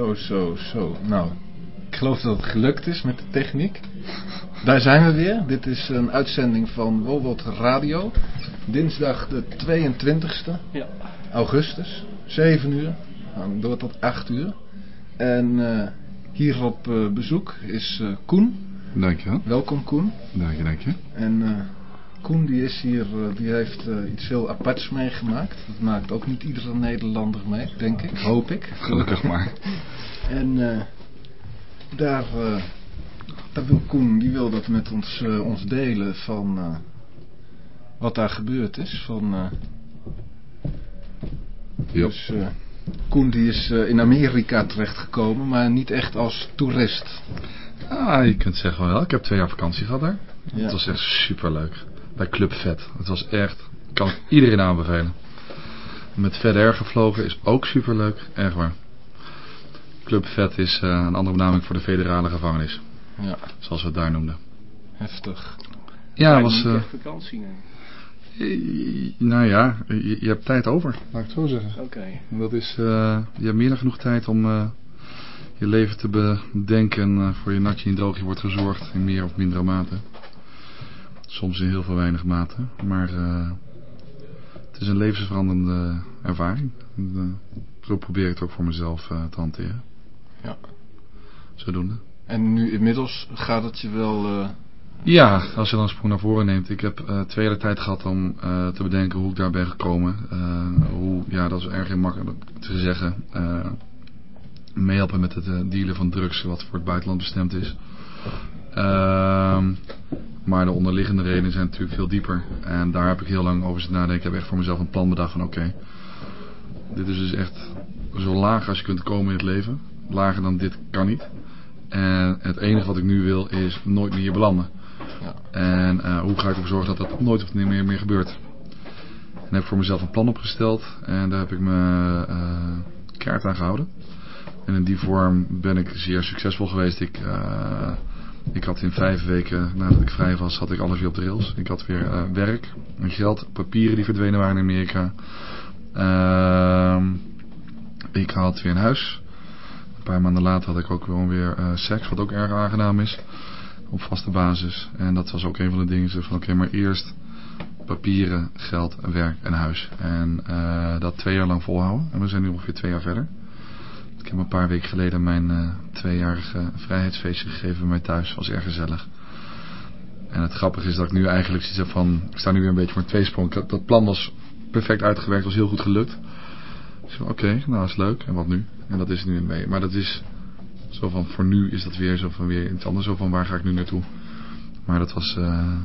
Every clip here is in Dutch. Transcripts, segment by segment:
Zo, zo, zo. Nou, ik geloof dat het gelukt is met de techniek. Daar zijn we weer. Dit is een uitzending van Wobot Radio. Dinsdag de 22e Ja. augustus. 7 uur. Dan door tot 8 uur. En eh, hier op eh, bezoek is eh, Koen. Dankjewel. Welkom Koen. Dank je, dank je. En eh, Koen die is hier, eh, die heeft eh, iets heel aparts meegemaakt. Dat maakt ook niet iedere Nederlander mee, denk ik. Hoop ik. Gelukkig maar. En eh, daar, daar wil Koen, die wil dat met ons, ons delen van wat daar gebeurd is. Van. Dus Koen die is in Amerika terechtgekomen, maar niet echt als toerist. Ah, je kunt zeggen wel. Ik heb twee jaar vakantie gehad daar. Ja. Het was echt superleuk. Bij Club Vet. Het was echt, kan ik iedereen aanbevelen. Met Vet gevlogen is ook superleuk. Echt waar. Club Vet is eh, een andere benaming voor de federale gevangenis. Ja, Zoals we het daar noemden. heftig. Ja, Lijkt was... niet echt vakantie, nee. eh, nou ja, je, je hebt tijd over. Laat ik het zo zeggen. Oké. Dat is, je hebt meer dan genoeg tijd om je leven te bedenken. voor je natje en droogje wordt gezorgd in meer of mindere mate. Soms in heel veel weinig mate. Maar eh, het is een levensveranderende ervaring. En, eh, zo probeer ik het ook voor mezelf eh, te hanteren. Ja. Zodoende. En nu inmiddels gaat het je wel... Ja, als je dan een sprong naar voren neemt. Ik heb eh, twee jaar de tijd gehad om te bedenken hoe ik daar ben gekomen. Hoe, ja, dat is erg heel makkelijk te zeggen. Eh, meehelpen met het dealen van drugs, wat voor het buitenland bestemd is. Ehm, maar de onderliggende redenen zijn natuurlijk veel dieper. En daar heb ik heel lang over zitten nadenken. Ik heb echt voor mezelf een plan bedacht van oké. dit is dus echt zo laag als je kunt komen in het leven. Lager dan dit kan niet. En het enige wat ik nu wil is nooit meer hier belanden. ja. En eh, hoe ga ik ervoor zorgen dat dat nooit of niet meer, meer gebeurt. En heb ik voor mezelf een plan opgesteld. En daar heb ik me eh kaart aan gehouden. En in die vorm ben ik zeer succesvol geweest. Ik, eh, ik had in vijf weken nadat ik vrij was, had ik alles weer op de rails. Ik had weer eh, werk, geld, papieren die verdwenen waren in Amerika. Ehm, ik had weer een huis. Een paar maanden later had ik ook gewoon weer eh, seks, wat ook erg aangenaam is op vaste basis. En dat was ook een van de dingen. Van oké, maar eerst papieren, geld, werk en huis. En eh, dat twee jaar lang volhouden. En we zijn nu ongeveer twee jaar verder. Ik heb een paar weken geleden mijn eh, tweejarige vrijheidsfeestje gegeven bij mij thuis. was erg gezellig. En het grappige is dat ik nu eigenlijk zoiets heb van... Ik sta nu weer een beetje voor een tweesprong. Dat plan was perfect uitgewerkt, was heel goed gelukt. Dus oké, nou is leuk. En wat nu? En dat is nu mee. Maar dat is zo van, voor nu is dat weer zo van weer iets anders. Zo van, waar ga ik nu naartoe? Maar dat was, eh,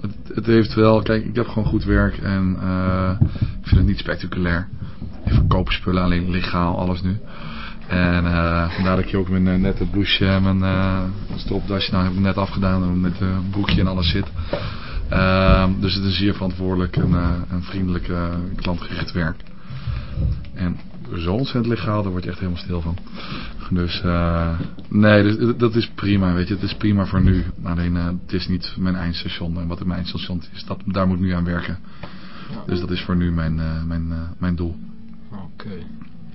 het, het heeft wel, kijk, ik heb gewoon goed werk en eh, ik vind het niet spectaculair. Ik verkoop spullen alleen legaal, alles nu. En eh, vandaar dat ik hier ook mijn eh, nette blouseje en mijn eh, stropdasje, nou heb ik net afgedaan met een broekje en alles zit. Ehm, dus het is zeer verantwoordelijk en, eh, en vriendelijk eh, klantgericht werk. En zo ontzettend legaal, daar word je echt helemaal stil van. Dus eh, nee, dus, dat is prima, weet je. Het is prima voor nu. Alleen eh, het is niet mijn eindstation. En wat mijn eindstation is, dat, daar moet ik nu aan werken. Dus dat is voor nu mijn, eh, mijn, eh, mijn doel. Oké.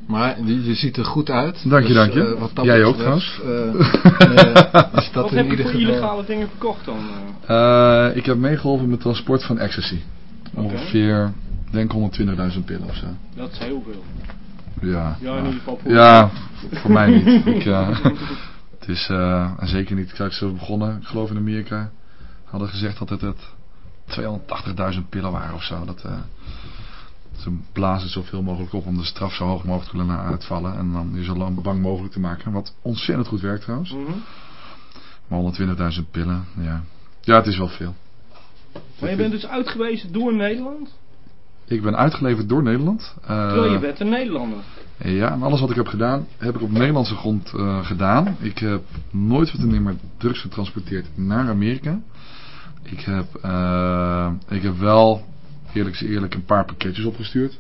Maar je, je ziet er goed uit. Dank je, Dus, dank je. eh, wat dat Jij ook eh, eh, is dat Wat in heb je voor geval... illegale dingen verkocht dan? eh? Eh, ik heb meegeholpen met transport van ecstasy. Ongeveer, denk 120.000 pillen of zo. Dat is heel veel. Ja, Ja, in ieder geval voor- ja, voor mij niet. Ik, het is eh, en zeker niet. Kijk, ze begonnen, ik geloof in Amerika, hadden gezegd dat het, het 280.000 pillen waren of zo. Dat, eh, blazen zoveel mogelijk op om de straf zo hoog mogelijk te laten uitvallen. En dan je zo lang bang mogelijk te maken. Wat ontzettend goed werkt trouwens. Mhm. Maar 120.000 pillen, ja. Ja, het is wel veel. Maar je bent dus uitgewezen door Nederland? Ik ben uitgeleverd door Nederland. Terwijl je bent een Nederlander. Ja, en alles wat ik heb gedaan, heb ik op Nederlandse grond eh, gedaan. Ik heb nooit wat meer drugs getransporteerd naar Amerika. Ik heb, eh, ik heb wel, eerlijk is eerlijk, een paar pakketjes opgestuurd.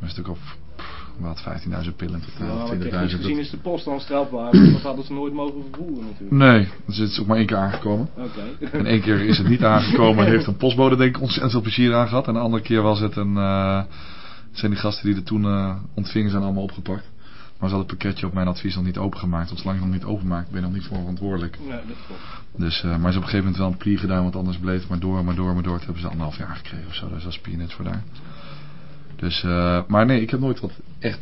Een stuk of, pff, wat, 15.000 pillen tot Ja, uh, maar 20.000. technisch gezien is de post dan strafbaar. want Dat hadden ze nooit mogen vervoeren natuurlijk. Nee, dus het is ook maar één keer aangekomen. Oké. En één keer is het niet aangekomen en heeft een postbode denk ik ontzettend veel plezier aan gehad. En de andere keer was het een, eh, zijn die gasten die er toen eh, ontvingen zijn allemaal opgepakt. Maar ze hadden het pakketje op mijn advies nog niet opengemaakt. Want zolang je het nog niet openmaakt, ben je nog niet voor verantwoordelijk. Ja, dat klopt. Dus, uh, maar ze hebben op een gegeven moment wel een plie gedaan, want anders bleef het maar door, maar door, maar door. Toen hebben ze anderhalf jaar gekregen of zo. Dus dat is peanuts voor daar. Dus, uh, maar nee, ik heb nooit wat echt,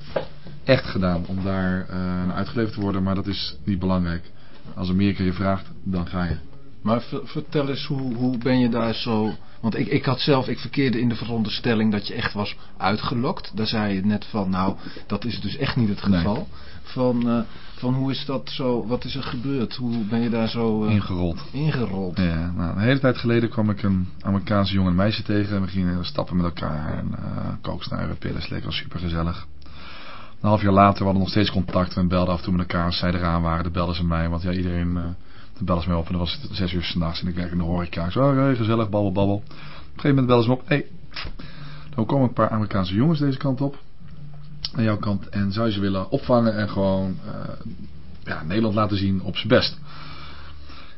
echt gedaan om daar uh, uitgeleverd te worden. Maar dat is niet belangrijk. Als Amerika je vraagt, dan ga je. Maar vertel eens, hoe, hoe ben je daar zo... Want ik, ik had zelf, ik verkeerde in de veronderstelling dat je echt was uitgelokt. Daar zei je net van, nou, dat is dus echt niet het geval. Nee. Van, uh, van hoe is dat zo, wat is er gebeurd? Hoe ben je daar zo... Uh, ingerold. Ingerold. Ja, nou, een hele tijd geleden kwam ik een Amerikaanse jongen en meisje tegen. En we gingen stappen met elkaar en uh, kooksnuiven, pillen, lekker super gezellig. Een half jaar later we hadden nog steeds contact. We belden af en toe met elkaar. Als zij eraan waren, dan belden ze mij. Want ja, iedereen... Dan belden ze mij op en dan was het zes uur s'nachts en ik werk in de horeca. Ik zo, oh, gezellig, babbel, babbel. Op een gegeven moment belden ze me op. Hé, hey, dan komen een paar Amerikaanse jongens deze kant op. Aan jouw kant. En zou je ze willen opvangen en gewoon uh, ja, Nederland laten zien op zijn best.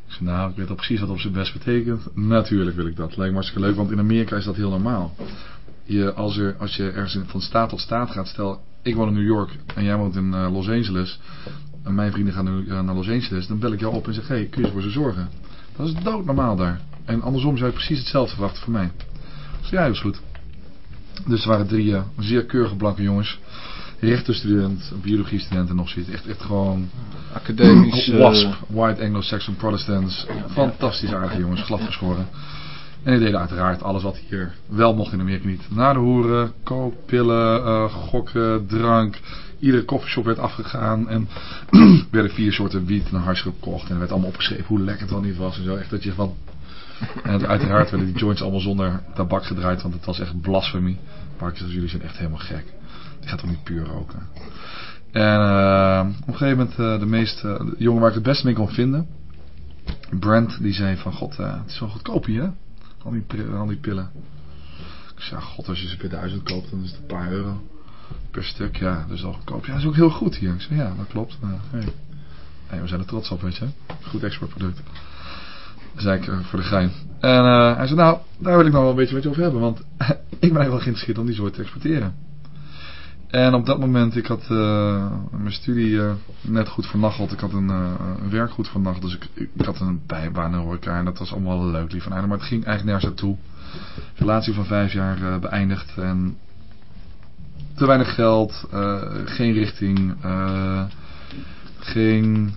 Ik zei, nou, ik weet al precies wat op zijn best betekent. Natuurlijk wil ik dat. Lijkt me hartstikke leuk, want in Amerika is dat heel normaal. Je, als, er, als je ergens van staat tot staat gaat, stel, ik woon in New York en jij woont in uh, Los Angeles en mijn vrienden gaan nu naar Los Angeles, dan bel ik jou op en zeg, hé, hey, kun je voor ze zorgen? Dat is doodnormaal daar. En andersom zou je precies hetzelfde verwachten van mij. Dus ja, dat is goed. Dus er waren drie uh, zeer keurige blanke jongens. Rechtenstudent, biologiestudent en nog zoiets. Echt, echt gewoon... Academisch... WASP, White Anglo-Saxon Protestants. Fantastisch aardige jongens, gladgeschoren. En die deden uiteraard alles wat hier wel mocht in Amerika niet. Naar de hoeren, kook, pillen, uh, gokken, drank. Iedere koffieshop werd afgegaan. En werden vier soorten wiet en hars gekocht. En er werd allemaal opgeschreven hoe lekker het wel niet was. En zo echt dat je van... En uiteraard werden die joints allemaal zonder tabak gedraaid. Want het was echt blasfemie. Parkjes als jullie zijn echt helemaal gek. Die gaat toch niet puur roken. En uh, op een gegeven moment uh, de meeste jongen waar ik het beste mee kon vinden. Brent die zei van god het is wel goedkoop hier hè. Al die, al die pillen. Ik zei, god, als je ze per duizend koopt, dan is het een paar euro per stuk. Ja, is al goedkoop. Ja, dat is ook heel goed hier. Ik zei, ja, dat klopt. Nou, hey. We zijn er trots op, weet je. Goed exportproduct. Zei ik voor de gein. En uh, hij zei, nou, daar wil ik nog wel een beetje met je over hebben. Want ik ben wel geïnteresseerd om die soort te exporteren. En op dat moment, ik had uh, mijn studie net goed vernacheld. Ik had een, een werk goed vernacheld. Dus ik, ik, had een bijbaan in horeca. En dat was allemaal leuk, lief van Maar het ging eigenlijk nergens naartoe. Relatie van vijf jaar beëindigd. En te weinig geld. geen richting. geen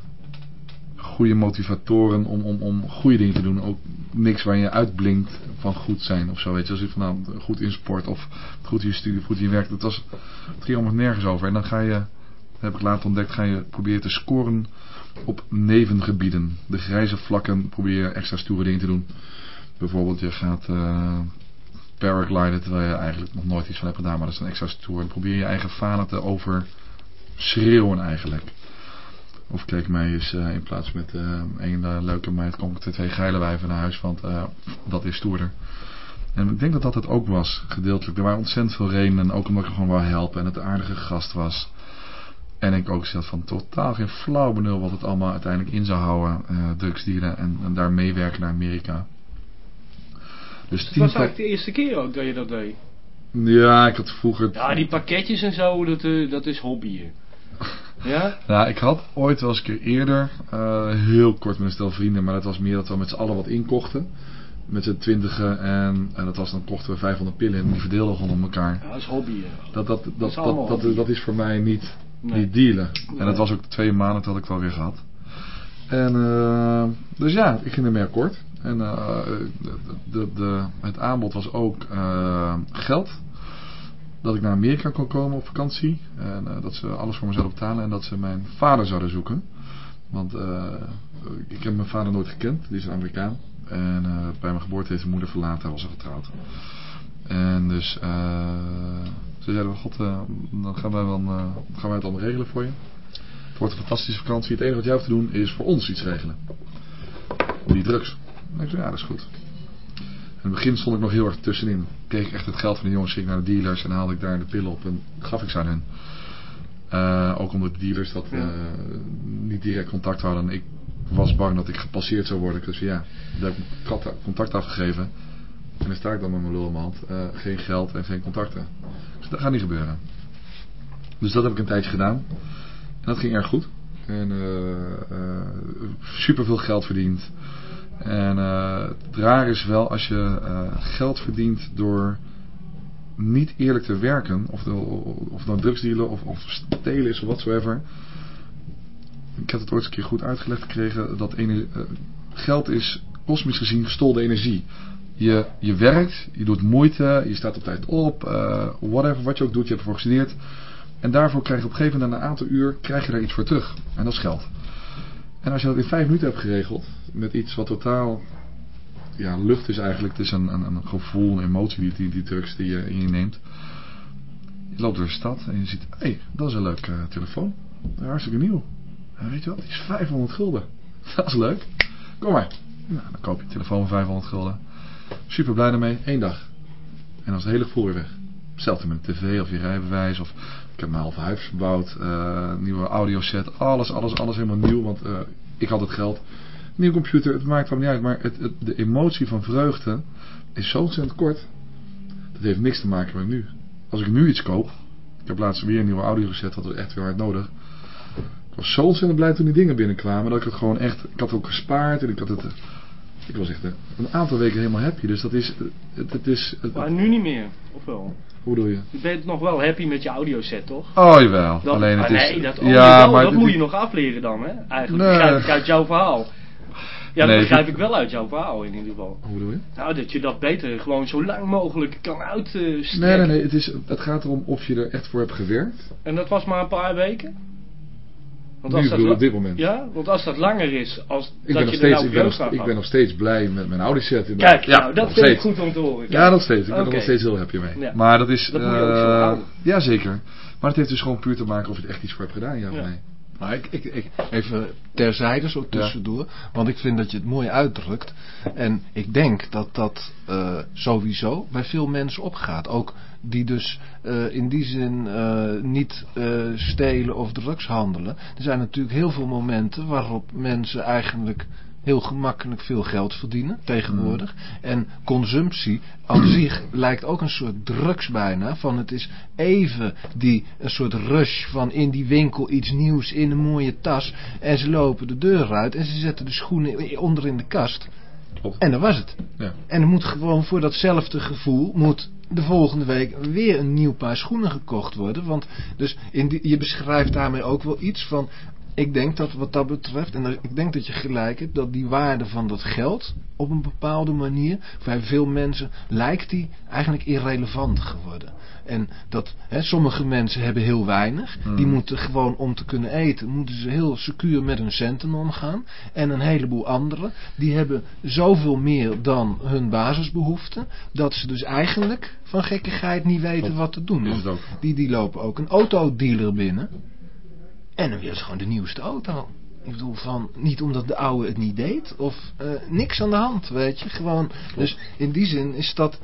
goede motivatoren om, om, om goede dingen te doen. Ook niks waar je uitblinkt van goed zijn of zo. Weet je, als je van nou, goed in sport of goed in je studie, goed in je werk. Dat was, het ging allemaal nergens over. En dan ga je, heb ik later ontdekt, ga je proberen te scoren op nevengebieden. De grijze vlakken probeer je extra stoere dingen te doen. Bijvoorbeeld je gaat uh, paragliden terwijl je eigenlijk nog nooit iets van hebt gedaan. Maar dat is een extra stoer. En probeer je eigen falen te overschreeuwen eigenlijk. Of kijk mij eens uh, in plaats met één uh, leuke meid kom ik twee geile wijven naar huis, want dat is stoerder. En ik denk dat dat het ook was, gedeeltelijk. Er waren ontzettend veel redenen, ook omdat ik gewoon wou helpen en het aardige gast was. En ik ook zelf van totaal geen flauw benul wat het allemaal uiteindelijk in zou houden, drugsdieren en, en, daar meewerken naar Amerika. Dus het was eigenlijk de eerste keer ook dat je dat deed? Ja, ik had vroeger... Ja, die pakketjes en zo, dat, dat is hobbyen. Ja? Nou, ik had ooit wel eens een keer eerder, uh, heel kort met een stel vrienden, maar dat was meer dat we met z'n allen wat inkochten. Met z'n twintigen en, en dat was dan kochten we 500 pillen en die verdeelden we gewoon op elkaar. Ja, dat is hobby. Dat, dat, dat, dat, dat, dat, dat, is voor mij niet, nee. niet dealen. Nee. En dat was ook twee maanden dat ik het alweer gehad. En uh, dus ja, ik ging ermee akkoord. En uh, de, de, het aanbod was ook uh, geld dat ik naar Amerika kon komen op vakantie. En uh, dat ze alles voor me zouden betalen en dat ze mijn vader zouden zoeken. Want uh, ik heb mijn vader nooit gekend, die is een Amerikaan. En uh, bij mijn geboorte heeft mijn moeder verlaten, hij was al getrouwd. En dus ze zeiden, god, dan gaan wij, wel, gaan wij het allemaal regelen voor je. Het wordt een fantastische vakantie. Het enige wat jij hoeft te doen is voor ons iets regelen. Die drugs. En ik zei, ja dat is goed. In het begin stond ik nog heel erg tussenin. Kreeg ik echt het geld van de jongens, ging naar de dealers en haalde ik daar de pillen op en gaf ik ze aan hen. Uh, ook omdat de dealers dat uh, niet direct contact hadden. Ik was bang dat ik gepasseerd zou worden. Dus ja, daar heb ik contact afgegeven. En dan sta ik dan met mijn lul in mijn hand. Uh, geen geld en geen contacten. Dus dat gaat niet gebeuren. Dus dat heb ik een tijdje gedaan. En dat ging erg goed. En super veel geld verdiend. En het raar is wel als je geld verdient door niet eerlijk te werken, of, de, of dan drugsdealen of, of stelen is of watsoever. Ik heb het ooit een keer goed uitgelegd gekregen dat ene, geld is kosmisch gezien gestolen energie. Je, je werkt, je doet moeite, je staat op tijd op, uh, whatever, wat je ook doet, je hebt ervoor gestudeerd. En daarvoor krijg je op een gegeven moment na een aantal uur, krijg je daar iets voor terug. En dat is geld. En als je dat in vijf minuten hebt geregeld, met iets wat totaal ja, lucht is eigenlijk, het is een, een, een gevoel, een emotie, die, die, die drugs die je in je neemt. Je loopt door de stad en je ziet, hé, hey, dat is een leuk uh, telefoon. Hartstikke nieuw. En weet je wat, die is 500 gulden. Dat is leuk. Kom maar. Nou, dan koop je een telefoon van 500 gulden. Super blij daarmee. Eén dag. En dan is het hele gevoel weer weg. Hetzelfde met een tv of je rijbewijs. Of ik heb mijn halve huis verbouwd. Uh, nieuwe audioset. Alles, alles, alles helemaal nieuw. Want uh, ik had het geld. Nieuw computer. Het maakt van niet uit. Maar het, het, de emotie van vreugde is zo ontzettend kort. Dat heeft niks te maken met nu. Als ik nu iets koop. Ik heb laatst weer een nieuwe audio gezet. Dat was echt weer hard nodig. Ik was zo ontzettend blij toen die dingen binnenkwamen. Dat ik het gewoon echt... Ik had ook gespaard. En ik had het ik was echt een aantal weken helemaal happy. Dus dat is... Het, het is het, maar nu niet meer, of wel? Hoe bedoel je? Je bent nog wel happy met je audioset, toch? Oh, jawel. Dat, Alleen het ah, is... Nee, dat, oh, ja, wel, maar dat moet je nog afleren dan, hè? Eigenlijk nee. ik uit jouw verhaal. Ja, dat nee, begrijp ik wel uit jouw verhaal in ieder geval. Hoe bedoel je? Nou, dat je dat beter gewoon zo lang mogelijk kan uitstrekken. Nee, nee, nee. Het, is, het gaat erom of je er echt voor hebt gewerkt. En dat was maar een paar weken? Want als nu, dat op dit moment. Ja, want als dat langer is als ik dat ben je steeds, nou ik, ben nog, ik ben nog steeds blij met mijn Audi set. Kijk, ja, nou, dat vind ik goed om te horen. Kijk. Ja, nog steeds. Ik ben er nog steeds heel happy mee. Ja. Maar dat is... Dat moet je ook zo uh, houden. Zeker. Maar het heeft dus gewoon puur te maken of je er echt iets voor hebt gedaan, ja of nee. Maar ik, ik, ik, even terzijde zo tussendoor, ja. want ik vind dat je het mooi uitdrukt. En ik denk dat dat uh, sowieso bij veel mensen opgaat. Ook die dus uh, in die zin uh, niet stelen of drugs handelen. Er zijn natuurlijk heel veel momenten waarop mensen eigenlijk heel gemakkelijk veel geld verdienen tegenwoordig. Mm. En consumptie aan zich lijkt ook een soort drugs bijna. Van het is even die een soort rush van in die winkel iets nieuws in een mooie tas. En ze lopen de deur uit en ze zetten de schoenen onder in de kast. Klopt. En dat was het. Ja. En er moet gewoon voor datzelfde gevoel moet de volgende week weer een nieuw paar schoenen gekocht worden. Want dus in die, je beschrijft daarmee ook wel iets van ik denk dat wat dat betreft, en ik denk dat je gelijk hebt, dat die waarde van dat geld op een bepaalde manier, bij veel mensen lijkt die eigenlijk irrelevant geworden. En dat hè, sommige mensen hebben heel weinig, Hmm. die moeten gewoon om te kunnen eten, moeten ze heel secuur met hun centen omgaan. En een heleboel anderen, die hebben zoveel meer dan hun basisbehoeften, dat ze dus eigenlijk van gekkigheid niet weten wat te doen. Die, die lopen ook een autodealer binnen. En dan willen gewoon de nieuwste auto. Ik bedoel van, niet omdat de oude het niet deed. Of uh, niks aan de hand, weet je. Gewoon, dus in die zin is dat...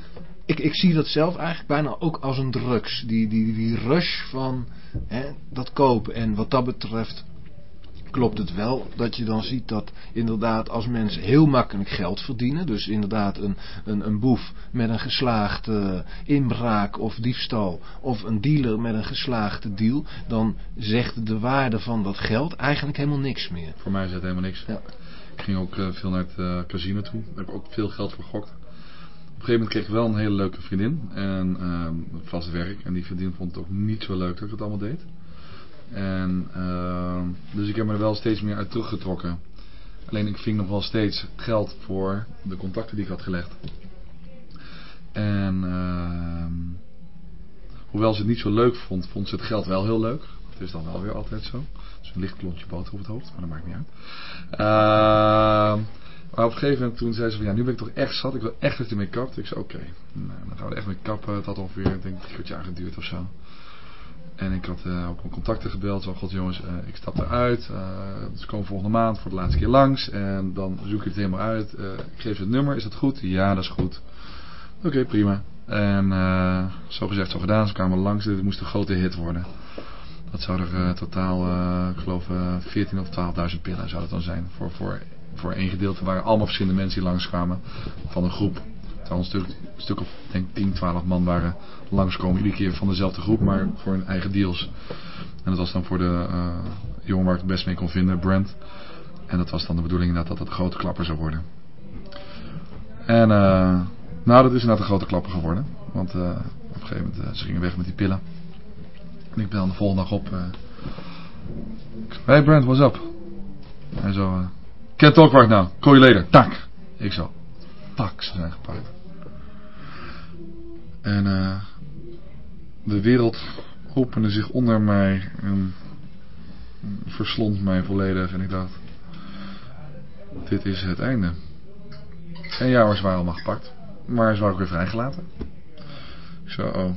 Ik, ik zie dat zelf eigenlijk bijna ook als een drugs. Die, die, die rush van hè, dat kopen. En wat dat betreft klopt het wel dat je dan ziet dat inderdaad als mensen heel makkelijk geld verdienen. Dus inderdaad een, een, een boef met een geslaagde inbraak of diefstal. Of een dealer met een geslaagde deal. Dan zegt de waarde van dat geld eigenlijk helemaal niks meer. Voor mij is het helemaal niks. Ja. Ik ging ook uh, veel naar het uh, casino toe. Daar heb ik ook veel geld voor gegokt. Op een gegeven moment kreeg ik wel een hele leuke vriendin. En uh, vast werk. En die vriendin vond het ook niet zo leuk dat ik het allemaal deed. En uh, dus ik heb me er wel steeds meer uit teruggetrokken. Alleen ik ving nog wel steeds geld voor de contacten die ik had gelegd. En uh, hoewel ze het niet zo leuk vond, vond ze het geld wel heel leuk. Dat is dan wel weer altijd zo. Dus een licht klontje boter op het hoofd, maar dat maakt niet uit. Uh, maar op een gegeven moment toen zei ze van ja, nu ben ik toch echt zat. Ik wil echt dat je mee kapt. Ik zei oké, nou, dan gaan we er echt mee kappen. Het had ongeveer, ik denk, drie jaar geduurd of zo. En ik had uh, ook mijn contacten gebeld. Zo, god jongens, uh, ik stap eruit. Uh, ze komen volgende maand voor de laatste keer langs. En dan zoek ik het helemaal uit. ik geef ze het nummer. Is dat goed? Ja, dat is goed. Oké, prima. En zo gezegd, zo gedaan. Ze kwamen langs. Dit moest een grote hit worden. Dat zou er totaal, ik geloof, 14 of 12.000 pillen zou het dan zijn. Voor, voor, voor één gedeelte waren allemaal verschillende mensen die langskwamen. Van een groep. Terwijl een stuk, een stuk of denk 10, 12 man waren langskomen. Iedere keer van dezelfde groep, maar voor hun eigen deals. En dat was dan voor de uh, jongen waar ik het best mee kon vinden, Brent. En dat was dan de bedoeling dat dat een grote klapper zou worden. En uh, nou, dat is inderdaad een grote klapper geworden. Want uh, op een gegeven moment, uh, ze gingen weg met die pillen. En ik bel de volgende dag op. hey Brent, what's up? Hij zo, can't talk right now, call you later. Tak. Ik zo, tak, zijn gepakt. En de wereld opende zich onder mij en verslond mij volledig. En ik dacht, dit is het einde. En ja, was waren allemaal gepakt. Maar ze waren ook weer vrijgelaten. Zo, oh,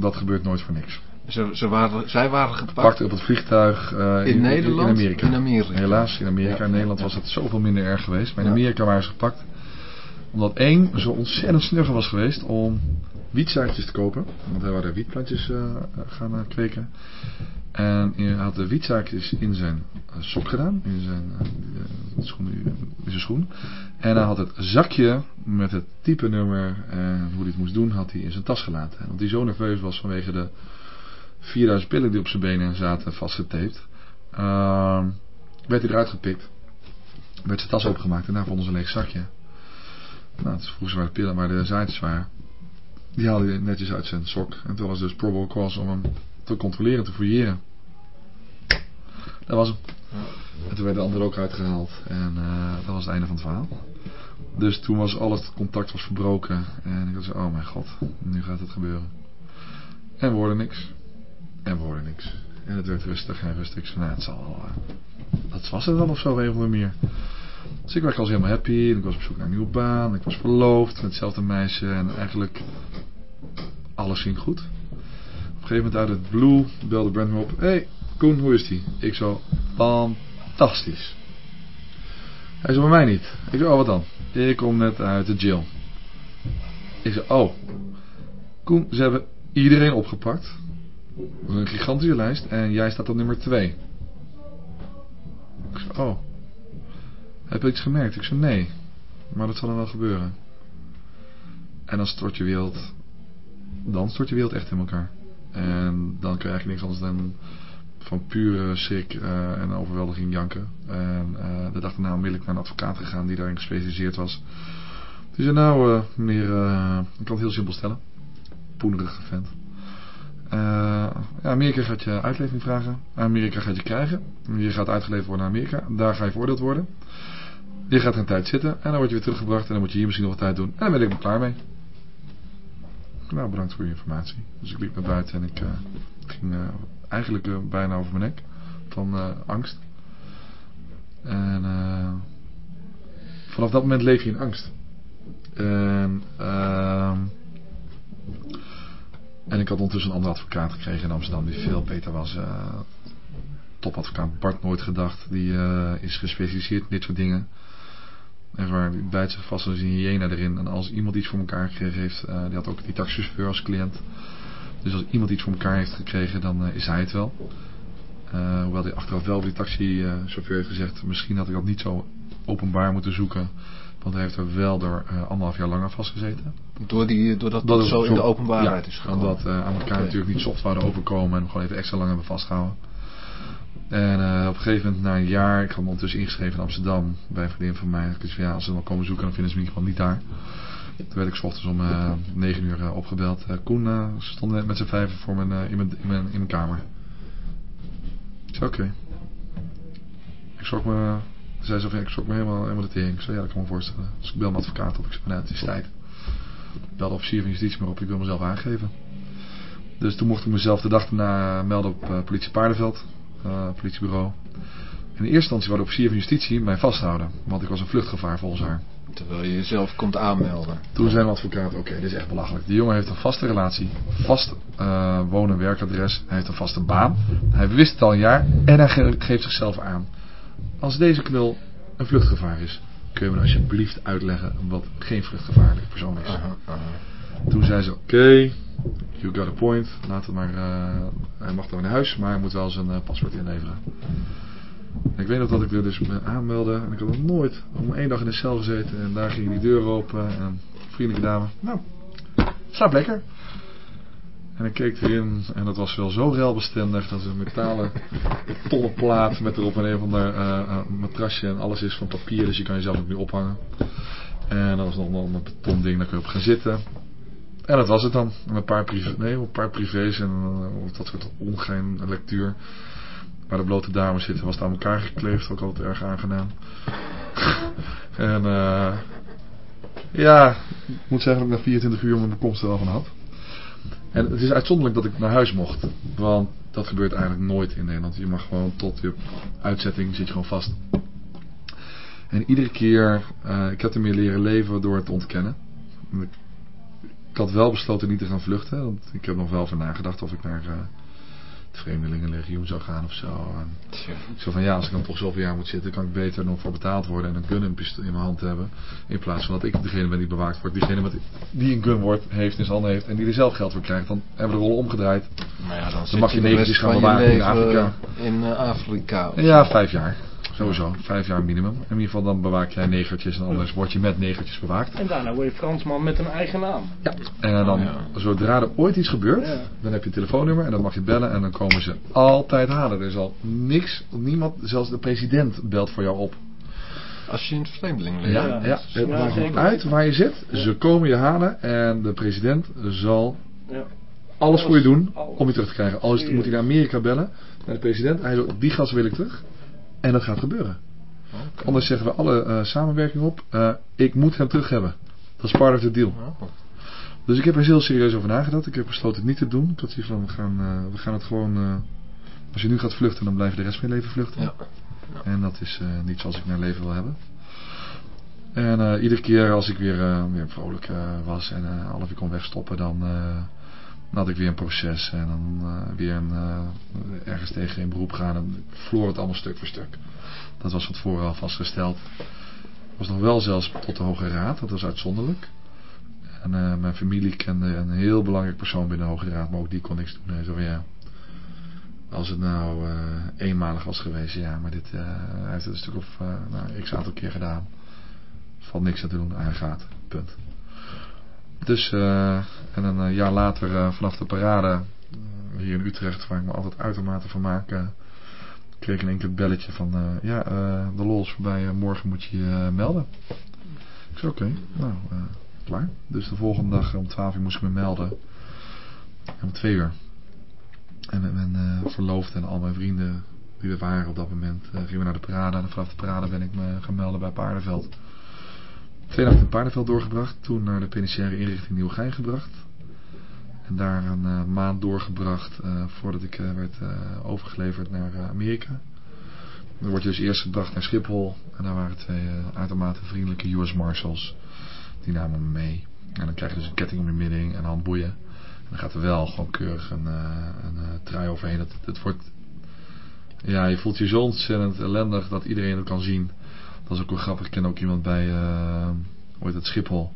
dat gebeurt nooit voor niks. Ze, ze waren, zij waren gepakt? Gepakt op het vliegtuig uh, in, in, Nederland? In Amerika. In Amerika. Helaas, in Amerika. Ja. In Nederland was het zoveel minder erg geweest. Maar in Amerika waren ze gepakt. Omdat één zo ontzettend snugger was geweest om wietzaadjes te kopen. Want hij wilde wietplantjes uh, gaan uh, kweken. En hij had de wietzaakjes in zijn sok gedaan. In zijn, schoen, in zijn schoen. En hij had het zakje met het type nummer en hoe hij het moest doen, had hij in zijn tas gelaten. En omdat hij zo nerveus was vanwege de 4000 pillen die op zijn benen zaten vastgetaped. Uh, werd hij eruit gepikt. Werd zijn tas opengemaakt en daar vonden ze een leeg zakje. Nou, het is vroeg waar de pillen, maar de zaadjes waren. Die haalde hij netjes uit zijn sok. En toen was dus probable cause om hem te controleren, te fouilleren. Dat was hem. En toen werd de ander ook uitgehaald. En uh, dat was het einde van het verhaal. Dus toen was al het contact was verbroken. En ik zo, oh mijn god, nu gaat het gebeuren. En we hoorden niks. En we hoorden niks. En het werd rustig en rustig. Ik zei, nou, het zal wel... Uh, dat was het dan of zo, andere manier. Dus ik was helemaal happy. En ik was op zoek naar een nieuwe baan. Ik was verloofd met hetzelfde meisje. En eigenlijk... Alles ging goed. Op een gegeven moment uit het blue belde Brent me op. hey, Koen, hoe is die? Ik zo, fantastisch. Hij zei, bij mij niet. Ik zei, oh wat dan? Ik kom net uit de jail. Ik zei, oh. Koen, ze hebben iedereen opgepakt. Een gigantische lijst. En jij staat op nummer 2. Ik zei, oh. Heb je iets gemerkt? Ik zei, nee. Maar dat zal dan wel gebeuren. En dan stort je wereld... Dan stort je wereld echt in elkaar. En dan krijg je niks anders dan van pure schrik uh, en overweldiging janken. En uh, de dag daarna onmiddellijk naar een advocaat gegaan die daarin gespecialiseerd was. Die zei nou uh, meneer, ik kan het heel simpel stellen. Poenerige vent. Amerika gaat je uitlevering vragen. Amerika gaat je krijgen. Je gaat uitgeleverd worden naar Amerika. Daar ga je veroordeeld worden. Je gaat een tijd zitten en dan word je weer teruggebracht en dan moet je hier misschien nog wat tijd doen. En dan ben ik er klaar mee. Nou, bedankt voor je informatie. Dus ik liep naar buiten en ik ging eigenlijk uh, bijna over mijn nek. Van angst. En vanaf dat moment leef je in angst. En, ehm, en ik had ondertussen een andere advocaat gekregen in Amsterdam die veel beter was. topadvocaat Bart Nooit Gedacht. Die is gespecialiseerd in dit soort dingen. En waar die bijt zich vast als een hyena erin. En als iemand iets voor elkaar gekregen heeft, die had ook die taxichauffeur als cliënt. Dus als iemand iets voor elkaar heeft gekregen, dan uh, is hij het wel. Uh, hoewel hij achteraf wel die taxichauffeur heeft gezegd, misschien had ik dat niet zo openbaar moeten zoeken. Want hij heeft er wel door anderhalf jaar langer vastgezeten. Door die, doordat dat, dat zo in de openbaarheid ja, is gekomen? omdat aan elkaar okay. natuurlijk niet soft waren overkomen en hem gewoon even extra lang hebben vastgehouden. En uh, op een gegeven moment, na een jaar, ik had me ondertussen ingeschreven in Amsterdam bij een vriendin van mij. Ik zei, ja, als ze dan komen zoeken, dan vinden ze me in ieder geval niet daar. Toen werd ik s ochtends om uh, 9 uur uh, opgebeld. Koen stond net met z'n vijven voor mijn, in, mijn, in, mijn, in mijn kamer. Ik zei oké. Okay. Ik schrok me, zei zo van, ik schrok me helemaal, helemaal de tering. Ik zei ja, dat kan me voorstellen. Dus ik bel mijn advocaat op. Ik zei nou, het is tijd. Ik bel de officier van justitie maar op. Ik wil mezelf aangeven. Dus toen mocht ik mezelf de dag daarna melden op politie Paardenveld. Politiebureau. In de eerste instantie wou de officier van justitie mij vasthouden. Want ik was een vluchtgevaar volgens haar. Terwijl je jezelf komt aanmelden. Toen zei mijn advocaat, oké, okay, dit is echt belachelijk. Die jongen heeft een vaste relatie, vast uh, wonen werkadres, hij heeft een vaste baan. Hij wist het al een jaar en hij geeft zichzelf aan. Als deze knul een vluchtgevaar is, kun je me alsjeblieft uitleggen wat geen vluchtgevaarlijke persoon is. Aha, aha. Toen zei ze, oké, you got a point, laat het maar, uh, hij mag dan naar huis, maar hij moet wel zijn uh, paspoort inleveren. Ik weet nog dat ik er dus me aanmeldde. En ik had nog nooit om één dag in de cel gezeten. En daar ging die deur open. En vriendelijke dame. Nou, slaap lekker. En ik keek erin en dat was wel zo relbestendig. Dat een metalen tolle plaat met erop een een of ander uh, matrasje en alles is van papier. Dus je kan jezelf ook nu ophangen. En dat was nog een beton ding, daar kun je op gaan zitten. En dat was het dan. Een paar, privé, nee, een paar privés en uh, dat soort ongeheim lectuur. Waar de blote dames zitten was het aan elkaar gekleefd. Ook altijd erg aangenaam. en uh, ja, ik moet zeggen dat ik na 24 uur mijn komst er wel van had. En het is uitzonderlijk dat ik naar huis mocht. Want dat gebeurt eigenlijk nooit in Nederland. Je mag gewoon tot je uitzetting zit je gewoon vast. En iedere keer, uh, ik heb ermee leren leven door het ontkennen. Had wel besloten niet te gaan vluchten. Want ik heb nog wel over nagedacht of ik naar uh, het Vreemdelingenlegioen zou gaan of zo. En zo van ja, als ik dan toch zoveel jaar moet zitten, kan ik beter nog voor betaald worden en een gun in mijn hand hebben. In plaats van dat ik degene ben die bewaakt wordt. Diegene met, die een gun wordt, heeft in zijn handen heeft en die er zelf geld voor krijgt. Dan hebben we de rol omgedraaid. Maar ja, dan, dan mag je negentjes gaan bewaken in Afrika. In uh, Afrika. Ja, vijf jaar. Sowieso, vijf jaar minimum. In ieder geval dan bewaak jij negertjes en anders word je met negertjes bewaakt. En daarna word je Fransman met een eigen naam. Ja, en dan, oh, zodra er ooit iets gebeurt, dan heb je een telefoonnummer en dan mag je bellen en dan komen ze altijd halen. Er is al niks, niemand, zelfs de president belt voor jou op. Als je in het vreemdeling leeft. Ja, ja, het maakt niet uit waar je zit. Ze komen je halen en de president zal alles voor je doen om je terug te krijgen. Als moet hij naar Amerika bellen, naar de president. Hij zegt, die gas wil ik terug. En dat gaat gebeuren. Okay. Anders zeggen we alle uh, samenwerking op. Uh, ik moet hem terug hebben. Dat is part of the deal. Oh. Dus ik heb er heel serieus over nagedacht. Ik heb besloten het niet te doen. Ik had zoiets van, we gaan, uh, we gaan het gewoon... als je nu gaat vluchten, dan blijf je de rest van je leven vluchten. Ja. Ja. En dat is niet zoals ik mijn leven wil hebben. En iedere keer als ik weer, weer vrolijk was en alles weer kon wegstoppen, dan dan had ik weer een proces en dan uh, weer een, uh, ergens tegen in beroep gaan en verloor het allemaal stuk voor stuk. Dat was van tevoren al vastgesteld. was nog wel zelfs tot de Hoge Raad, dat was uitzonderlijk. En uh, mijn familie kende een heel belangrijk persoon binnen de Hoge Raad, maar ook die kon niks doen. Hij zei ja, als het nou eenmalig was geweest, ja, maar dit, hij heeft het een stuk of nou, x aantal keer gedaan. Valt niks aan te doen, hij gaat, punt. Dus, uh, en een jaar later uh, vanaf de parade uh, hier in Utrecht, waar ik me altijd uitermate van maak, kreeg ik in één keer belletje van, ja, de lol is voorbij, morgen moet je je melden. Ik zei, oké, nou, klaar. Dus de volgende dag om 12 uur moest ik me melden. En om 2 uur. En met mijn verloofde en al mijn vrienden die er waren op dat moment, gingen we naar de parade. En vanaf de parade ben ik me gaan melden bij Paardenveld. Twee nachten in Paardenveld doorgebracht. Toen naar de penitentiaire inrichting Nieuwegein gebracht. En daar een uh, maand doorgebracht uh, voordat ik uh, werd overgeleverd naar Amerika. Dan word je dus eerst gebracht naar Schiphol. En daar waren twee uitermate vriendelijke US Marshals. Die namen me mee. En dan krijg je dus een ketting om je midding en handboeien. En dan gaat er wel gewoon keurig een, een trui overheen. Het, het wordt... Ja, je voelt je zo ontzettend ellendig dat iedereen het kan zien. Dat is ook wel grappig. Ik ken ook iemand bij, uh, hoe heet Schiphol.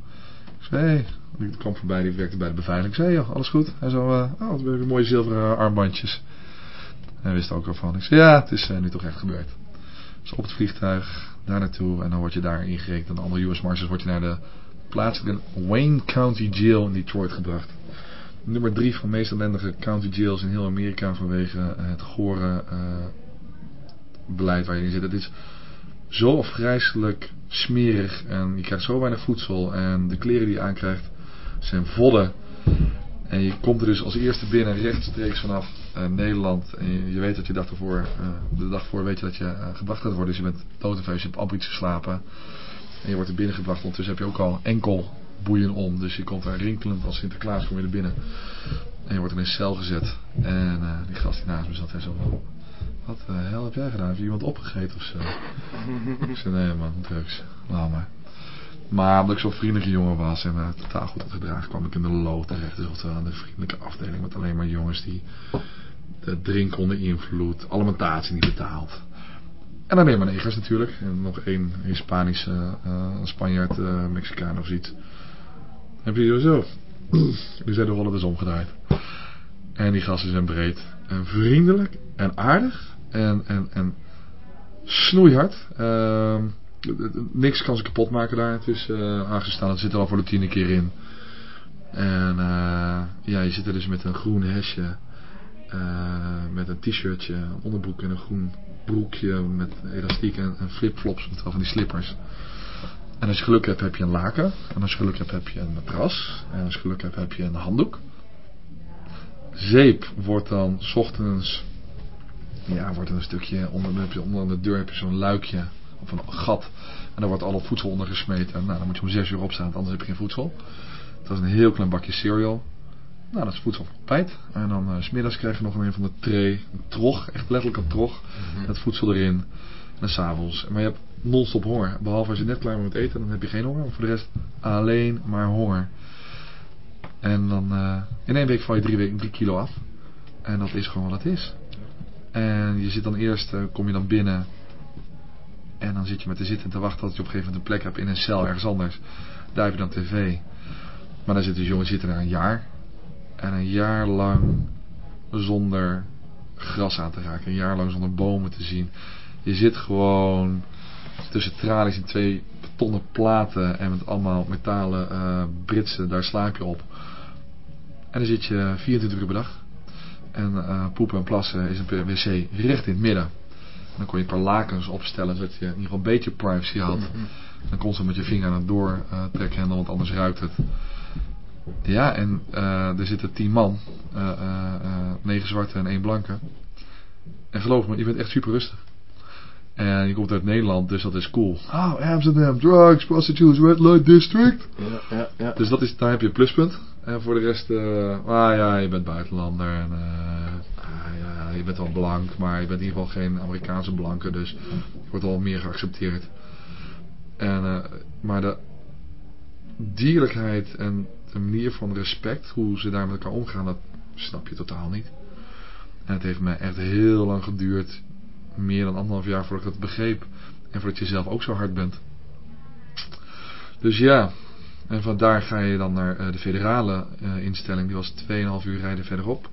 Ik zei, hey, die kwam voorbij, die werkte bij de beveiliging. Ik zei, joh, alles goed? Hij zo, uh, oh, wat heb mooie zilveren armbandjes. Hij wist ook ervan. Ik zei, ja, het is uh, nu toch echt gebeurd. Dus op het vliegtuig, daar naartoe. En dan word je daar ingerekend. En de andere US Marshals word je naar de plaatselijke Wayne County Jail in Detroit gebracht. Nummer drie van de meest ellendige county jails in heel Amerika vanwege het gore beleid waar je in zit. Het is zo afgrijzelijk smerig en je krijgt zo weinig voedsel en de kleren die je aankrijgt zijn vodden. En je komt er dus als eerste binnen rechtstreeks vanaf uh, Nederland. En je, weet dat je dag ervoor, uh, de dag voor weet je dat je uh, gebracht gaat worden. Dus je bent dood je hebt amper iets geslapen. En je wordt er binnengebracht. Ondertussen heb je ook al enkel boeien om. Dus je komt daar rinkelend als Sinterklaas kom je er binnen. En je wordt er in een cel gezet. En die gast die naast me zat, hij zo wat de hel heb jij gedaan? Heb je iemand opgegeten of zo? ik zei, nee man, drugs. Laat maar. Maar omdat ik zo'n vriendelijke jongen was en me totaal goed had gedragen, kwam ik in de lood terecht. Dus oftewel aan de vriendelijke afdeling met alleen maar jongens die drinken onder invloed, alimentatie niet betaald. En meer maar negers natuurlijk. En nog één Hispanische, uh, Spanjaard, uh, Mexicaan of zoiets. Heb je zo. Die zijn de rollen dus omgedraaid. En die gasten zijn breed en vriendelijk en aardig en, en, en snoeihard. Uh, niks kan ze kapot maken daar. Het is uh, aangestaan. Het zit er al voor de tiende keer in. En ja, je zit er dus met een groen hesje, met een t-shirtje, een onderbroek en een groen broekje met elastiek en, en flipflops met wel van die slippers. En als je geluk hebt heb je een laken. En als je geluk hebt heb je een matras. En als je geluk hebt heb je een handdoek. Zeep wordt dan s ochtends... Ja, wordt er een stukje... Onder, onder de deur heb je zo'n luikje. Of een gat. En daar wordt al het voedsel onder gesmeten. Nou, dan moet je om zes uur opstaan. Anders heb je geen voedsel. Dat is een heel klein bakje cereal. Nou, dat is voedsel voor ontbijt. En dan uh, smiddags krijg je nog een van de tray. Een trog. Echt letterlijk een trog. Mm Met voedsel erin. En s'avonds. Maar je hebt non-stop honger. Behalve als je net klaar bent met eten, dan heb je geen honger. Maar voor de rest alleen maar honger. En dan uh, in één week val je drie, weken, drie kilo af. En dat is gewoon wat het is. En je zit dan eerst, uh, kom je dan binnen. En dan zit je met te zitten en te wachten tot je op een gegeven moment een plek hebt in een cel ergens anders. Daar heb je dan tv. Maar dan zitten dus jongens zitten er een jaar. En een jaar lang zonder gras aan te raken. Een jaar lang zonder bomen te zien. Je zit gewoon tussen tralies en twee tonnen platen en met allemaal metalen uh, britsen, daar slaap je op. En dan zit je 24 uur per dag. En uh, poepen en plassen is een wc recht in het midden. En dan kon je een paar lakens opstellen, zodat je in ieder geval een beetje privacy had. Mhm. Dan kon ze met je vinger aan het door uh, trekken, want anders ruikt het. Ja, en uh, er zitten tien man. negen zwarte en één blanke. En geloof me, je bent echt super rustig. En je komt uit Nederland, dus dat is cool. Oh, Amsterdam, drugs, prostitutes, red light district. Ja, ja, ja. Dus dat is, daar heb je een pluspunt. En voor de rest, uh, ah ja, je bent buitenlander. En, uh, ah, ja, je bent wel blank, maar je bent in ieder geval geen Amerikaanse blanke. Dus je wordt al meer geaccepteerd. En, uh, maar de dierlijkheid en de manier van respect, hoe ze daar met elkaar omgaan, dat snap je totaal niet. En het heeft me echt heel lang geduurd meer dan anderhalf jaar voordat ik dat begreep. En voordat je zelf ook zo hard bent. Dus ja, en vandaar ga je dan naar uh, de federale uh, instelling. Die was 2,5 uur rijden verderop.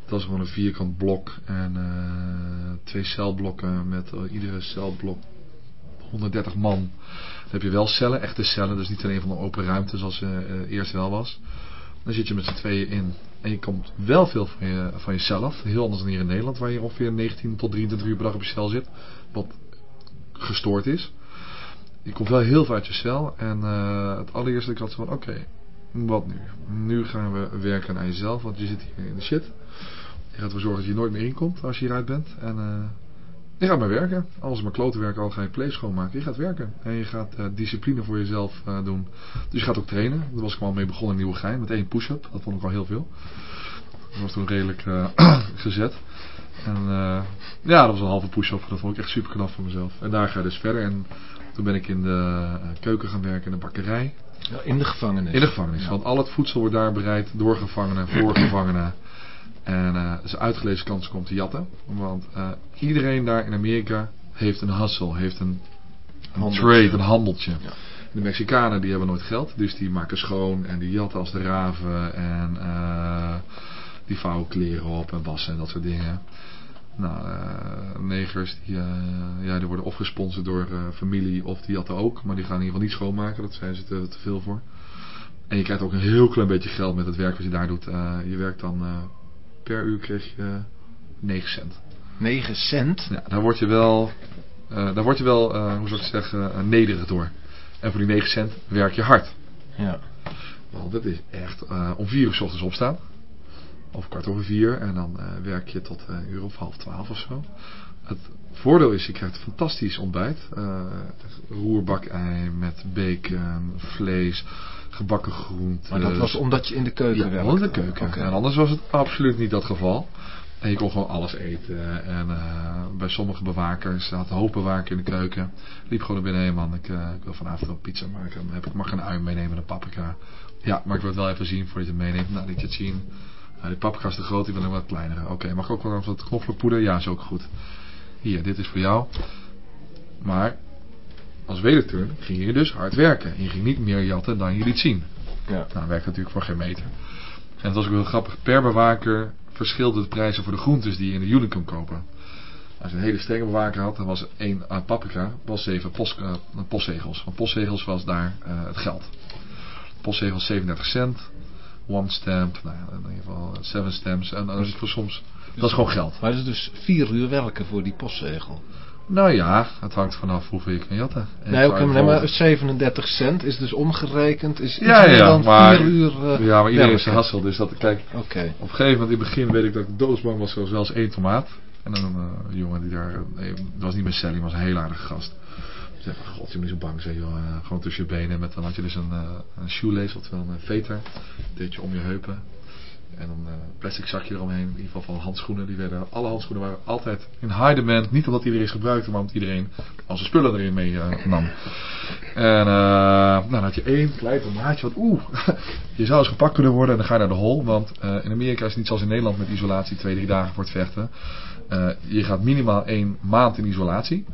Dat was gewoon een vierkant blok en uh, twee celblokken met iedere celblok 130 man. Dan heb je wel cellen, echte cellen, dus niet alleen van een open ruimte zoals eerst wel was. Dan zit je met z'n tweeën in. En je komt wel veel van, je, van jezelf. Heel anders dan hier in Nederland, waar je ongeveer 19 tot 23 uur per dag op je cel zit. Wat gestoord is. Je komt wel heel veel uit je cel. En uh, het allereerste ik had van, oké, wat nu? Nu gaan we werken aan jezelf, want je zit hier in de shit. Je gaat ervoor zorgen dat je nooit meer inkomt als je hieruit bent. En uh, je gaat maar werken. Als maar kloten werken, al ga je play schoonmaken. Je gaat werken. En je gaat uh, discipline voor jezelf doen. Dus je gaat ook trainen. Daar was ik al mee begonnen in Nieuwegein. Met één push-up. Dat vond ik al heel veel. Dat was toen redelijk gezet. En ja, dat was een halve push-up. Dat vond ik echt super knap voor mezelf. En daar ga je dus verder. En toen ben ik in de keuken gaan werken. In de bakkerij. Ja, in de gevangenis. In de gevangenis. Want al het voedsel wordt daar bereid door gevangenen, voor gevangenen. En uh, is uitgelezen kans komt te jatten. Want uh, iedereen daar in Amerika heeft een hustle, heeft een, een trade, een handeltje. Ja. De Mexicanen die hebben nooit geld, dus die maken schoon en die jatten als de raven en uh, die vouwen kleren op en wassen en dat soort dingen. Nou, negers die, ja, die worden of gesponsord door familie of die jatten ook, maar die gaan in ieder geval niet schoonmaken, dat zijn ze te, te veel voor. En je krijgt ook een heel klein beetje geld met het werk wat je daar doet. je werkt dan per uur kreeg je 9 cent. 9 cent? Ja, daar word je wel, daar word je wel hoe zou ik zeggen, nederig door. En voor die 9 cent werk je hard. Ja. Want het is echt om 4 uur s ochtends opstaan. Of kwart over 4. En dan werk je tot een uur of half 12 of zo. Het voordeel is, je krijgt een fantastisch ontbijt. roerbakei met bacon, vlees gebakken groenten. Maar dat was omdat je in de keuken ja, werkte? in de keuken. En anders was het absoluut niet dat geval. En je kon gewoon alles eten. En uh, bij sommige bewakers, zat een hoofdbewaker in de keuken. Liep gewoon naar binnen, man, ik, uh, ik, wil vanavond een pizza maken. Dan heb ik, mag een ui meenemen en een paprika. Ja, maar ik wil het wel even zien voordat je het meeneemt. Nou, liet je het zien. Nou, die paprika is te groot, ik wil een wat kleinere. Oké, okay, mag ik ook wel wat knoflookpoeder? Ja, is ook goed. Hier, dit is voor jou. Maar als wederturn ging je dus hard werken. Je ging niet meer jatten dan je liet zien. Ja. Nou, werkt natuurlijk voor geen meter. En dat was ook wel grappig. Per bewaker verschilde de prijzen voor de groentes die je in de Unicum kopen. Als je een hele strenge bewaker had, dan was één uh, paprika, was zeven post, uh, postzegels. Want postzegels was daar uh, het geld. Postzegels 37 cent. One stamp, nou ja, in ieder geval seven stamps. En dat is voor soms, dat is gewoon geld. Maar het is dus vier uur werken voor die postzegel. Nou ja, het hangt vanaf hoeveel je kan jatten. Nee, oké, okay, maar 37 cent is dus omgerekend. Is ja, ja, dan maar, 4 uur uh, Ja, maar iedereen is hassel. Dus dat, kijk, okay. op een gegeven moment in het begin weet ik dat ik doodsbang was zoals wel eens één tomaat. En dan een uh, jongen die daar, nee, dat was niet meer Sally, maar was een heel aardige gast. Zei van, god, je moet niet zo bang zijn, joh. Uh, gewoon tussen je benen. Met, dan had je dus een, een shoelace, oftewel een veter. Deed je om je heupen. En een uh, plastic zakje eromheen. In ieder geval van handschoenen. Die werden, alle handschoenen waren altijd in high demand. Niet omdat iedereen ze gebruikte, maar omdat iedereen al zijn spullen erin mee nam. En nou, dan had je één klein maatje. Wat oeh, je zou eens gepakt kunnen worden. En dan ga je naar de hol. Want in Amerika is het niet zoals in Nederland met isolatie. Twee, drie dagen voor het vechten. je gaat minimaal één maand in isolatie.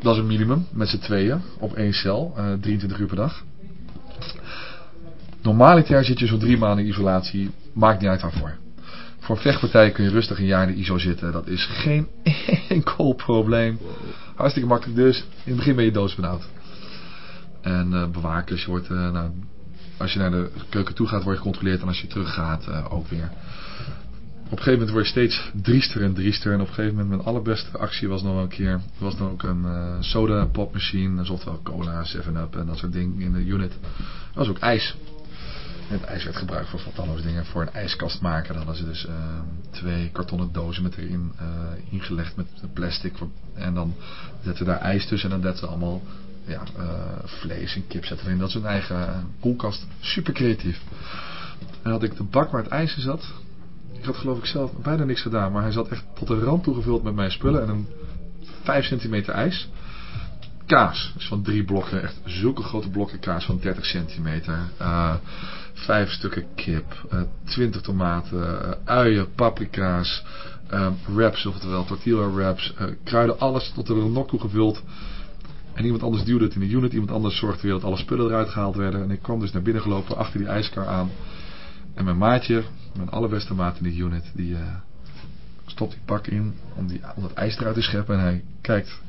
Dat is een minimum. Met z'n tweeën. Op één cel. 23 uur per dag. Normaliter zit je zo'n drie maanden in isolatie Maakt niet uit waarvoor. Voor vechtpartijen kun je rustig een jaar in de ISO zitten. Dat is geen enkel probleem. Hartstikke makkelijk dus. In het begin ben je doodsbenauwd. En uh, bewakers, je wordt, uh, nou, als je naar de keuken toe gaat, word je gecontroleerd. En als je terug gaat, ook weer. Op een gegeven moment word je steeds driester en driester. En op een gegeven moment, mijn allerbeste actie was nog wel een keer... was dan ook een soda popmachine. Dat oftewel cola, 7-up en dat soort dingen in de unit. Dat was ook ijs. Het ijs werd gebruikt voor wat dingen. Voor een ijskast maken. Dan hadden ze dus uh, twee kartonnen dozen met erin uh, ingelegd met plastic. En dan zetten ze daar ijs tussen. En dan zetten ze allemaal ja, uh, vlees en kip zetten erin. Dat is hun eigen koelkast. Super creatief. En had ik de bak waar het ijs in zat. Ik had geloof ik zelf bijna niks gedaan. Maar hij zat echt tot de rand toegevuld met mijn spullen. En een 5 centimeter ijs kaas. Dus van drie blokken, echt zulke grote blokken kaas van 30 centimeter. Uh, vijf stukken kip, uh, 20 tomaten, uh, uien, paprika's, wraps, oftewel tortilla wraps, kruiden, alles tot een nok toe gevuld. En iemand anders duwde het in de unit, iemand anders zorgde weer dat alle spullen eruit gehaald werden. En ik kwam dus naar binnen gelopen, achter die ijskar aan. En mijn maatje, mijn allerbeste maat in de unit, die stopt die pak in om, die, om dat ijs eruit te scheppen. En hij kijkt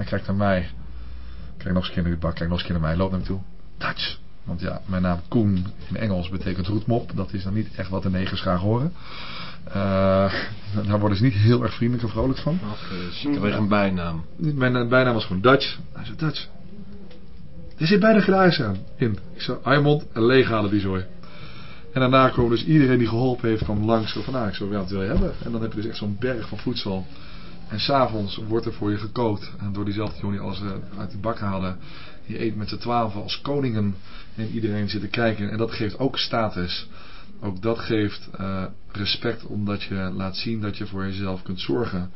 hij kijkt naar mij. Kijk nog eens een keer naar die bak. Kijk nog eens een keer naar mij. Loopt naar me toe. Dutch. Want ja, mijn naam Koen in Engels betekent roetmop. Dat is dan niet echt wat de negers graag horen. Uh, daar worden ze niet heel erg vriendelijk en vrolijk van. Of uh, ik een bijnaam. Mijn bijnaam was gewoon Dutch. Hij zei Dutch. Er zit bijna geen aan in. Ik zei, Aymond, leeg halen die zooi. En daarna kwam dus iedereen die geholpen heeft kwam langs. Van, nou, ik zo, ja, wat wil je hebben? En dan heb je dus echt zo'n berg van voedsel. En s'avonds wordt er voor je gekookt. En door diezelfde jongen die alles eh, uit de bak haalde. Die eet met z'n twaalf als koningen. En iedereen zit te kijken. En dat geeft ook status. Ook dat geeft uh, respect omdat je laat zien dat je voor jezelf kunt zorgen.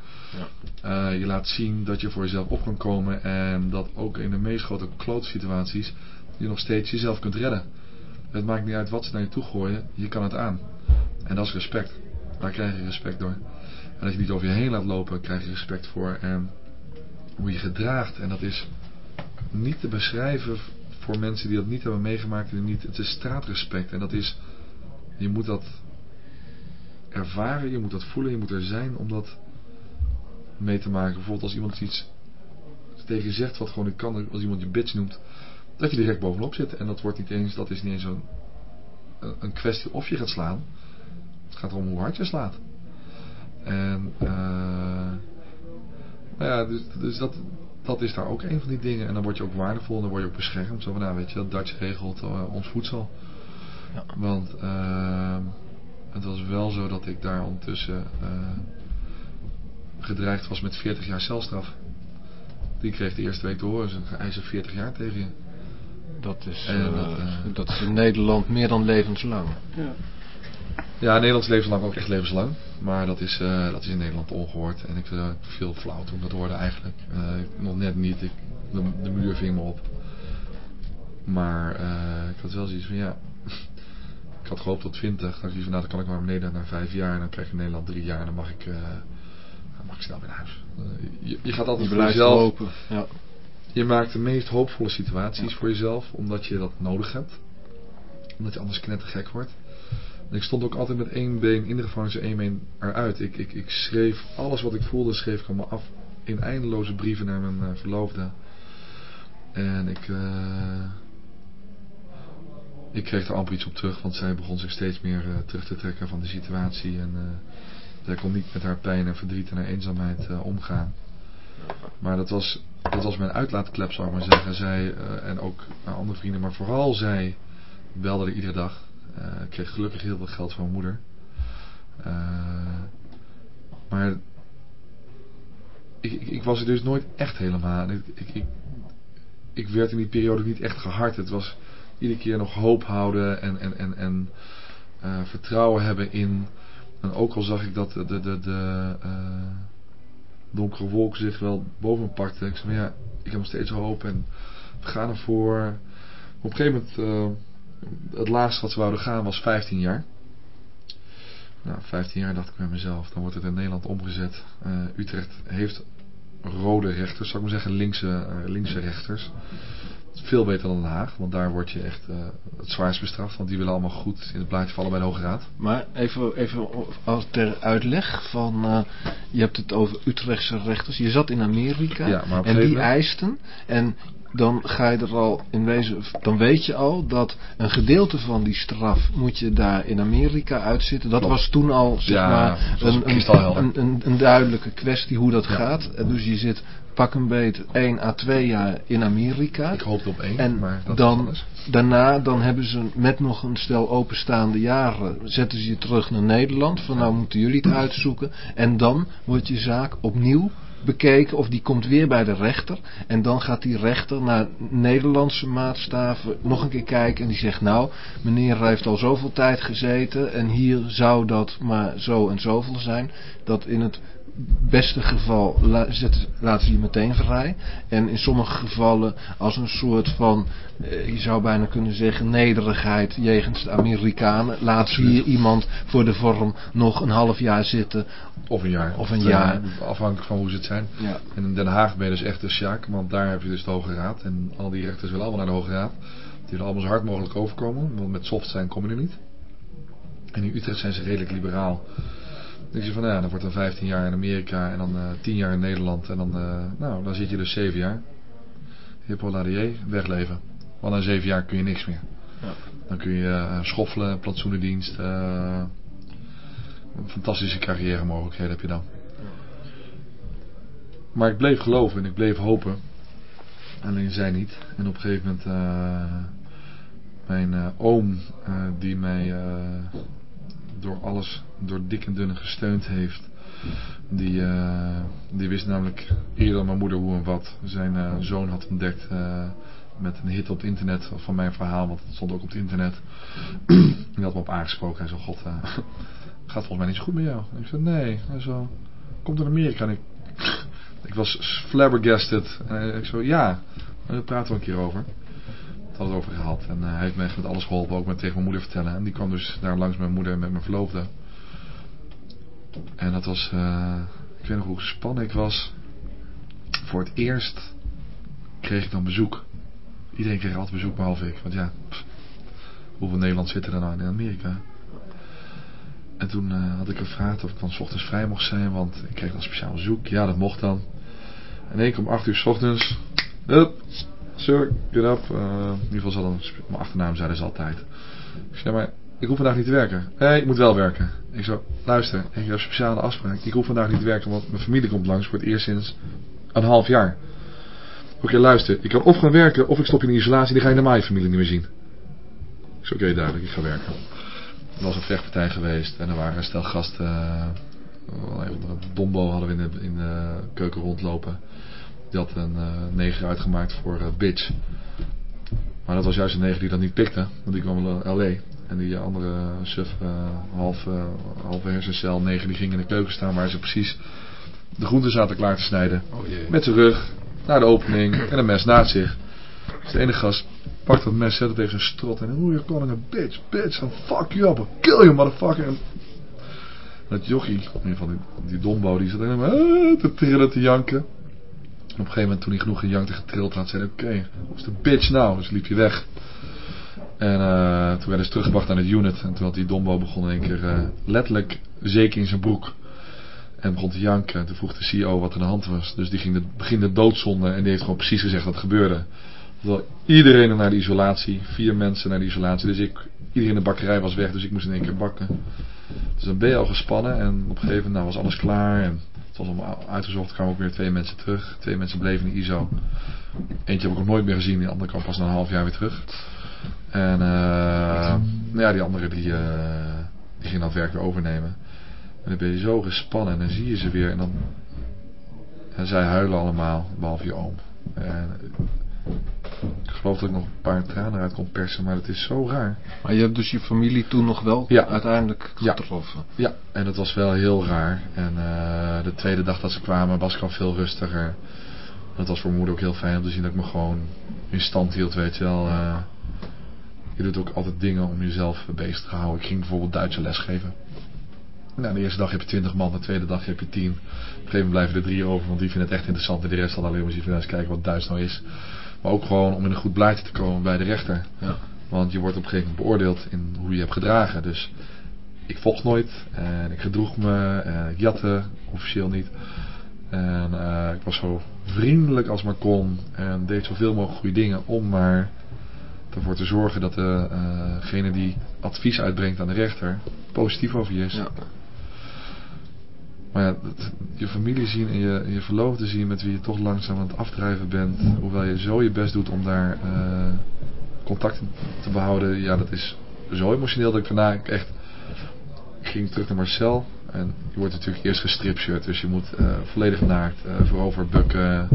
Ja. Uh, je laat zien dat je voor jezelf op kan komen. En dat ook in de meest grote klootsituaties je nog steeds jezelf kunt redden. Het maakt niet uit wat ze naar je toe gooien. Je kan het aan. En dat is respect. Daar krijg je respect door. En als je niet over je heen laat lopen, krijg je respect voor en hoe je gedraagt. En dat is niet te beschrijven voor mensen die dat niet hebben meegemaakt. En niet, het is straatrespect. En dat is, je moet dat ervaren, je moet dat voelen, je moet er zijn om dat mee te maken. Bijvoorbeeld als iemand iets tegen zegt wat gewoon niet kan, als iemand je bitch noemt, dat je direct bovenop zit. En dat wordt niet eens, dat is niet eens een, een kwestie of je gaat slaan. Het gaat erom hoe hard je slaat. En uh, nou ja, dus, dus dat, dat is daar ook een van die dingen. En dan word je ook waardevol en dan word je ook beschermd. Zo van, nou weet je, dat Dutch regelt uh, ons voedsel. Ja. Want uh, het was wel zo dat ik daar ondertussen gedreigd was met 40 jaar celstraf. Die kreeg de eerste week te horen, ze eisen 40 jaar tegen je. Dat is, dat, dat, is in Nederland meer dan levenslang. Ja. Ja, Nederlands levenslang ook echt levenslang. Maar dat is, uh, dat is in Nederland ongehoord. En ik het veel flauw toen dat hoorde eigenlijk. Uh, nog net niet. Ik, de, de, muur ving me op. Maar uh, ik had wel zoiets van ja... ik had gehoopt tot 20. Dan, van, nou, dan kan ik maar beneden naar 5 jaar. En dan krijg ik in Nederland 3 jaar. En dan mag ik, dan mag ik snel weer naar huis. Je, je, gaat altijd je voor jezelf... Hopen. Ja. Je maakt de meest hoopvolle situaties ja. voor jezelf. Omdat je dat nodig hebt. Omdat je anders knettergek wordt ik stond ook altijd met één been in de gevangenis één been eruit. Ik, ik, ik schreef alles wat ik voelde, schreef ik allemaal af in eindeloze brieven naar mijn uh, verloofde. En ik... Uh, ik kreeg er amper iets op terug, want zij begon zich steeds meer terug te trekken van de situatie. En zij kon niet met haar pijn en verdriet en haar eenzaamheid omgaan. Maar dat was, dat was mijn uitlaatklep, zou ik maar zeggen. Zij, en ook andere vrienden, maar vooral zij belde er iedere dag. ik kreeg gelukkig heel veel geld van mijn moeder. maar ik, ik, was er dus nooit echt helemaal. Ik, ik, ik, werd in die periode niet echt gehard. Het was iedere keer nog hoop houden en, en, en, en vertrouwen hebben in. En ook al zag ik dat de, de, de, donkere wolk zich wel boven me pakte. Ik zei, maar ja, ik heb nog steeds hoop en we gaan ervoor. Op een gegeven moment, uh, het laatste wat ze wouden gaan was 15 jaar. Nou, 15 jaar dacht ik bij mezelf, dan wordt het in Nederland omgezet. Utrecht heeft rode rechters, zou ik maar zeggen, linkse, uh, linkse rechters. Veel beter dan Den Haag, want daar word je echt uh, het zwaarst bestraft, want die willen allemaal goed in het plaatje vallen bij de Hoge Raad. Maar even, even als ter uitleg van, uh, je hebt het over Utrechtse rechters, je zat in Amerika ja, en die eisten, en dan ga je er al in wezen, dan weet je al dat een gedeelte van die straf moet je daar in Amerika uitzitten. Dat was toen al zeg ja, maar een, een, een, een, duidelijke kwestie hoe dat ja. gaat. Dus je zit pak een beet 1 à 2 jaar in Amerika. Ik hoopte op één, en maar dat dan, daarna dan hebben ze met nog een stel openstaande jaren zetten ze je terug naar Nederland. Van nou moeten jullie het uitzoeken. En dan wordt je zaak opnieuw bekeken of die komt weer bij de rechter. En dan gaat die rechter naar Nederlandse maatstaven nog een keer kijken. En die zegt nou, meneer heeft al zoveel tijd gezeten. En hier zou dat maar zo en zoveel zijn. Dat in het beste geval laten ze je meteen vrij. En in sommige gevallen als een soort van, eh, je zou bijna kunnen zeggen, nederigheid jegens de Amerikanen. Laten ze hier iemand voor de vorm nog een half jaar zitten. Of een jaar. Of een jaar. Afhankelijk van hoe ze het zijn. Ja. En in Den Haag ben je dus echt de sjaak, want daar heb je dus de Hoge Raad. En al die rechters willen allemaal naar de Hoge Raad. Die willen allemaal zo hard mogelijk overkomen, want met soft zijn kom je er niet. En in Utrecht zijn ze redelijk liberaal denk je van, nou ja, dan wordt dan 15 jaar in Amerika en dan uh, eh, 10 jaar in Nederland. En dan, uh, nou, dan zit je dus 7 jaar. Hippo Ladier, wegleven. Want na 7 jaar kun je niks meer. Ja. Dan kun je uh, schoffelen, plantsoenendienst. een fantastische carrière mogelijkheden heb je dan. Maar ik bleef geloven en ik bleef hopen. Alleen zij niet. En op een gegeven moment, mijn oom, die mij door alles, door dik en dun gesteund heeft. Die, uh, die wist namelijk eerder dan mijn moeder hoe en wat. Zijn uh, zoon had ontdekt uh, met een hit op het internet van mijn verhaal, want het stond ook op het internet. die had me op aangesproken. Hij zei, god, gaat volgens mij niet zo goed met jou. Ik zei, nee. Hij zo, komt in Amerika. En ik, ik was flabbergasted. En ik zo, ja, daar praten we een keer over het had het over gehad. En hij heeft me echt met alles geholpen, ook met tegen mijn moeder vertellen. En die kwam dus daar langs mijn moeder en met mijn verloofde. En dat was, uh, ik weet nog hoe gespannen ik was. Voor het eerst kreeg ik dan bezoek. Iedereen kreeg altijd bezoek, behalve ik. Want ja, pff, hoeveel Nederlands zitten er nou in Amerika? En toen uh, had ik gevraagd of ik dan s ochtends vrij mocht zijn, want ik kreeg dan speciaal bezoek. Ja, dat mocht dan. En keer om 8 uur s ochtends, hup, Sir, get up. Uh, in ieder geval zal dan mijn achternaam zeiden ze altijd. Ik zei, maar ik hoef vandaag niet te werken. Nee, ik moet wel werken. Ik zo, luister, ik heb een speciale afspraak. Ik hoef vandaag niet te werken, want mijn familie komt langs voor het eerst sinds een half jaar. Oké, luister, ik kan of gaan werken of ik stop in isolatie, die ga je naar mijn familie niet meer zien. Ik zei, oké, duidelijk, ik ga werken. Er was een vechtpartij geweest en er waren een stel gasten. Uh, even dombo hadden we in de, in de keuken rondlopen. Die had een uh, neger uitgemaakt voor uh, bitch. Maar dat was juist een neger die dat niet pikte. Want die kwam L.A. En die andere suf, uh, half, halve hersencel neger, die ging in de keuken staan waar ze precies de groenten zaten klaar te snijden. Oh met zijn rug naar de opening en een mes naast zich. Dus de ene gast pakt dat mes, zet het tegen zijn strot en hoe je calling een bitch, bitch, and fuck you up, kill you motherfucker. En dat jochie, in ieder geval die, die dombo, die zat helemaal te trillen, te janken op een gegeven moment toen hij genoeg gejankt en getrild had, zei hij, oké, okay, de bitch nou? Dus liep hij weg. En uh, toen werden ze teruggebracht aan het unit. En toen had die dombo begonnen in één keer uh, letterlijk zeker in zijn broek. En begon te janken. En toen vroeg de CEO wat er aan de hand was. Dus die ging de, begin de doodzonde. En die heeft gewoon precies gezegd wat er gebeurde. Terwijl iedereen naar de isolatie, vier mensen naar de isolatie. Dus ik, iedereen in de bakkerij was weg, dus ik moest in één keer bakken. Dus dan ben je al gespannen en op een gegeven moment nou, was alles klaar. En was allemaal uitgezocht, kwamen ook weer twee mensen terug. Twee mensen bleven in de ISO. Eentje heb ik nog nooit meer gezien, de andere kwam pas na een half jaar weer terug. En uh, ja, die andere die, uh, die ging dan het werk weer overnemen. En dan ben je zo gespannen en dan zie je ze weer en dan... En zij huilen allemaal, behalve je oom. En ik geloof dat ik nog een paar tranen uit kon persen, maar het is zo raar. Maar je hebt dus je familie toen nog wel ja. uiteindelijk getroffen? Ja. ja, en het was wel heel raar. En uh, de tweede dag dat ze kwamen was ik al veel rustiger. Dat was voor mijn moeder ook heel fijn om te zien dat ik me gewoon in stand hield, weet je wel. Uh, je doet ook altijd dingen om jezelf bezig te houden. Ik ging bijvoorbeeld Duitse les geven. Nou, de eerste dag heb je 20 man, de tweede dag heb je 10. Op een gegeven moment blijven er drie over, want die vinden het echt interessant. En de rest zal alleen maar zien van eens kijken wat Duits nou is. Maar ook gewoon om in een goed blaadje te komen bij de rechter. Ja. Want je wordt op een gegeven moment beoordeeld in hoe je hebt gedragen. Dus ik vocht nooit en ik gedroeg me en ik jatte, officieel niet. En uh, ik was zo vriendelijk als maar kon en deed zoveel mogelijk goede dingen om maar ervoor te zorgen dat degene die advies uitbrengt aan de rechter positief over je is. Ja. Maar ja, je familie zien en je, je verloofde zien met wie je toch langzaam aan het afdrijven bent. Hoewel je zo je best doet om daar uh, contact te behouden. Ja, dat is zo emotioneel dat ik daarna echt... Ik ging terug naar Marcel. En je wordt natuurlijk eerst gestripshirt. Dus je moet uh, volledig naakt, uh, voorover bukken.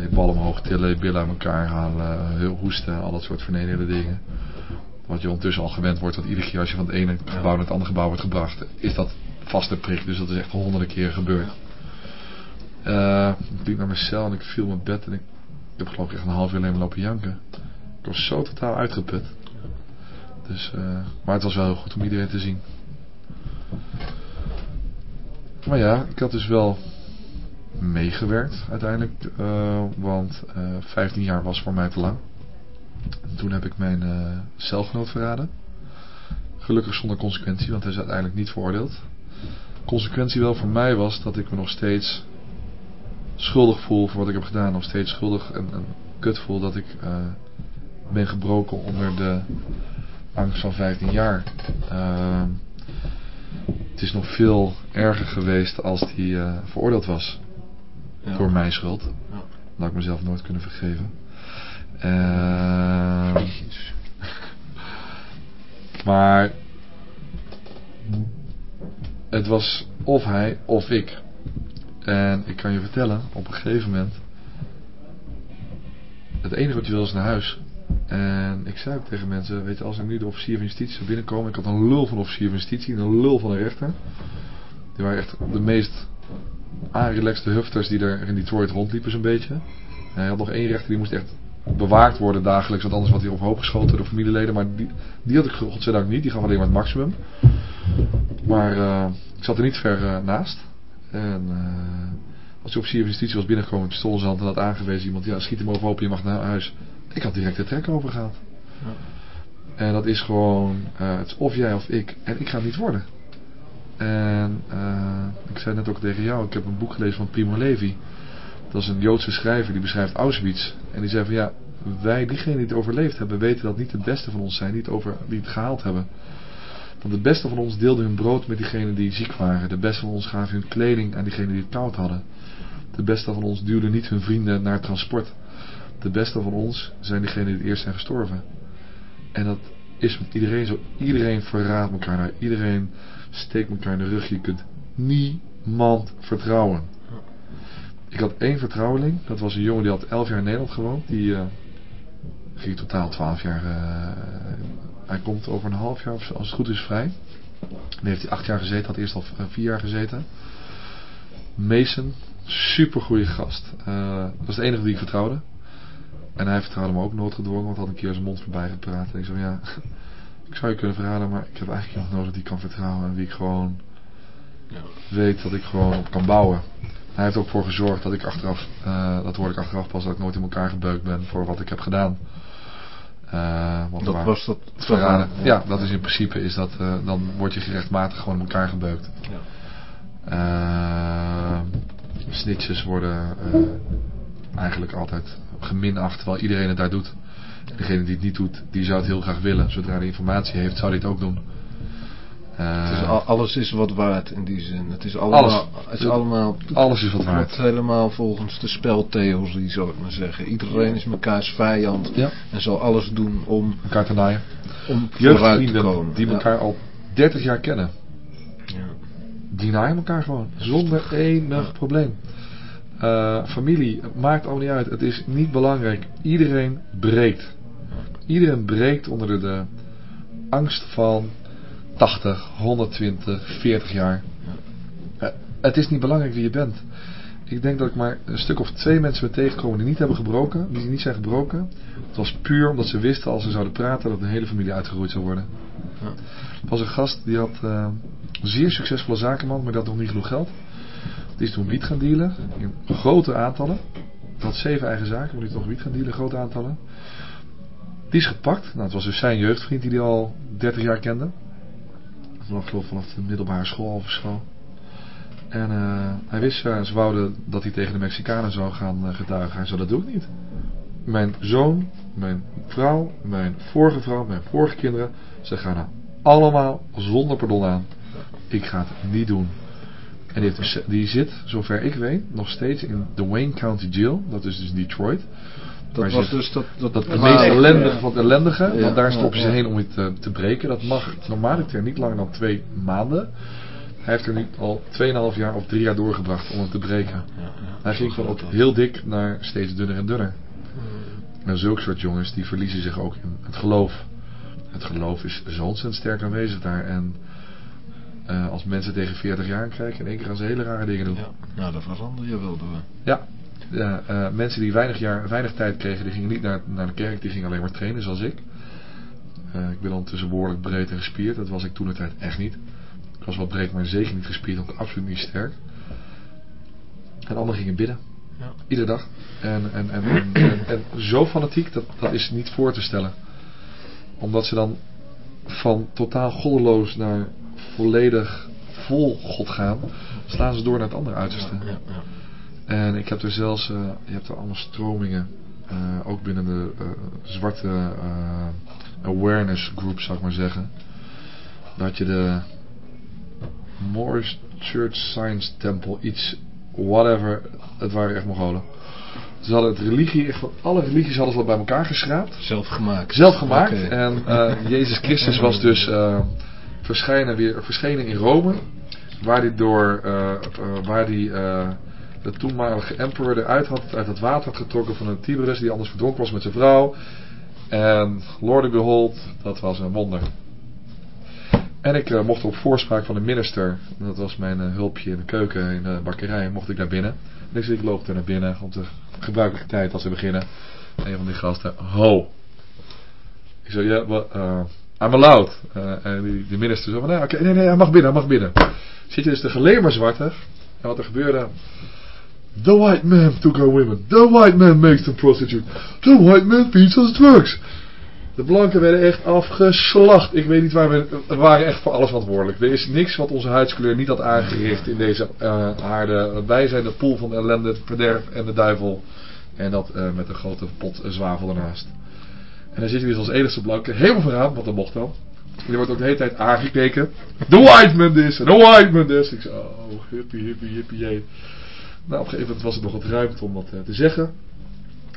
je bal omhoog tillen, je billen aan elkaar halen. Heel hoesten, al dat soort vernederende dingen. Wat je ondertussen al gewend wordt. Dat iedere keer als je van het ene gebouw naar het andere gebouw wordt gebracht. Is dat vaste prik. Dus dat is echt honderden keer gebeurd. Uh, ik liep naar mijn cel en ik viel mijn bed en ik, ik heb geloof ik echt een half uur alleen lopen janken. Ik was zo totaal uitgeput. Dus, uh, maar het was wel heel goed om iedereen te zien. Maar ja, ik had dus wel meegewerkt uiteindelijk. Uh, want 15 jaar was voor mij te lang. En toen heb ik mijn zelfgenoot verraden. Gelukkig zonder consequentie, want hij is uiteindelijk niet veroordeeld consequentie wel voor mij was dat ik me nog steeds schuldig voel voor wat ik heb gedaan. Nog steeds schuldig en, en kut voel dat ik uh, ben gebroken onder de angst van 15 jaar. Uh, het is nog veel erger geweest als die uh, veroordeeld was. Ja. Door mijn schuld. Ja. Dat ik mezelf nooit kunnen vergeven. Maar het was of hij of ik. En ik kan je vertellen, op een gegeven moment... Het enige wat je wil is naar huis. En ik zei ook tegen mensen, weet je, als ik nu de officier van justitie zou binnenkomen... Ik had een lul van officier van justitie en een lul van een rechter. Die waren echt de meest aanrelaxte hufters die er in Detroit rondliepen zo'n beetje. En hij had nog één rechter, die moest echt bewaakt worden dagelijks. Want anders had hij op hoop geschoten door familieleden. Maar die, die had ik godzijdank niet. Die gaf alleen maar het maximum. Maar uh, ik zat er niet ver uh, naast. En uh, als je officier van justitie was binnengekomen, pistool in en had aangewezen iemand, ja schiet hem overhoop, je mag naar huis. Ik had direct de trek overgehaald. Ja. En dat is gewoon, het is of jij of ik. En ik ga het niet worden. En ik zei net ook tegen jou, ik heb een boek gelezen van Primo Levi. Dat is een Joodse schrijver die beschrijft Auschwitz. En die zei van ja, wij diegenen die het overleefd hebben, weten dat niet de beste van ons zijn, niet over, die het gehaald hebben. Want de beste van ons deelden hun brood met diegenen die ziek waren. De beste van ons gaven hun kleding aan diegenen die het koud hadden. De beste van ons duwden niet hun vrienden naar transport. De beste van ons zijn diegenen die het eerst zijn gestorven. En dat is met iedereen zo. Iedereen verraadt elkaar. Iedereen steekt elkaar in de rug. Je kunt niemand vertrouwen. Ik had één vertrouweling. Dat was een jongen die had elf jaar in Nederland gewoond. Die uh, ging totaal twaalf jaar uh, hij komt over een half jaar, als het goed is, vrij. Dan heeft hij acht jaar gezeten, had eerst al eh, vier jaar gezeten. Mason, super goede gast. Uh, dat was de enige die ik vertrouwde. En hij vertrouwde me ook noodgedwongen, want had een keer zijn mond voorbij gepraat. En ik zei, ja, ik zou je kunnen verraden, maar ik heb eigenlijk iemand nodig die ik kan vertrouwen. En wie ik gewoon ja. weet dat ik gewoon op kan bouwen. Hij heeft ook voor gezorgd dat ik achteraf, uh, dat hoorde ik achteraf pas, dat ik nooit in elkaar gebeukt ben voor wat ik heb gedaan. Uh, dat was dat verraden. Ja, dat is in principe is dat, uh, dan word je gerechtmatig gewoon in elkaar gebeukt. Ja. Snitches worden eigenlijk altijd geminacht, terwijl iedereen het daar doet. Degene die het niet doet, die zou het heel graag willen. Zodra hij informatie heeft, zou hij het ook doen. Uh, is alles is wat waard in die zin. Het is allemaal, alles, het is allemaal, alles is wat waard. Helemaal volgens de speltheorie zou ik maar zeggen. Iedereen is mekaars vijand ja. en zal alles doen om elkaar te naaien. Om vooruit te komen. die elkaar al 30 jaar kennen. Ja. Die naaien elkaar gewoon. Zonder enig probleem. Uh, familie, het maakt allemaal niet uit. Het is niet belangrijk. Iedereen breekt. Iedereen breekt onder de, de angst van 80, 120, 40 jaar. Uh, het is niet belangrijk wie je bent. Ik denk dat ik maar een stuk of twee mensen ben tegengekomen die niet hebben gebroken. Die niet zijn gebroken. Het was puur omdat ze wisten als ze zouden praten dat de hele familie uitgeroeid zou worden. Ja. Er was een gast die had uh, een zeer succesvolle zakenman, maar die had nog niet genoeg geld. Die is toen wiet gaan dealen in grote aantallen. Hij had zeven eigen zaken, maar die is nog wiet gaan dealen in grote aantallen. Die is gepakt. Nou, het was dus zijn jeugdvriend die hij al 30 jaar kende. Vanaf, vanaf de middelbare school of zo. En uh, hij wist, uh, ze wouden dat hij tegen de Mexicanen zou gaan uh, getuigen. Hij zei, dat doe ik niet. Mijn zoon, mijn vrouw, mijn vorige vrouw, mijn vorige kinderen, ze gaan allemaal zonder pardon aan. Ik ga het niet doen. En die, die zit, zover ik weet, nog steeds in de Wayne County Jail. Dat is dus Detroit. Dat was dus dat, dat, dat het meest ellendige van het ellendige. Ja, want daar stoppen ze heen om het te, te, breken. Dat mag normaal niet langer dan twee maanden. Hij heeft er nu al 2,5 jaar of 3 jaar doorgebracht om het te breken. Hij ging van ook heel dik naar steeds dunner en dunner. En zulke soort jongens die verliezen zich ook in het geloof. Het geloof is zo ontzettend sterk aanwezig daar. En uh, als mensen tegen 40 jaar kijken, in één keer gaan ze hele rare dingen doen. Ja, nou, dat verander je wel door. Ja, uh, mensen die weinig, jaar, weinig tijd kregen, die gingen niet naar, naar de kerk, die gingen alleen maar trainen, zoals ik. Uh, ik ben ondertussen behoorlijk breed en gespierd, dat was ik toen de tijd echt niet. Ik was wel breed, maar zeker niet gespierd, ook absoluut niet sterk. En anderen gingen bidden. Ja. Iedere dag. En, en, en, en, en zo fanatiek, dat, dat is niet voor te stellen. Omdat ze dan van totaal goddeloos naar volledig vol God gaan, slaan ze door naar het andere uiterste. Ja, ja. En ik heb er zelfs, uh, je hebt er allemaal stromingen, uh, ook binnen de uh, zwarte awareness group zou ik maar zeggen. Dat je de Morris Church Science Temple, iets, whatever, het waren echt Mongolen. Ze hadden het religie, echt van alle religies hadden ze wat bij elkaar geschraapt. Zelf gemaakt. Zelf gemaakt. Okay. En Jezus Christus was dus verschijnen weer, verschenen in Rome. Waar hij door, waar die, de toenmalige emperor eruit had, uit het water had getrokken van een Tiberius die anders verdronken was met zijn vrouw. En Lord behold, dat was een wonder. En ik mocht op voorspraak van de minister, dat was mijn hulpje in de keuken in de bakkerij, mocht ik naar binnen. En ik zei, ik loop er naar binnen om de gebruikelijke tijd als ze beginnen. En een van die gasten, ho. Ik zei, ja, yeah, I'm allowed. Uh, en die, minister van, nee, okay, nee, nee, hij mag binnen, hij mag binnen. Zit je dus de alleen zwarte. En wat er gebeurde... The white man took our women. The white man makes them prostitute. The white man feeds us drugs. De blanken werden echt afgeslacht. Ik weet niet waar we... We waren echt voor alles verantwoordelijk. Er is niks wat onze huidskleur niet had aangericht in deze uh, aarde. Wij zijn de poel van de ellende, het verderf en de duivel. En dat uh, met een grote pot zwavel ernaast. En dan zit hij dus als enigste blanke helemaal vooraan, want dat mocht wel. En wordt ook de hele tijd aangekeken. The white man this, the white man this. Ik zei, oh, hippie, hippie, hippie, jee. Nou, op een gegeven moment was het nog wat ruimte om wat uh, te zeggen.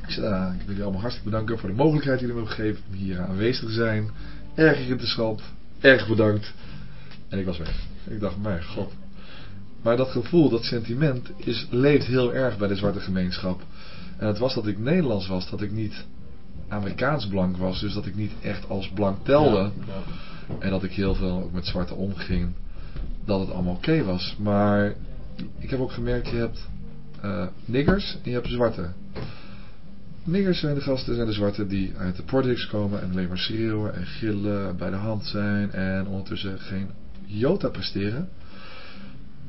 Ik zei, ah, ik wil jullie allemaal hartstikke bedanken voor de mogelijkheid die jullie me hebben gegeven om hier aanwezig te zijn. Erg interessant, erg bedankt. En ik was weg. Ik dacht, mijn god. Maar dat gevoel, dat sentiment, is, leeft heel erg bij de zwarte gemeenschap. En het was dat ik Nederlands was, dat ik niet Amerikaans blank was. Dus dat ik niet echt als blank telde. En dat ik heel veel ook met zwarte omging. Dat het allemaal oké was. Maar ik heb ook gemerkt, je hebt uh, niggers en je hebt zwarte. Niggers zijn de gasten, zijn de zwarte die uit de projects komen en alleen maar schreeuwen en gillen, bij de hand zijn en ondertussen geen jota presteren.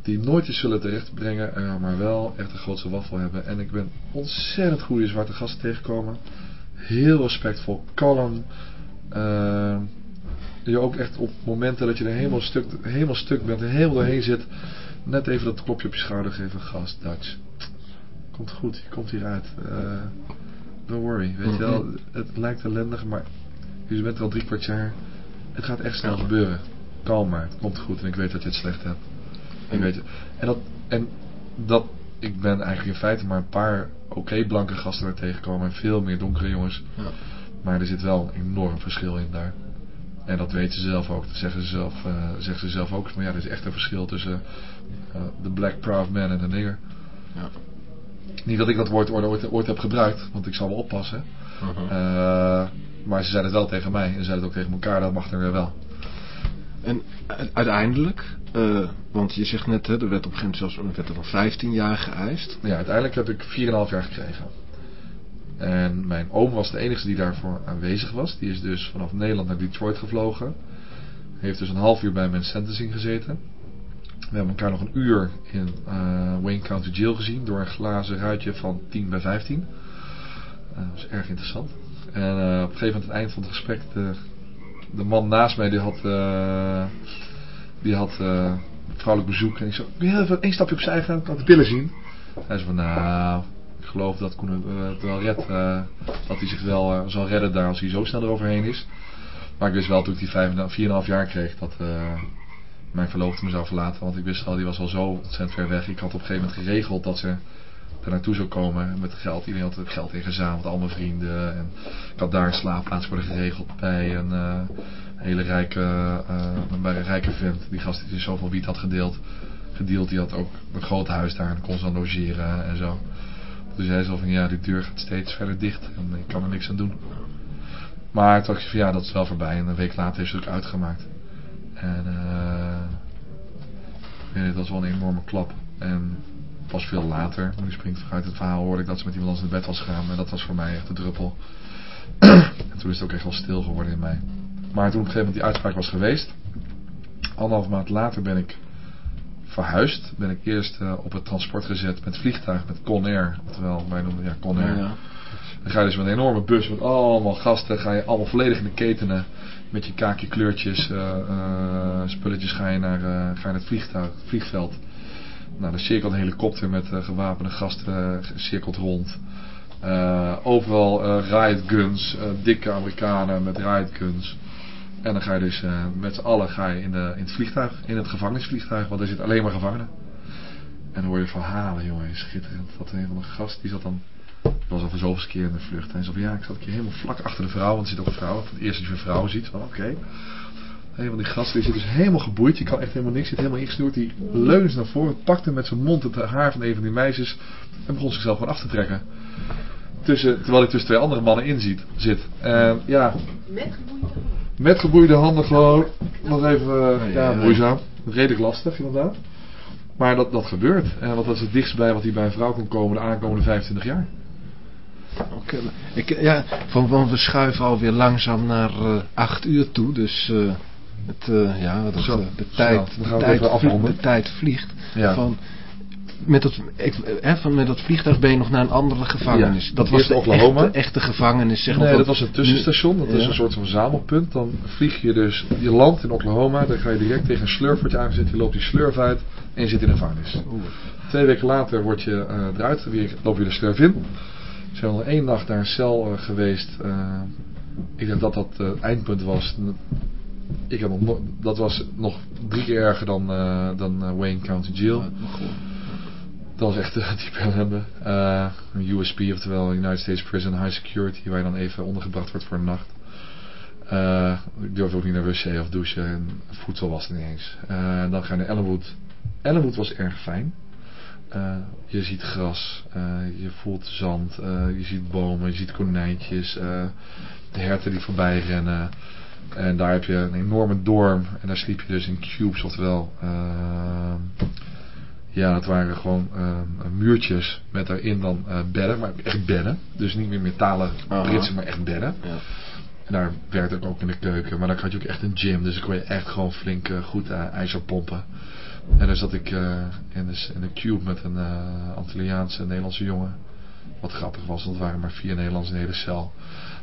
Die nooit je zullen terechtbrengen, uh, maar wel echt een grootste waffel hebben. En ik ben ontzettend goede zwarte gasten tegengekomen heel respectvol, kalm. Uh, je ook echt op momenten dat je er helemaal stuk, helemaal stuk bent en helemaal doorheen zit, net even dat klopje op je schouder geven. Gast, Dutch. Komt goed, je komt hieruit. Uh, don't worry, weet je wel. Mhm. Het lijkt ellendig, maar je bent er al drie kwart jaar. Het gaat echt snel gebeuren. Kalm maar, het komt goed en ik weet dat je het slecht hebt. Ik weet het. En dat, en dat, ik ben eigenlijk in feite maar een paar oké blanke gasten waar tegenkomen en veel meer donkere jongens. Ja. Maar er zit wel een enorm verschil in daar. En dat weten ze zelf ook. Dat zeggen ze zelf, uh, zeggen ze zelf ook. Maar ja, er is echt een verschil tussen uh, de black proud man en de nigger. Ja. Niet dat ik dat woord ooit, ooit, heb gebruikt, want ik zal wel oppassen. Uh -huh. uh, maar ze zeiden het wel tegen mij en ze zeiden het ook tegen elkaar, dat mag er weer wel. En uiteindelijk, uh, want je zegt net, hè, er werd op een gegeven moment zelfs werd er dan 15 jaar geëist. Ja, uiteindelijk heb ik 4,5 jaar gekregen. En mijn oom was de enige die daarvoor aanwezig was. Die is dus vanaf Nederland naar Detroit gevlogen. Heeft dus een half uur bij mijn sentencing gezeten. We hebben elkaar nog een uur in uh, Wayne County Jail gezien. Door een glazen ruitje van 10 bij 15. Uh, dat was erg interessant. En uh, op een gegeven moment, aan het eind van het gesprek, de, de man naast mij die had, die had vrouwelijk bezoek. En ik zei, wil je even één stapje opzij gaan? Kan de pillen zien? Hij zei van, nou, ik geloof dat Koen het wel redt. dat hij zich wel zal redden daar als hij zo snel eroverheen is. Maar ik wist wel toen ik die 4,5 jaar kreeg dat mijn verloofde me zou verlaten. Want ik wist al, die was al zo ontzettend ver weg. Ik had op een gegeven moment geregeld dat ze er naartoe zou komen met geld. Iedereen had het geld ingezameld, al mijn vrienden. En ik had daar een slaapplaats voor geregeld bij een uh, hele rijke, uh, een rijke vent. Die gast die zoveel wiet had gedeeld. Gedeeld, die had ook een groot huis daar en kon ze dan logeren en zo. Hij zei van ja, die deur gaat steeds verder dicht en ik kan er niks aan doen. Maar toen dacht je van ja, dat is wel voorbij. En een week later heeft ze het ook uitgemaakt. En uh, dat was wel een enorme klap. En pas veel later, nu springt uit het verhaal, hoorde ik dat ze met iemand anders in bed was gegaan. En dat was voor mij echt de druppel. en toen is het ook echt wel stil geworden in mij. Maar toen op een gegeven moment die uitspraak was geweest, anderhalf maand later ben ik verhuisd. Ben ik eerst uh, op het transport gezet met vliegtuig, met Conair. Oftewel, wij noemen ja Conair. Ja, ja. Dan ga je dus met een enorme bus met allemaal gasten, ga je allemaal volledig in de ketenen. Met je kaakje kleurtjes, uh, uh, spulletjes ga je naar, ga je naar het vliegtuig, vliegveld. Nou, dan cirkelt een helikopter met gewapende gasten cirkelt rond. Overal riot guns, dikke Amerikanen met riot. En dan ga je dus met z'n allen ga je in, de, in het vliegtuig, in het gevangenisvliegtuig, want er zit alleen maar gevangenen. En dan hoor je verhalen, jongen, schitterend. Dat een van de gast, die zat dan, dat was al voor zoveel keer in de vlucht. En hij zei van ja, ik zat een keer helemaal vlak achter de vrouw, want er zit ook een vrouw. Het eerste dat je een vrouw ziet, van oké. Okay. Een van die gasten die zit dus helemaal geboeid. Je kan echt helemaal niks. Zit helemaal ingesnoerd. Die leunde naar voren. Pakte met zijn mond het haar van een van die meisjes. En begon zichzelf gewoon af te trekken. Tussen, terwijl ik tussen twee andere mannen in ziet, zit. En ja. Met geboeide handen. Met geboeide handen gewoon. Nog even, uh, ja, moeizaam. Redelijk lastig inderdaad. Maar dat, dat gebeurt. En wat was het dichtst bij wat hij bij een vrouw kon komen de aankomende 25 jaar. Oké, ik, ja, van, van we schuiven alweer langzaam naar uh, 8 uur toe, dus uh, het, uh, ja, dat, de, tijd, de, tijd vliegt, de tijd vliegt. Ja. Van, met dat, ik, hè, van, met dat vliegtuig ben je nog naar een andere gevangenis. Ja, dat was de Oklahoma. Echte, echte gevangenis. Zeg nee, maar, dat was een tussenstation. Dat ja. is een soort van zamelpunt. Dan vlieg je dus, je landt in Oklahoma. Dan ga je direct tegen een slurf wordt je aangezet. Je loopt die slurf uit en je zit in een gevangenis. Oeh. Twee weken later word je uh, eruit. Weer, loop je de slurf in. We zijn al één nacht naar een cel uh, geweest. Uh, ik denk dat dat het eindpunt was. Ik heb nog, dat was nog drie keer erger dan, dan Wayne County Jail. Dat was echt uh, diep ellende. Een USP, oftewel United States Prison High Security, waar je dan even ondergebracht wordt voor een nacht. Uh, ik durf ook niet naar wc of douchen en voedsel was er niet eens. Uh, dan ga je naar Ellenwood. Ellenwood was erg fijn. Uh, je ziet gras, uh, je voelt zand, uh, je ziet bomen, je ziet konijntjes, de herten die voorbij rennen. En daar heb je een enorme dorm en daar sliep je dus in cubes, oftewel ja, het waren gewoon muurtjes met daarin dan bedden, maar echt bedden. Dus niet meer metalen britsen, maar echt bedden. Ja. En daar werkte ik ook in de keuken, maar dan had je ook echt een gym, dus dan kon je echt gewoon flink goed ijzer pompen. En dan zat ik uh, in, de, in de cube met een uh, Antilliaanse Nederlandse jongen. Wat grappig was, want het waren maar vier Nederlandse in de hele cel.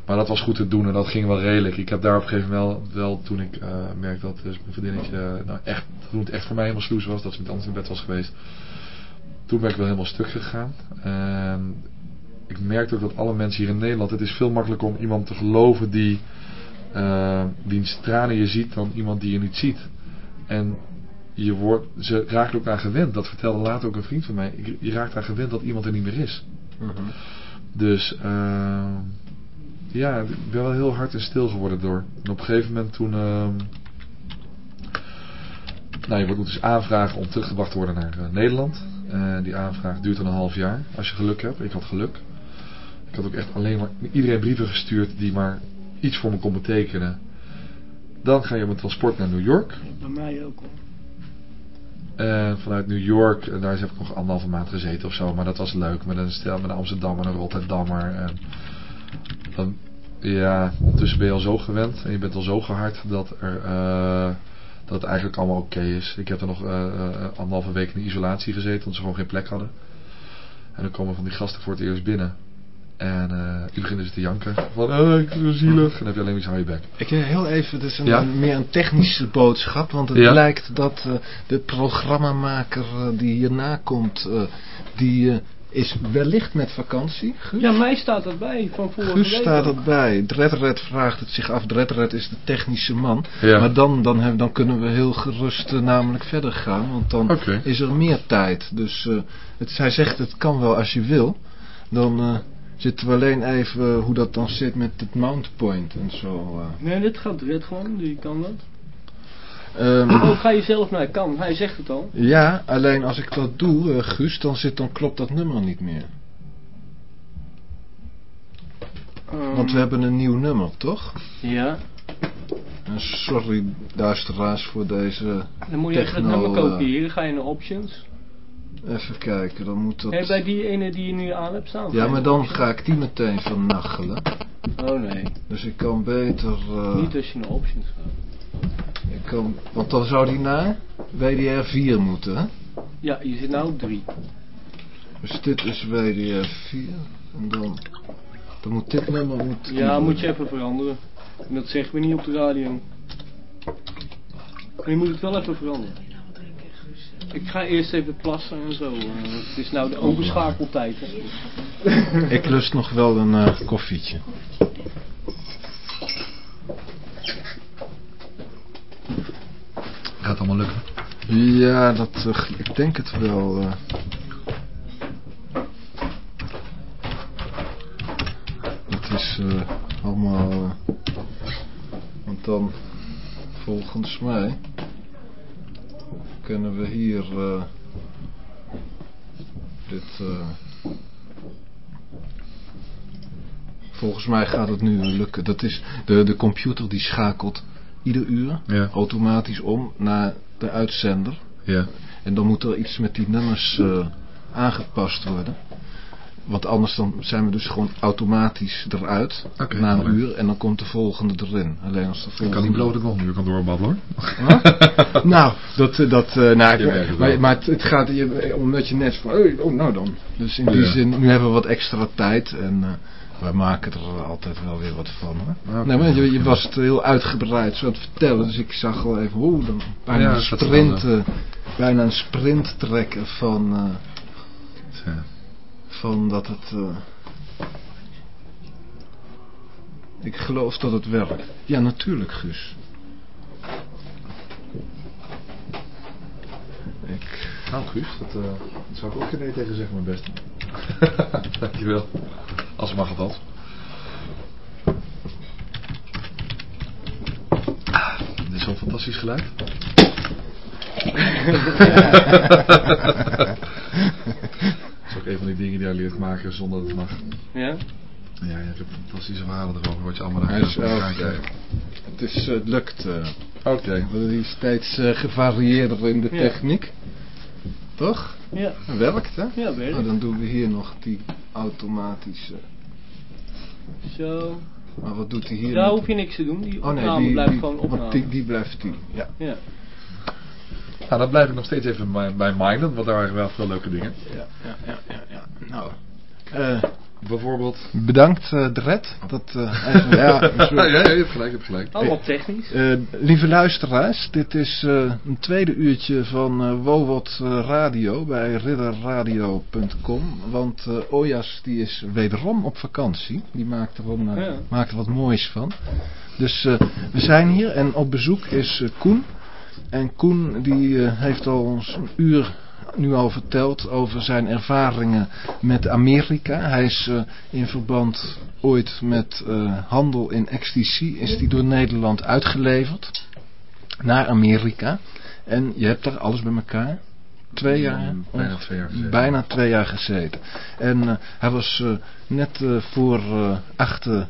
Maar dat was goed te doen en dat ging wel redelijk. Ik heb daar op een gegeven moment wel, wel toen ik uh, merkte dat dus mijn vriendinnetje nou echt, toen het echt voor mij helemaal sloes was, dat ze met anders in bed was geweest. toen ben ik wel helemaal stuk gegaan. En ik merkte ook dat alle mensen hier in Nederland... Het is veel makkelijker om iemand te geloven die... Uh, wiens tranen je ziet dan iemand die je niet ziet. En je wordt, ze raakt ook aan gewend. Dat vertelde later ook een vriend van mij. Je raakt aan gewend dat iemand er niet meer is. -huh. Dus uh, ja, ik ben wel heel hard en stil geworden door. En op een gegeven moment toen... Uh, nou, je moet dus aanvragen om teruggebracht te worden naar uh, Nederland. Uh, die aanvraag duurt dan een half jaar, als je geluk hebt. Ik had geluk. Ik had ook echt alleen maar iedereen brieven gestuurd die maar iets voor me kon betekenen. Dan ga je met transport naar New York. Bij mij ook hoor. En vanuit New York, en daar heb ik nog anderhalve maand gezeten of zo, maar dat was leuk. Met een stel met een Amsterdammer en een Rotterdammer. Dan, ja, ondertussen ben je al zo gewend en je bent al zo gehard dat, er, uh, dat het eigenlijk allemaal oké is. Ik heb er nog uh, uh, anderhalve week in isolatie gezeten, omdat ze gewoon geen plek hadden. En dan komen van die gasten voor het eerst binnen. En uh, die beginnen ze te janken. Van, oh, ik ben zo zielig. En dan heb je alleen maar iets aan je bek. Ik wil heel even, dus een, ja? een, meer een technische boodschap. Want het ja? blijkt dat uh, de programmamaker uh, die hierna komt, die is wellicht met vakantie. Guus? Ja, mij staat dat bij. Van vorige Guus week staat dat bij. Dredred vraagt het zich af. Dredred is de technische man. Ja. Maar dan, dan, hebben, dan kunnen we heel gerust namelijk verder gaan. Want dan okay. is er meer tijd. Dus het, hij zegt het kan wel als je wil. Dan zitten we alleen even hoe dat dan zit met het mount point en zo. Uh. Nee, dit gaat red gewoon, die kan dat. Um, oh, ga je zelf naar kan, hij zegt het al. Ja, alleen als ik dat doe, uh, Guus, dan, zit, dan klopt dat nummer niet meer. Um, Want we hebben een nieuw nummer, toch? Ja. En sorry, luisteraars, voor deze Dan moet je techno, even het nummer kopiëren, ga je naar options. Even kijken, dan moet dat... Hey, bij die ene die je nu aan hebt staan? Ja, maar dan ga ik die meteen van nachelen. Oh nee. Dus ik kan beter... Uh... Niet als je naar options gaat. Ik kan... Want dan zou die naar WDR 4 moeten, hè? Ja, je zit nou op 3. Dus dit is WDR 4. En dan... Dan moet dit nummer... Moet ja, moet je even veranderen. En dat zeggen we niet op de radio. Maar je moet het wel even veranderen. Ik ga eerst even plassen en zo. Uh, het is nou de overschakeltijd. Hè. Ik lust nog wel een uh, koffietje. Gaat allemaal lukken? Ja, dat, uh, ik denk het wel. Het is allemaal... want dan, volgens mij kunnen we hier uh, dit uh, volgens mij gaat het nu lukken dat is de, de computer die schakelt ieder uur ja. automatisch om naar de uitzender ja. en dan moet er iets met die nummers uh, aangepast worden want anders dan zijn we dus gewoon automatisch eruit okay, na een uur en dan komt de volgende erin. Alleen als de volgende... Ik kan niet beloven dat ik nog een uur kan doorbabbelen hoor. nou, dat, dat, uh, nou, maar, maar het, het, gaat je, omdat je net van, oh, nou dan. Dus in die ja. zin, nu hebben we wat extra tijd en uh, wij maken er altijd wel weer wat van hoor. Okay, nee, maar je, je was het heel uitgebreid zo aan het vertellen, dus ik zag wel even, hoe dan bijna ja, een sprint, uh, bijna een sprint trekken van... ja van dat het... Uh, ik geloof dat het werkt. Ja, natuurlijk, Guus. Ik... Nou, Guus, dat, uh, dat zou ik ook geen nee tegen zeggen, mijn beste. Dankjewel. Als mag het als. Ah, dit is zo'n fantastisch geluid. Dat is ook een van die dingen die hij leert maken zonder dat het mag. Ja? Ja, je hebt fantastische verhalen erover wat je allemaal naar kan krijgen. Het is, uh, het lukt. Uh, Oké. Okay. We is steeds uh, gevarieerder in de ja. techniek. Toch? Ja. Werkt, hè? Ja, werkt. Nou, dan doen we hier nog die automatische... Zo. Maar wat doet hij hier? Daar hoef je niks te doen. Die oh nee, die, blijft die, gewoon opnemen. Die, die blijft die, ja. Ja. Nou, dan blijf ik nog steeds even bij, Minden, want daar waren wel veel leuke dingen. Ja, ja, ja, ja. ja. Nou, uh, Bijvoorbeeld. Bedankt, uh, Dred. Dat, uh, even, ja, ja, ja, je hebt gelijk, je hebt gelijk. Allemaal technisch. Uh, lieve luisteraars, dit is een tweede uurtje van uh, Wowot Radio bij ridderradio.com. Want Ojas die is wederom op vakantie. Die maakt er, om, ja. maakt er wat moois van. Dus we zijn hier en op bezoek is Koen. En Koen die heeft al ons een uur nu al verteld over zijn ervaringen met Amerika. Hij is uh, in verband ooit met uh, handel in ecstasy, is die door Nederland uitgeleverd naar Amerika. En je hebt daar alles bij elkaar. Twee jaar, bijna twee jaar gezeten. Bijna twee jaar gezeten. En hij was net voor achter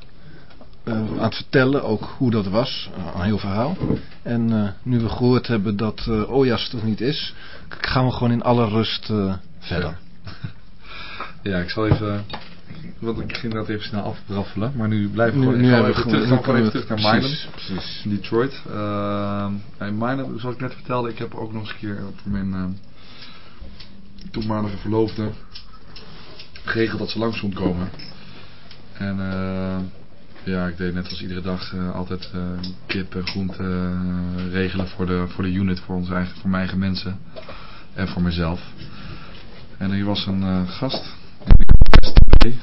uh, aan het vertellen, ook hoe dat was. een heel verhaal. En uh, nu we gehoord hebben dat uh, Ojas er niet is, gaan we gewoon in alle rust verder. Ja, ik zal even... Want ik ging dat even snel afbraffelen. Maar nu blijven we gewoon, nu, even, terug, gaan gewoon even terug naar Milan. Precies. Detroit. Uh, in Milan, zoals ik net vertelde, ik heb ook nog eens een keer voor mijn uh, toenmalige verloofde geregeld dat ze langs kon komen. En uh, ja, ik deed net als iedere dag uh, altijd uh, kip en groente uh, regelen voor de, voor de unit, voor, onze eigen, voor mijn eigen mensen en voor mezelf. En hier was een gast, die,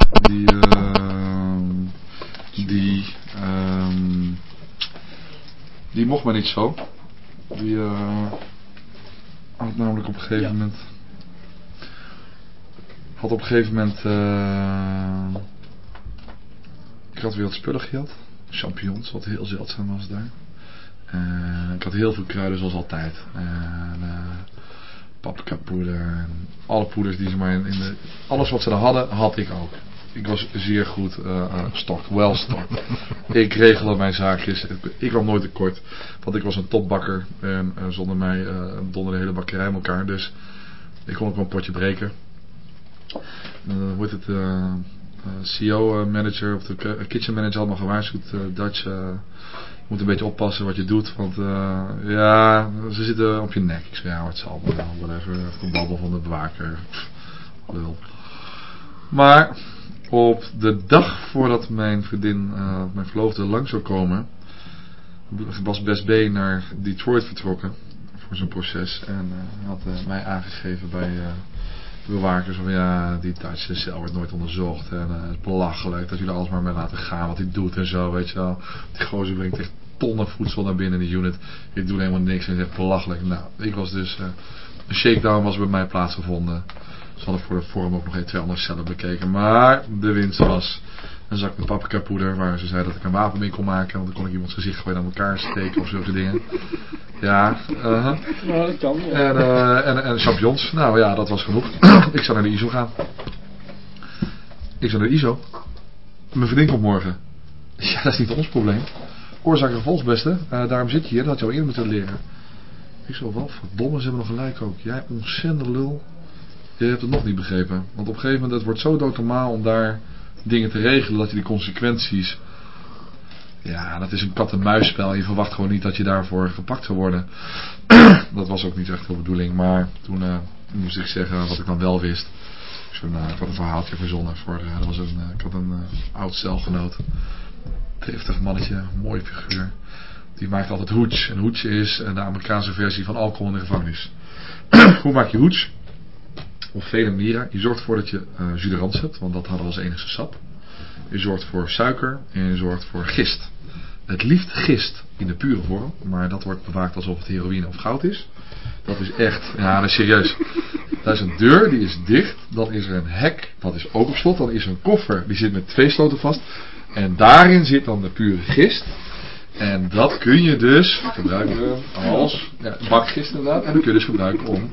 die, um, die mocht maar niet zo. Die had namelijk op een gegeven ja. moment, had op een gegeven moment ik had weer wat spullen gehad. Champignons, wat heel zeldzaam was daar. Uh, ik had heel veel kruiden zoals altijd. En, uh, paprika poeder. Alle poeders die ze maar in, in, de... Alles wat ze er hadden, had ik ook. Ik was zeer goed uh, gestokt. Well stocked. ik regelde mijn zaakjes. Ik kwam nooit tekort. Want ik was een topbakker. En zonder mij uh, donderde de hele bakkerij in elkaar. Dus ik kon ook wel een potje breken. Dan wordt het... Eh, CEO-manager of de kitchen manager had me gewaarschuwd. Uh, uh, je moet een beetje oppassen wat je doet. Want ja, ze zitten op je nek. Ik zei, ja, het zal wel. Whatever. Een babbel van de bewaker. lul. Maar op de dag voordat mijn vriendin, mijn verloofde lang zou komen, was Best B naar Detroit vertrokken voor zijn proces. En had mij aangegeven bij bewakers van ja, die Duitse cel wordt nooit onderzocht en uh, het is belachelijk dat jullie alles maar mee laten gaan wat hij doet en zo, weet je wel. Die gozer brengt echt tonnen voedsel naar binnen in de unit. Ik doe helemaal niks en zegt belachelijk. Nou, ik was dus, uh, een shakedown was bij mij plaatsgevonden. Ze hadden voor de vorm ook nog even twee andere cellen bekeken, maar de winst was een zak met paprika poeder waar ze zei dat ik een wapen mee kon maken, want dan kon ik iemands gezicht gewoon aan elkaar steken of zulke dingen. Ja, uh -huh. ja dat kan. Ja. En, uh, en, en champignons. Nou ja, dat was genoeg. ik zou naar de ISO gaan. Ik zou naar de ISO. Mijn vriendin komt morgen. Ja, dat is niet ons probleem. Oorzaak en gevolgsbeste. Uh, daarom zit je hier. Dat had je al eerder moeten leren. Ik zo, wat verdomme, ze hebben nog gelijk ook. Jij ontzettend lul. Je hebt het nog niet begrepen. Want op een gegeven moment, het wordt zo doodnormaal om daar dingen te regelen dat je die consequenties ja, dat is een kat-en-muisspel. Je verwacht gewoon niet dat je daarvoor gepakt zou worden. dat was ook niet echt de bedoeling. Maar toen uh, moest ik zeggen wat ik dan wel wist. Zo, uh, ik had een verhaaltje verzonnen. Voor, uh, dat was een, ik had een oud celgenoot. Driftig mannetje, mooi figuur. Die maakt altijd hooch. En hooch is de Amerikaanse versie van alcohol in de gevangenis. Hoe maak je hooch? Op vele manieren. Je zorgt ervoor dat je uh, jus hebt. Want dat hadden we als enige sap. Je zorgt voor suiker en je zorgt voor gist. Het liefst gist in de pure vorm, maar dat wordt bewaakt alsof het heroïne of goud is. Dat is echt, ja, dat is serieus. Dat is een deur, die is dicht. Dan is er een hek, dat is ook op slot. Dan is er een koffer, die zit met twee sloten vast. En daarin zit dan de pure gist. En dat kun je dus gebruiken als ja, bakgist inderdaad. En dat kun je dus gebruiken om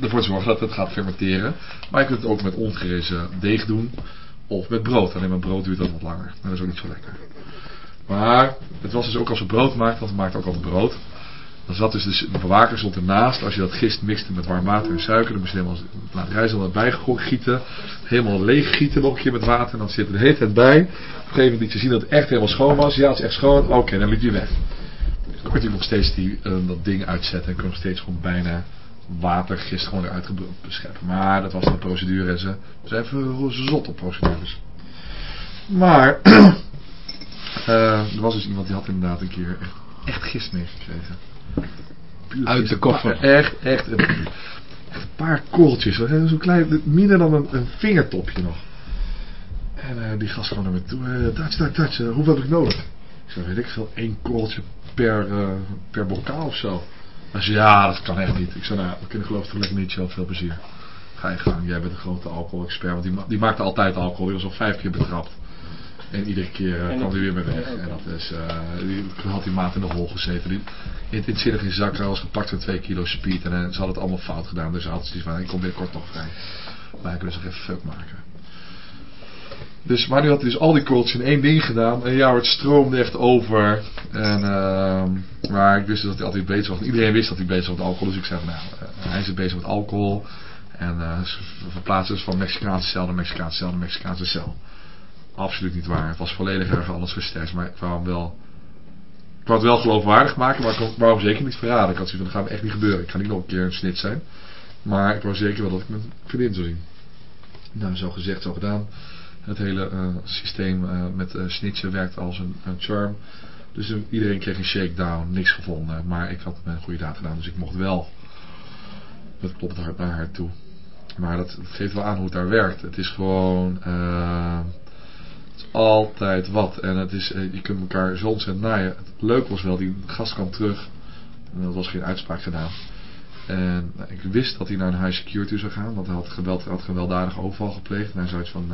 ervoor zorgen dat het gaat fermenteren. Maar je kunt het ook met ongerezen deeg doen. Of met brood. Alleen met brood duurt dat wat langer. Dat is ook niet zo lekker. Maar het was dus ook als we brood maakten, want we maakten ook altijd brood. Dan zat dus de bewaker stond ernaast. Als je dat gist mixte met warm water en suiker, dan moest je helemaal laten rijzen erbij gieten. Helemaal leeg gieten nog met water. En dan zit er de hele tijd bij. Op een gegeven moment liet je zien dat het echt helemaal schoon was. Ja, het is echt schoon. Oké, dan liet je weg. Dan kon je nog steeds die, uh, dat ding uitzetten. En kon nog steeds gewoon bijna water gist gewoon eruit bescheppen. Maar dat was de procedure en ze zijn even zot op procedures. Maar uh, er was dus iemand die had inderdaad een keer echt, echt gist meegekregen. Uit de koffer. Echt, echt. Een, een paar korreltjes. Zo klein, minder dan een, een vingertopje nog. En uh, die gast kwam naar me toe. Uh, Dutch, Dutch, Dutch, hoeveel heb ik nodig? Ik zei, weet ik veel, één korreltje per, per bokaal of zo. Hij zei, ja, dat kan echt niet. Ik zei, nou, we kunnen geloof ik lekker niet, veel plezier. Ga je gang, jij bent een grote alcohol-expert. Want die, die maakte altijd alcohol, die was al vijf keer betrapt. En iedere keer uh, kwam hij weer mee weg. En dat is, uh, die, had die maat in de hol gezeten. Die, in, in zit in zak, hij was gepakt met 2 kilo speed. En uh, ze hadden het allemaal fout gedaan. Dus ze had zoiets van, ik kom binnenkort nog vrij. Maar ik wil dus nog even fuck maken. Dus, maar nu had hij dus al die calls in één ding gedaan. En ja, het stroomde echt over. En, maar ik wist dus dat hij altijd bezig was. Iedereen wist dat hij bezig was met alcohol. Dus ik zei van, nou, hij is bezig met alcohol. En uh, verplaatsen dus van Mexicaanse cel naar Mexicaanse cel naar Mexicaanse cel. Absoluut niet waar. Het was volledig erg anders gesterkt. Maar ik wou hem wel... Ik wou het wel geloofwaardig maken, maar ik wou waarom zeker niet verraden. Ik had zoiets van, dat gaat echt niet gebeuren. Ik ga niet nog een keer een snit zijn. Maar ik wou zeker wel dat ik mijn vriendin zou zien. Nou, zo gezegd, zo gedaan. Het hele uh, systeem uh, met uh, snitchen werkt als een, charm. Dus iedereen kreeg een shakedown, niks gevonden. Maar ik had mijn goede daad gedaan, dus ik mocht wel met kloppend hart naar haar toe. Maar dat, dat, geeft wel aan hoe het daar werkt. Het is gewoon... Het is altijd wat. En het is, je kunt elkaar zo ontzettend naaien. Het leuk was wel, die gast kwam terug. En dat was geen uitspraak gedaan. En ik wist dat hij naar een high security zou gaan. Want hij had, geweld, had gewelddadige overval gepleegd. En hij iets van...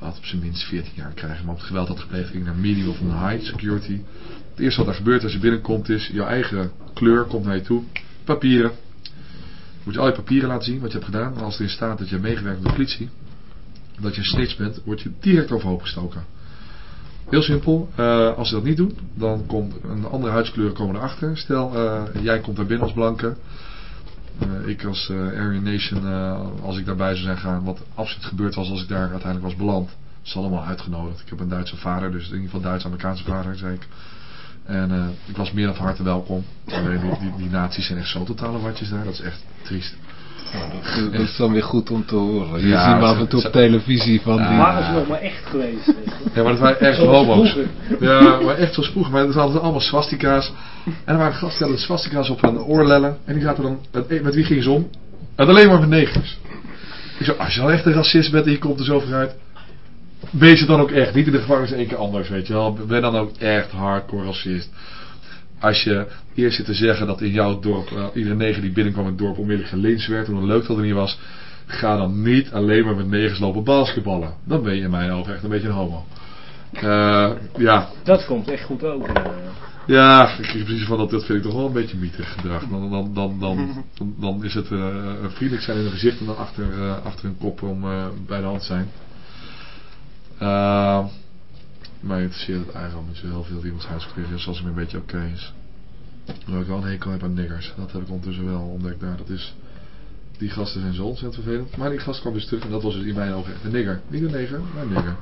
Had op zijn minst 14 jaar krijgen. Maar op het geweld had gepleegd ging naar medium of high security. Het eerste wat daar gebeurt als je binnenkomt is... Je eigen kleur komt naar je toe. Papieren moet je al je papieren laten zien wat je hebt gedaan. En als erin staat dat je meegewerkt met de politie, dat je snitch bent, word je direct overhoop gestoken. Heel simpel, uh, als ze dat niet doen, dan komt een andere huidskleur komen erachter. Stel, uh, jij komt daar binnen als blanke. Uh, ik als Aryan Nation, als ik daarbij zou zijn gaan, wat absoluut gebeurd was als ik daar uiteindelijk was beland. is allemaal uitgenodigd. Ik heb een Duitse vader, dus in ieder geval Duits-Amerikaanse vader, zei ik. En ik was meer dan van harte welkom. Alleen die, die, die nazi's zijn echt zo totale watjes daar. Dat is echt triest. Dat, dat is dan weer goed om te horen. Je ja, ziet maar af en toe op televisie van ja, die... Waren ze nog maar echt geweest? Ja, maar dat waren echt homo's. Ja, maar echt zoals vroeger. Maar dat hadden allemaal swastika's. En er waren gasten die hadden swastika's op hun oorlellen. En die zaten dan... Met, met wie gingen ze om? En alleen maar met negers. Ik zei, als je al echt een racist bent en je komt er zo vooruit wees het dan ook echt. Niet in de gevangenis één keer anders, weet je wel. Ben dan ook echt hardcore racist. Als je eerst zit te zeggen dat in jouw dorp, uh, iedere neger die binnenkwam in het dorp onmiddellijk gelinst werd, het leuk dat er niet was, ga dan niet alleen maar met negers lopen basketballen. Dan ben je in mijn ogen echt een beetje een homo. Uh, ja. Dat komt echt goed over. Uh. Ja, ik kreeg precies van dat, dat vind ik toch wel een beetje mietig gedrag. Dan, dan, dan, dan, dan, is het vriendelijk zijn in het gezicht en dan achter, achter hun kop om bij de hand zijn. Mij interesseert het eigenlijk niet zo heel veel iemands huidskleur is, als het een beetje oké is. Maar ik wel een hekel heb aan niggers. Dat heb ik ondertussen wel ontdekt daar. Dat is, die gasten zijn zo ontzettend vervelend. Maar die gast kwam dus terug en dat was dus in mijn ogen echt een nigger. Niet een neger, maar een nigger.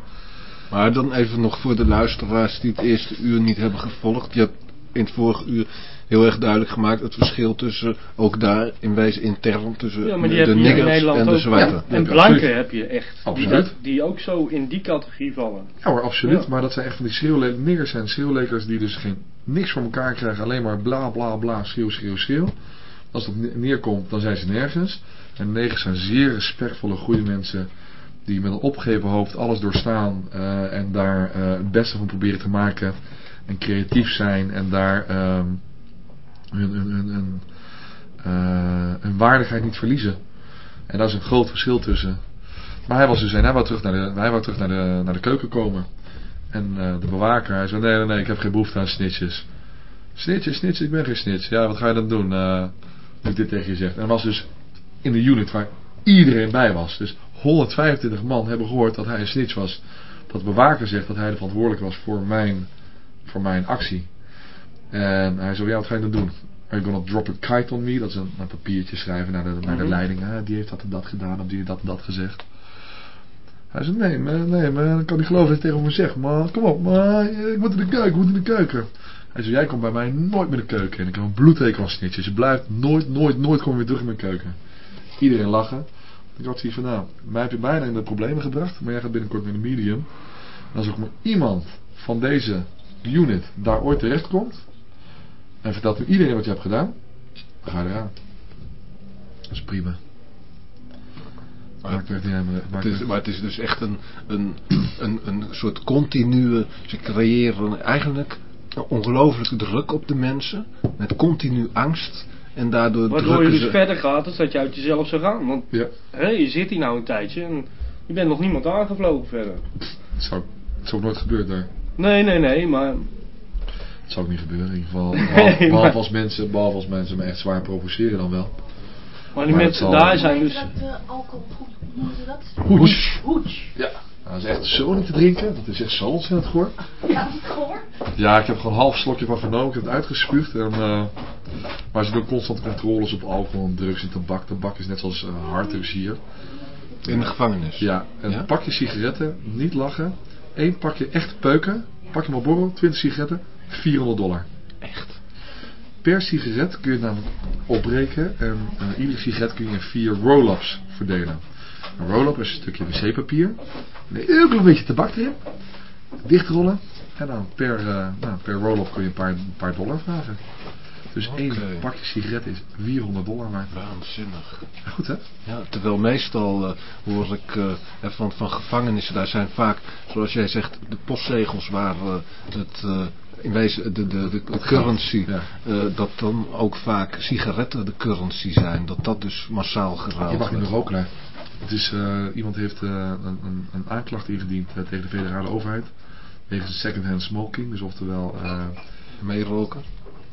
Maar dan even nog voor de luisteraars die het eerste uur niet hebben gevolgd. Je hebt in het vorige uur heel erg duidelijk gemaakt het verschil tussen, ook daar in wijze intern, tussen ja, maar de, de niggers en de zwarte. Ja, en blanken heb je echt, absoluut. Die, die, ook zo in die categorie vallen. Ja hoor, absoluut, ja. maar dat zijn echt van die schreeuwlekers, niggers en schreeuwlekers die dus geen, niks voor elkaar krijgen, alleen maar bla bla bla, schreeuw, schreeuw, schreeuw. Als dat neerkomt, dan zijn ze nergens. En negers zijn zeer respectvolle, goede mensen die met een opgeheven hoofd alles doorstaan uh, en daar uh, het beste van proberen te maken en creatief zijn en daar um, hun, hun, waardigheid niet verliezen. En daar is een groot verschil tussen. Maar hij was dus een, hij wou terug naar de, hij wou terug naar de, naar de keuken komen. En uh, de bewaker, hij zei, nee, nee, nee, ik heb geen behoefte aan snitches. Snitches, snitches, ik ben geen snitch. Ja, wat ga je dan doen? Uh, ik dit tegen je zeg. En was dus in de unit waar iedereen bij was. Dus 125 man hebben gehoord dat hij een snitch was. Dat de bewaker zegt dat hij de verantwoordelijk was voor mijn voor mijn actie. En hij zei, ja, wat ga je dan doen? Are you gonna drop a kite on me? Dat is een, een papiertje schrijven naar de, naar de mhm. leiding. Hè? Die heeft dat en dat gedaan, of die heeft dat en dat gezegd. Hij zei, nee, maar, nee, maar dat kan niet geloven dat hij tegen me zegt. Maar kom op, maar ik moet in de keuken, ik moet in de keuken. Hij zei, jij komt bij mij nooit meer de keuken. En ik heb een bloedteken aan snitjes. Je blijft nooit, nooit, nooit komen weer terug in mijn keuken. Iedereen lachen. Ik had zoiets van, nou, mij heb je bijna in de problemen gebracht. Maar jij gaat binnenkort met een medium. En als ook maar iemand van deze unit daar ooit terecht komt. En vertelt nu iedereen wat je hebt gedaan. Dan ga je eraan. Dat is prima. Maar, het, het is, maar het is dus echt een, een, een, een soort continue, ze creëren eigenlijk een ongelooflijke druk op de mensen, met continu angst. En daardoor Waardoor je dus ze... verder gaat dan dat je uit jezelf zou gaan. Want Ja. hè, je zit hier nou een tijdje en je bent nog niemand aangevlogen verder. Het zou, het zou ook nooit gebeurd daar. Nee, nee, nee, maar Het zou ook niet gebeuren in ieder geval. Behalve, als mensen, behalve als mensen me echt zwaar provoceren dan wel. Maar die Maar mensen zal- daar zijn dus... dat uh, alcohol goed, hoe noemen ze dat? Hoes. Hoets. Ja. Nou, dat is echt zo niet te drinken. Dat is echt zo ontzettend goor. Ja, je gehoord? Ja, ik heb gewoon een half slokje van genomen. Ik heb het uitgespuugd. En, eh, maar ze doen constant controles op alcohol en drugs en tabak. Tabak is net zoals harddrugs hier. In de gevangenis. Ja, een Ja? pakje sigaretten, niet lachen. Eén pakje echt peuken. Pakje Marlboro, 20 sigaretten, 400 dollar. Echt. Per sigaret kun je namelijk opbreken. En eh, iedere sigaret kun je in vier roll-ups verdelen. Een roll-up is een stukje wc-papier. Een heel klein beetje tabak erin. Dichtrollen. En dan per, eh, nou, per roll-up kun je een paar, een paar dollar vragen. Dus één pakje sigaret is 400 dollar waard. Waanzinnig. Goed hè? Ja, terwijl meestal eh, hoor ik van, van gevangenissen, daar zijn vaak, zoals jij zegt, de postzegels waar het in wezen de, de, de, de currency, Ja. eh, dat dan ook vaak sigaretten de currency zijn. Dat dat dus massaal geruild Je mag niet wordt. meer roken daar. Het is, eh, iemand heeft eh, een, een, een aanklacht ingediend tegen de federale overheid. Wegens second-hand smoking. Dus oftewel Meeroken.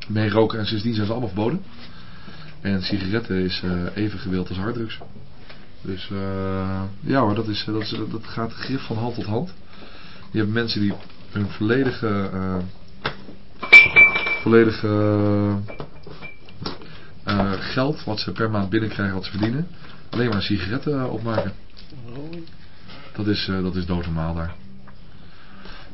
meeroken. En sindsdien zijn ze allemaal verboden. En sigaretten is even gewild als harddrugs. Dus ja hoor, dat, is, dat, is, dat gaat grif van hand tot hand. Je hebt mensen die hun volledige, volledige eh, geld wat ze per maand binnenkrijgen, wat ze verdienen, alleen maar sigaretten eh, opmaken. Dat is, eh, dat is doodnormaal daar.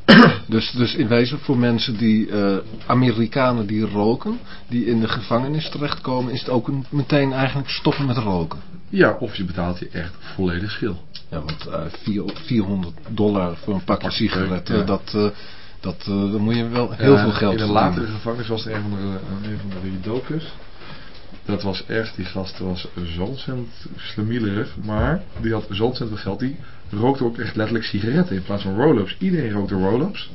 Dus, dus in wezen voor mensen die, eh, Amerikanen die roken, die in de gevangenis terechtkomen, is het ook een, meteen eigenlijk stoppen met roken. Ja, of je betaalt je echt volledig schil. Ja, want eh, vier- 400 dollar voor een pakje sigaretten, ja. dat, eh, dat, eh, dan moet je wel heel Ja, veel geld In verdienen. latere gevangenis was er een van de, een van de. Dat was echt, die gast was ontzettend slemielerig. Maar die had zo ontzettend veel geld. Die rookte ook echt letterlijk sigaretten in plaats van roll-ups. Iedereen rookte roll-ups.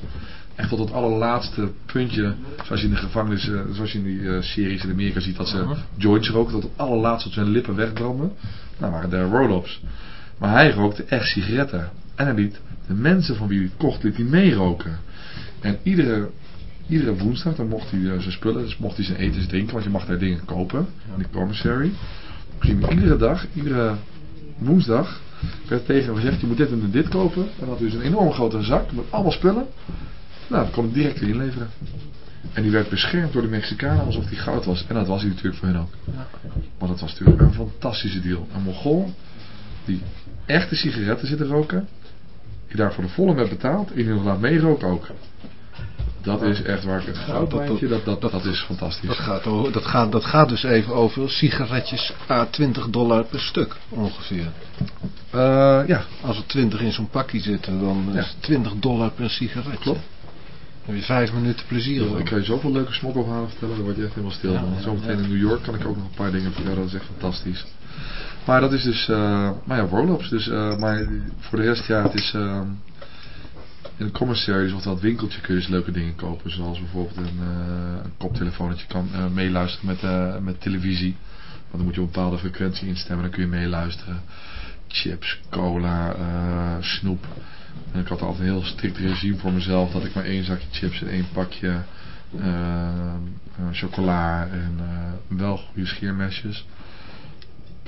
Echt tot het allerlaatste puntje. Zoals je in de gevangenis, eh, zoals je in die eh, series in Amerika ziet dat ze Mhm. joints roken. Tot het allerlaatste tot zijn lippen wegbranden. Nou waren de roll-ups. Maar hij rookte echt sigaretten. En hij liet de mensen van wie hij het kocht, liet hij meeroken. En iedere, iedere woensdag dan mocht hij eh, zijn spullen, dus mocht hij zijn eten en drinken, want je mag daar dingen kopen in de commissary. Dus moet iedere dag, iedere woensdag, werd tegen hem gezegd, je moet dit en dit kopen. En dan had hij dus een enorm grote zak met allemaal spullen. Nou, dat kon hij direct weer inleveren. En die werd beschermd door de Mexicanen alsof hij goud was. En dat was hij natuurlijk voor hen ook. Maar dat was natuurlijk een fantastische deal. Een Mongool die echte sigaretten zit te roken. Die daar voor de volle met betaalt. En die nog laat meeroken ook. Dat is echt waar ik het goudmijntje, dat, dat, dat is fantastisch. Dat gaat, o- dat, gaat, dat gaat dus even over sigaretjes à 20 dollar per stuk ongeveer. Eh, ja, Als er 20 in zo'n pakje zitten, dan Ja. is het 20 dollar per sigaretje. Klopt. Dan heb je vijf minuten plezier ik van. kan je zoveel leuke smokkelverhalen vertellen, daar word je echt helemaal stil Ja, ja, Zometeen ja. in New York kan ik ook nog een paar dingen vertellen, dat is echt fantastisch. Maar dat is dus, eh maar ja, roll-ups. Dus, eh, maar voor de rest, ja, het is... eh, in een commissary, dus of dat winkeltje, kun je dus leuke dingen kopen. Zoals bijvoorbeeld een, eh, een je kan meeluisteren met, met televisie. Want dan moet je op een bepaalde frequentie instemmen, dan kun je meeluisteren. Chips, cola, snoep. En ik had altijd een heel strikt regime voor mezelf dat ik maar één zakje chips en één pakje chocola en wel goede scheermesjes.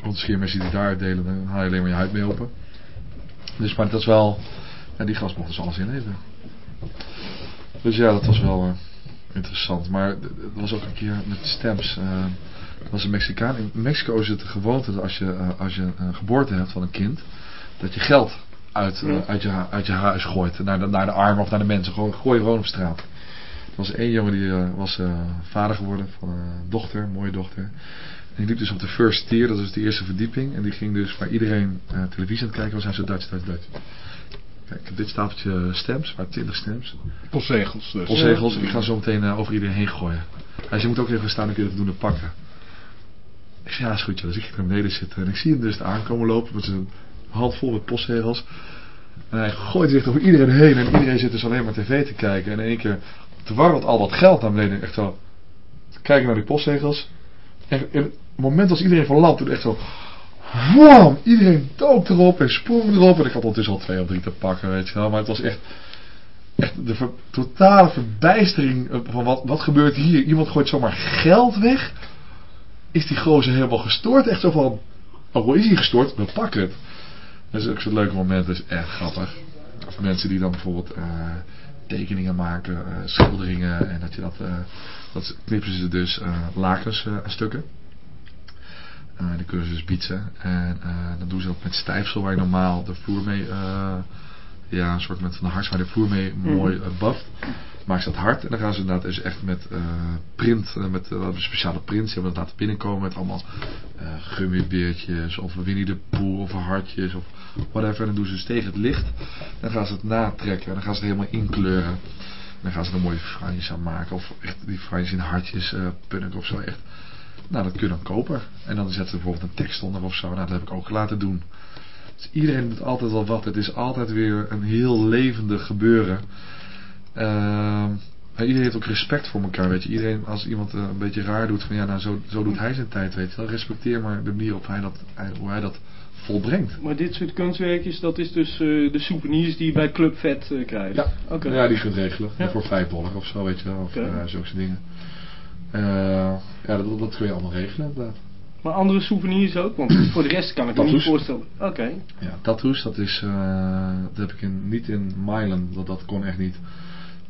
Want de scheermesjes die daar uitdelen, dan haal je alleen maar je huid mee open. Dus maar dat is wel, ja, die gast mocht dus alles inleveren. Dus ja, dat was wel eh, interessant. Maar er was ook een keer met stamps. eh er was een Mexicaan. In Mexico is het de gewoonte dat als je, eh, als je een geboorte hebt van een kind, dat je geld uit, eh, uit, je, uit je huis gooit. Naar de, naar de armen of naar de mensen. Gewoon, gooi je gewoon op straat. was één jongen die was vader geworden van een dochter, een mooie dochter. En die liep dus op de first tier, dat is de eerste verdieping. En die ging dus waar iedereen uh, televisie aan het kijken was, hij zo Duits, Duits, Duits. Kijk, ik heb dit stapeltje stems, waar 20 stems. Postzegels dus. Postzegels, ik ga zo meteen over iedereen heen gooien. Hij zei, je moet ook even staan, dan kun je het doen en pakken. Ik zei, ja, is goed, joh. Dus ik ga naar beneden zitten. En ik zie hem dus aankomen lopen met zijn hand vol met postzegels. En hij gooit zich over iedereen heen. En iedereen zit dus alleen maar tv te kijken. En in één keer dwarrelt al dat geld naar beneden. Echt zo. Kijken naar die postzegels. En het moment als iedereen van land toen echt zo. Wam! Iedereen dook erop en sprong erop. En ik had ondertussen al twee of drie te pakken, weet je wel. Maar het was echt. Echt de totale verbijstering van wat, wat gebeurt hier. Iemand gooit zomaar geld weg. Is die gozer helemaal gestoord? Echt zo van. Oh, is hij gestoord? We pakken het. Dat is ook zo'n leuke moment. Dat is echt grappig. Of mensen die dan bijvoorbeeld uh, tekeningen maken, uh, schilderingen. En dat je dat, dat knippen ze dus lakens stukken. Die kunnen ze dus bietsen. En dan doen ze dat met stijfsel waar je normaal de vloer mee, ja een soort met van de hars waar de vloer mee mooi uh, buft. Maak ze dat hard en dan gaan ze inderdaad dus echt met print, met uh, speciale prints, hebben dat laten binnenkomen met allemaal gummibeertjes of Winnie de Pooh of hartjes of whatever. En dan doen ze dus tegen het licht. Dan gaan ze het natrekken en dan gaan ze het helemaal inkleuren. En dan gaan ze er mooie franjes aan maken. Of echt die franjes in hartjes uh, punnik of zo. Echt. Nou, dat kun je dan kopen. En dan zetten ze bijvoorbeeld een tekst onder of zo. Nou, dat heb ik ook laten doen. Dus iedereen doet altijd wel wat. Het is altijd weer een heel levendig gebeuren. Uh, iedereen heeft ook respect voor elkaar, weet je. Iedereen, als iemand uh, een beetje raar doet, van ja, nou, zo, zo doet hij zijn tijd, weet je wel. Respecteer maar de manier op hij dat, hoe hij dat volbrengt. Maar dit soort kunstwerkjes, dat is dus uh, de souvenirs die je bij Club Vet uh, krijgt? Ja, okay. ja die kunt regelen. Ja. Voor 5 dollar of zo, weet je wel. Of okay. uh, zulke dingen. Ja, dat, dat kun je allemaal regelen inderdaad. Maar andere souvenirs ook? Want voor de rest kan ik me niet voorstellen. Oké. Okay. Ja, tattoos, dat is, dat heb ik in, niet in Milan, dat, dat kon echt niet.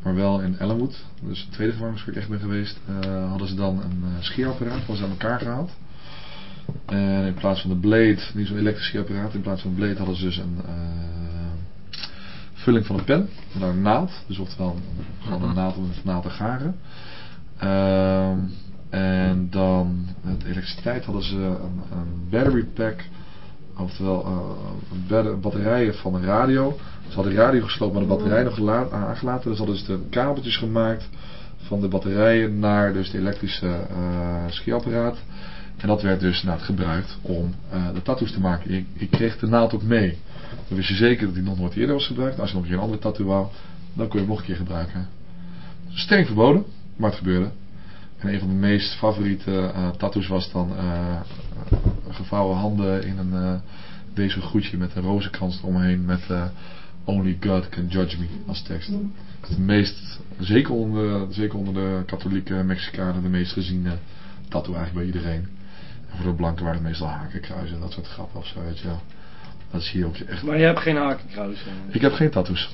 Maar wel in Ellenwood, dus de tweede gevangenis waar ik echt ben geweest, hadden ze dan een scheerapparaat, was aan elkaar gehaald. En in plaats van de blade, niet zo'n elektrisch apparaat, in plaats van de blade hadden ze dus een uh, vulling van een pen. Naar een naald. Dus oftewel gewoon een naald om een naald te garen. Uh, en dan met elektriciteit hadden ze een, een battery pack. Oftewel uh, batterijen van een radio. Ze hadden de radio gesloopt, maar de batterij nog aangelaten. Dus hadden ze de kabeltjes gemaakt van de batterijen naar dus de elektrische uh, schieapparaat. En dat werd dus nou, gebruikt om uh, de tattoos te maken. Je, je, kreeg de naald ook mee. Dan wist je zeker dat die nog nooit eerder was gebruikt. Als je nog een keer een andere tattoo wou, dan kon je hem nog een keer gebruiken. Streng verboden, maar het gebeurde. En een van de meest favoriete uh, tattoos was dan uh, gevouwen handen in een deze groetje met een rozenkrans eromheen met Only God can judge me als tekst. Is de meest, zeker onder, zeker onder de katholieke Mexicanen, de meest geziene tattoo eigenlijk bij iedereen. En voor de blanken waren het meestal hakenkruisen en dat soort grappen of zo, weet je wel. Dat zie je ook echt. Maar je hebt geen hakenkruisen? Ik heb geen tattoos.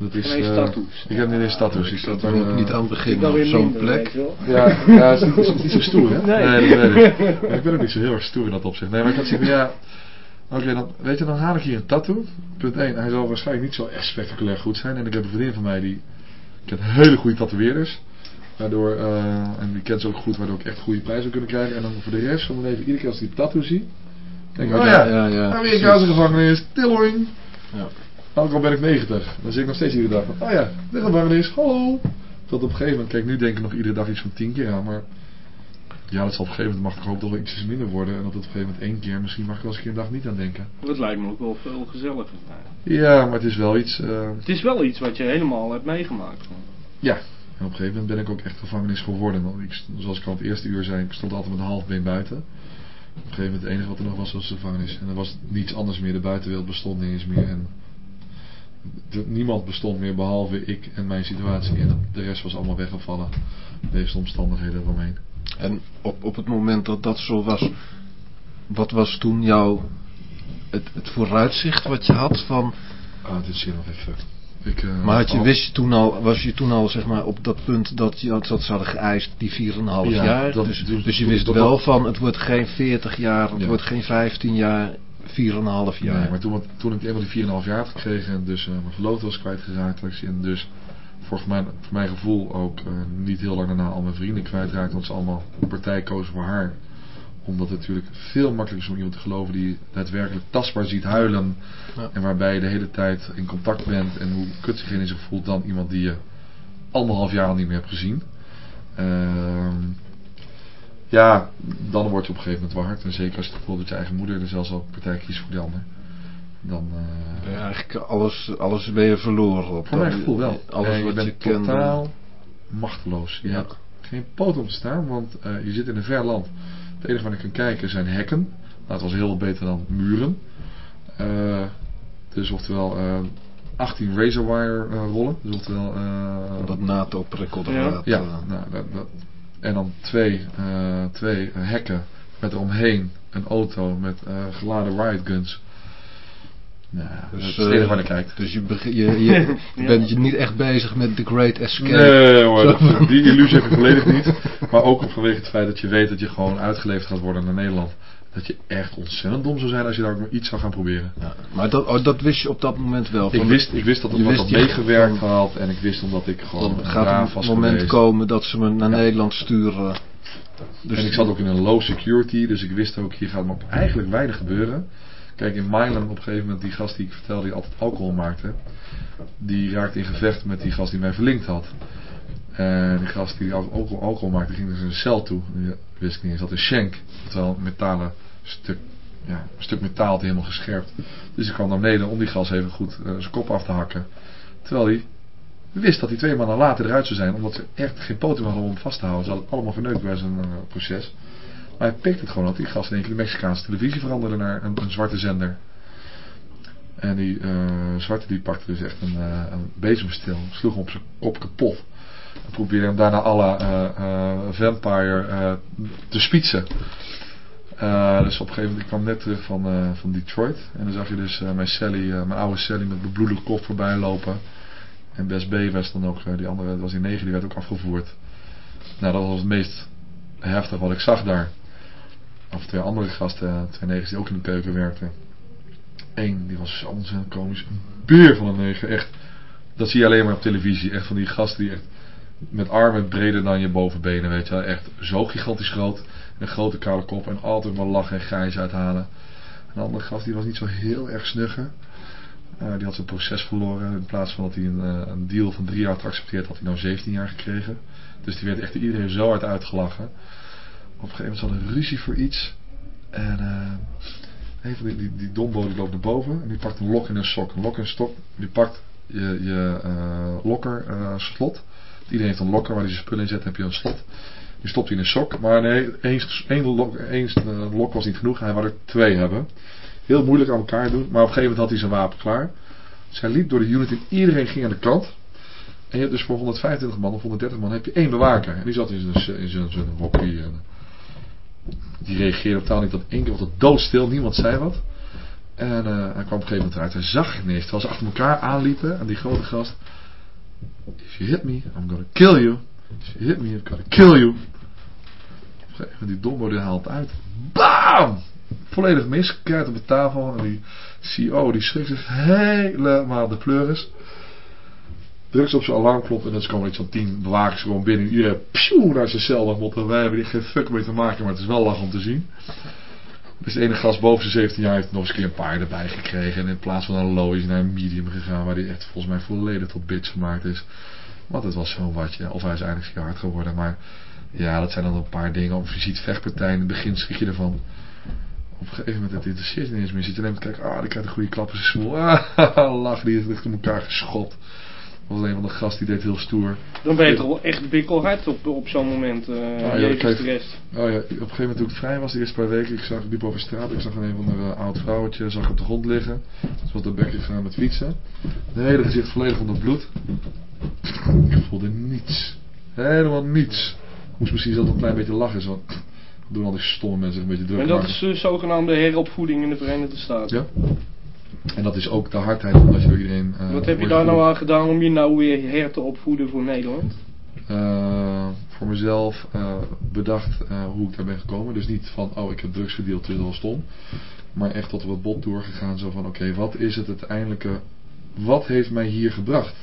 Dat is, geen uh, tattoos? Ik heb niet eens tattoos. Ik zat er uh, niet aan het begin op zo'n plek. Ja, ja het, is, het is niet zo stoer, hè? Nee. nee, nee, ik ben ook niet zo heel erg stoer in dat opzicht. Nee, maar ik had zeggen, ja... Oké, okay, dan, weet je, dan haal ik hier een tattoo. Punt 1. Hij zal waarschijnlijk niet zo echt spectaculair goed zijn. En ik heb een vriendin van mij die... Ik heb hele goede tatoeëerders. Waardoor, uh, en die kent ze ook goed, waardoor ik echt goede prijzen kunnen krijgen. En dan voor de rest van mijn leven, iedere keer als ik die tattoo zie, denk ik, oh ja, ja, ja Amerikaanse gevangenis, Tilloing. Ja. Ook al ben ik 90, dan zie ik nog steeds iedere dag van, oh ja, de gevangenis, hallo. Tot op een gegeven moment, kijk nu denk ik nog iedere dag iets van 10 keer aan, maar ja, dat zal op een gegeven moment mag ik ook toch wel ietsjes minder worden. En dat het op een gegeven moment één keer, misschien mag ik wel eens een keer een dag niet aan denken. Dat lijkt me ook wel veel gezelliger. Ja, maar het is wel iets... Uh... Het is wel iets wat je helemaal hebt meegemaakt. Ja, en op een gegeven moment ben ik ook echt gevangenis geworden. Want ik, zoals ik al het eerste uur zei, ik stond altijd met een half been buiten. Op een gegeven moment het enige wat er nog was, was de gevangenis. En er was niets anders meer. De buitenwereld bestond niet eens meer. En niemand bestond meer behalve ik en mijn situatie. En de rest was allemaal weggevallen. Deze omstandigheden eromheen. En op, op het moment dat dat zo was, wat was toen jouw het, het vooruitzicht wat je had van... Ah, dit is hier nog even ik, uh, maar had je, wist je toen al, was je toen al zeg maar, op dat punt dat, je, dat ze hadden geëist, die 4,5 ja, jaar? Dat, dus, dus, dus, je wist wel van, het wordt geen 40 jaar, het ja. wordt geen 15 jaar, 4,5 jaar. Nee, maar toen, toen ik eenmaal die 4,5 jaar had gekregen en dus uh, mijn verloofde was kwijtgeraakt, en dus voor mijn, voor mijn gevoel ook eh, niet heel lang daarna al mijn vrienden kwijtraakte. Want ze allemaal partij kozen voor haar. Omdat het natuurlijk veel makkelijker is om iemand te geloven die daadwerkelijk tastbaar ziet huilen. Ja. En waarbij je de hele tijd in contact bent en hoe kut diegene zich voelt dan iemand die je anderhalf jaar al niet meer hebt gezien. Ehm, ja, dan word je op een gegeven moment wel hard. En zeker als je het gevoel dat je eigen moeder er zelfs al partij kiest voor die ander. Dan, eh, Ben je eigenlijk alles, alles ben je verloren. Op voor mijn gevoel wel. Alles En je wat bent je totaal machteloos. Je Ja. hebt geen poot om te staan, want eh, je zit in een ver land. Het enige waar je kan kijken zijn hekken. Nou, het was heel wat beter dan muren. Eh, dus oftewel eh 18 razorwire eh, rollen. Dus oftewel... eh, Dat NATO-prikkeldraad. ja, eh, nou, dat, dat. En dan twee, eh, twee hekken met eromheen een auto met eh, geladen riot guns. Nou, dat is het eh, enige waar je naar kijkt. Dus je, je, je bent je niet echt bezig met The Great Escape. Nee hoor, Zo. dat- die illusie heb ik volledig niet. Maar ook vanwege het feit dat je weet dat je gewoon uitgeleverd gaat worden naar Nederland. Dat je echt ontzettend dom zou zijn als je daar ook maar iets zou gaan proberen. Ja, maar dat, oh, dat wist je op dat moment wel. Ik wist, ik wist dat omdat wist dat meegewerkt had. En ik wist omdat ik gewoon Dan een gaat een moment geweest. komen dat ze me naar Ja. Nederland sturen. Dus en ik zat ook in een low security, dus ik wist ook, hier gaat me eigenlijk weinig gebeuren. Kijk, in Milan op een gegeven moment, die gast die ik vertelde, die altijd alcohol maakte, die raakte in gevecht met die gast die mij verlinkt had. En die gast die alcohol, alcohol maakte, ging dus een cel toe. Die wist ik niet eens, dat een shank, oftewel een metalen stuk, ja, een stuk metaal hij helemaal gescherpt. Dus ik kwam naar beneden om die gas even goed eh, zijn kop af te hakken. Terwijl hij wist dat hij twee maanden later eruit zou zijn, omdat ze echt geen poten hadden om hem vast te houden. Ze hadden allemaal verneukt bij zijn eh, proces. Maar hij pikt het gewoon dat die gast in één keer de Mexicaanse televisie veranderde naar een, een zwarte zender. En die eh, zwarte die pakte dus echt een, een sloeg hem op zijn kop kapot. En probeerde hem daarna alle eh, eh, vampire eh, te spietsen. Eh, dus op een gegeven moment, ik kwam net terug van, van Detroit. En dan zag je dus mijn Sally, mijn oude Sally met bebloede kop voorbij lopen. En Best B was dan ook, die andere, dat was die negen, die werd ook afgevoerd. Nou, dat was het meest heftig wat ik zag daar. Of twee andere gasten, twee negens die ook in de keuken werkten. Eén, die was zo ontzettend komisch. Een beer van een negen, echt. Dat zie je alleen maar op televisie. Echt van die gasten die echt met armen breder dan je bovenbenen, weet je wel. Echt zo gigantisch groot. En een grote kale kop en altijd maar lachen en grijs uithalen. Een andere gast, die was niet zo heel erg snugger. Eh, die had zijn proces verloren. In plaats van dat hij een, eh, een deal van drie jaar had geaccepteerd, had hij nou 17 jaar gekregen. Dus die werd echt iedereen zo hard uitgelachen. Op een gegeven moment hadden een ruzie voor iets. En eh een van die, die, die die loopt naar boven. En die pakt een lok en een sok. Een lok en een stok. Die pakt je, je eh, lokker slot. Iedereen heeft een lokker waar hij zijn spullen in zet. Heb je een slot. Die stopt hij in een sok. Maar nee, één, lok, eh, lok was niet genoeg. Hij wou er twee hebben. Heel moeilijk aan elkaar doen. Maar op een gegeven moment had hij zijn wapen klaar. Hij liep door de unit en iedereen ging aan de kant. En je hebt dus voor 125 man of 130 man heb je één bewaker. En die zat in zijn, in zijn. En die reageerde totaal niet. Dat één keer was het doodstil. Niemand zei wat. En uh, hij kwam op een gegeven moment eruit. Hij zag eens. Terwijl ze achter elkaar aanliepen. En die grote gast. If you hit me, I'm gonna kill you. If you hit me, I'm gonna kill you. Op die dombo die haalt uit. BAM! Volledig mis. Keihard op de tafel. En die CEO die schrikt zich helemaal de pleuris. Drukt op zijn alarmknop en dan komen iets van tien bewakers gewoon binnen. En iedereen pjoe naar zijn cel. Want wij hebben geen fuck mee te maken, maar het is wel lach om te zien. Dus de ene gast boven zijn 17 jaar heeft nog eens een paar erbij gekregen. En in plaats van een low is naar een medium gegaan. Waar hij echt volgens mij volledig tot bitch gemaakt is. Want het was zo'n watje. Of hij is eigenlijk hard geworden. Maar ja, dat zijn dan een paar dingen. Of je ziet vechtpartijen. In het begin schrik je ervan. Op een gegeven moment, het interesseert niet eens meer. Je zit alleen maar kijken. Ah, die krijgt een goede klap in zijn smoel. Ah, lach, die is tegen elkaar geschopt. Was een van de gasten die deed heel stoer. Dan ben je toch wel echt bikkelhard op, op zo'n moment. Uh, ja, je kijk, stress. Oh ja, op een gegeven moment toen ik vrij was, de eerste paar weken, ik zag, ik liep over straat, ik zag een van de uh, oud vrouwtje, zag op de grond liggen. Ze was de bek gegaan met fietsen. De hele gezicht volledig onder bloed. Ik voelde niets. Helemaal niets. Ik moest misschien zelfs een klein beetje lachen, zo. Doen al die stomme mensen een beetje druk En dat maken. is de zogenaamde heropvoeding in de Verenigde Staten. Ja. En dat is ook de hardheid omdat je door iedereen... Uh, Wat heb je daar nou aan gedaan om je nou weer her te opvoeden voor Nederland? Uh, voor mezelf uh, bedacht hoe ik daar ben gekomen. Dus niet van, oh ik heb drugs gedeeld, het is wel stom. Maar echt tot wat bot doorgegaan. Zo van, oké, okay, wat is het uiteindelijke... Wat heeft mij hier gebracht?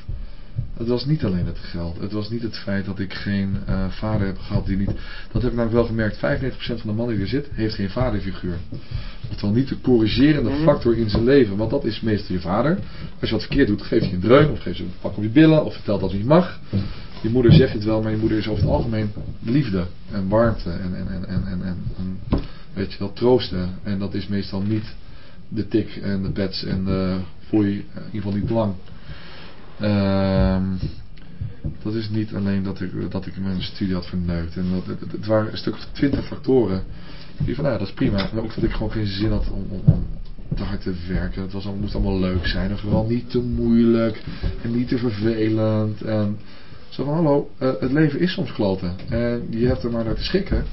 Het was niet alleen het geld. Het was niet het feit dat ik geen uh, vader heb gehad die niet... Dat heb ik namelijk wel gemerkt. 95% van de mannen die er zit, heeft geen vaderfiguur. Oftewel niet de corrigerende mhm. factor in zijn leven. Want dat is meestal je vader. Als je wat verkeerd doet, geeft je een dreun. Of geeft je een pak op je billen. Of vertelt dat het niet mag. Je moeder zegt het wel, maar je moeder is over het algemeen liefde. En warmte. En, en, en, en, en, en weet je wel, troosten. En dat is meestal niet de tik en de pets en de foei. In ieder geval niet lang. Ehm, dat is niet alleen dat ik, dat ik mijn studie had verneukt. En dat, het, het waren een stuk of twintig factoren. Die van, nou dat is prima. Maar ook dat ik gewoon geen zin had om, om, om te hard te werken. Het was allemaal, moest allemaal leuk zijn. En vooral niet te moeilijk. En niet te vervelend. En zo van, hallo, uh, het leven is soms kloten. En je hebt er maar naar te schikken.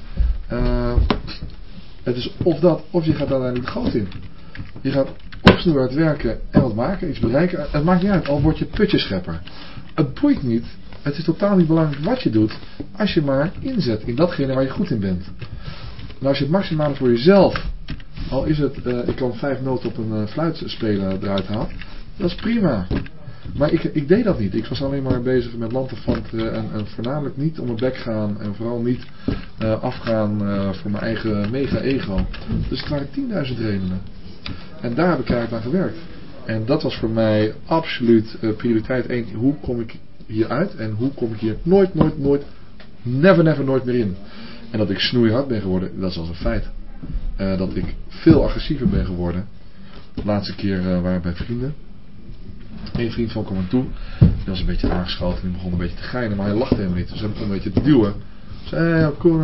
Uh, het is of dat, of je gaat niet de goot in. Je gaat opsnoeren uit werken en wat maken, iets bereiken. Het maakt niet uit, al word je putjeschepper. Het boeit niet. Het is totaal niet belangrijk wat je doet. Als je maar inzet in datgene waar je goed in bent. Nou, als je het maximale voor jezelf. Al is het, uh, ik kan vijf noten op een uh, fluit spelen eruit halen. Dat is prima. Maar ik, ik deed dat niet. Ik was alleen maar bezig met lanterfanten en, en voornamelijk niet om mijn bek gaan. En vooral niet uh, afgaan voor mijn eigen mega ego. Dus het waren 10.000 redenen. En daar heb ik eigenlijk aan gewerkt. En dat was voor mij absoluut prioriteit 1. Hoe kom ik hier uit en hoe kom ik hier nooit, nooit, nooit, never, never, nooit meer in. En dat ik snoeihard ben geworden, dat is als een feit. Uh, dat ik veel agressiever ben geworden. De laatste keer uh, waren we bij vrienden. Een vriend van kwam toe. Die was een beetje aangeschoten en die begon een beetje te geinen. Maar hij lachte helemaal niet. Dus hij begon een beetje te duwen. Zei, hey, kom,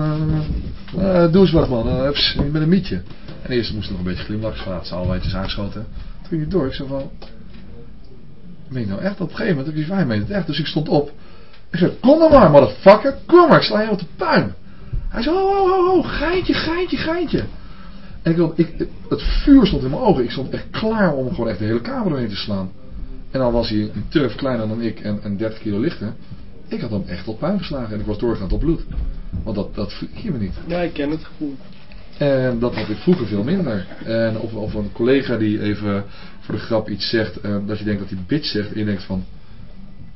doe eens wat man. Uh, met een mietje. En eerst moest ik nog een beetje glimlachen. Ze had ze al een aangeschoten. Toen ging hij door. Ik zei van... Meen je nou echt? Op een gegeven moment ik hij meent het echt. Dus ik stond op. Ik zei, kom dan maar motherfucker. Kom maar, ik sla je op de puin. Hij zei, oh, oh, oh, oh, geintje, geintje, geintje. En ik, ik, het vuur stond in mijn ogen. Ik stond echt klaar om gewoon echt de hele kamer doorheen te slaan. En dan was hij een turf kleiner dan ik en, en 30 kilo lichter. Ik had hem echt tot puin geslagen en ik was doorgaan tot bloed. Want dat, dat hier me niet. Ja, ik ken het gevoel. En dat had ik vroeger veel minder. En of, of een collega die even voor de grap iets zegt, uh, dat je denkt dat hij bitch zegt. En je denkt van,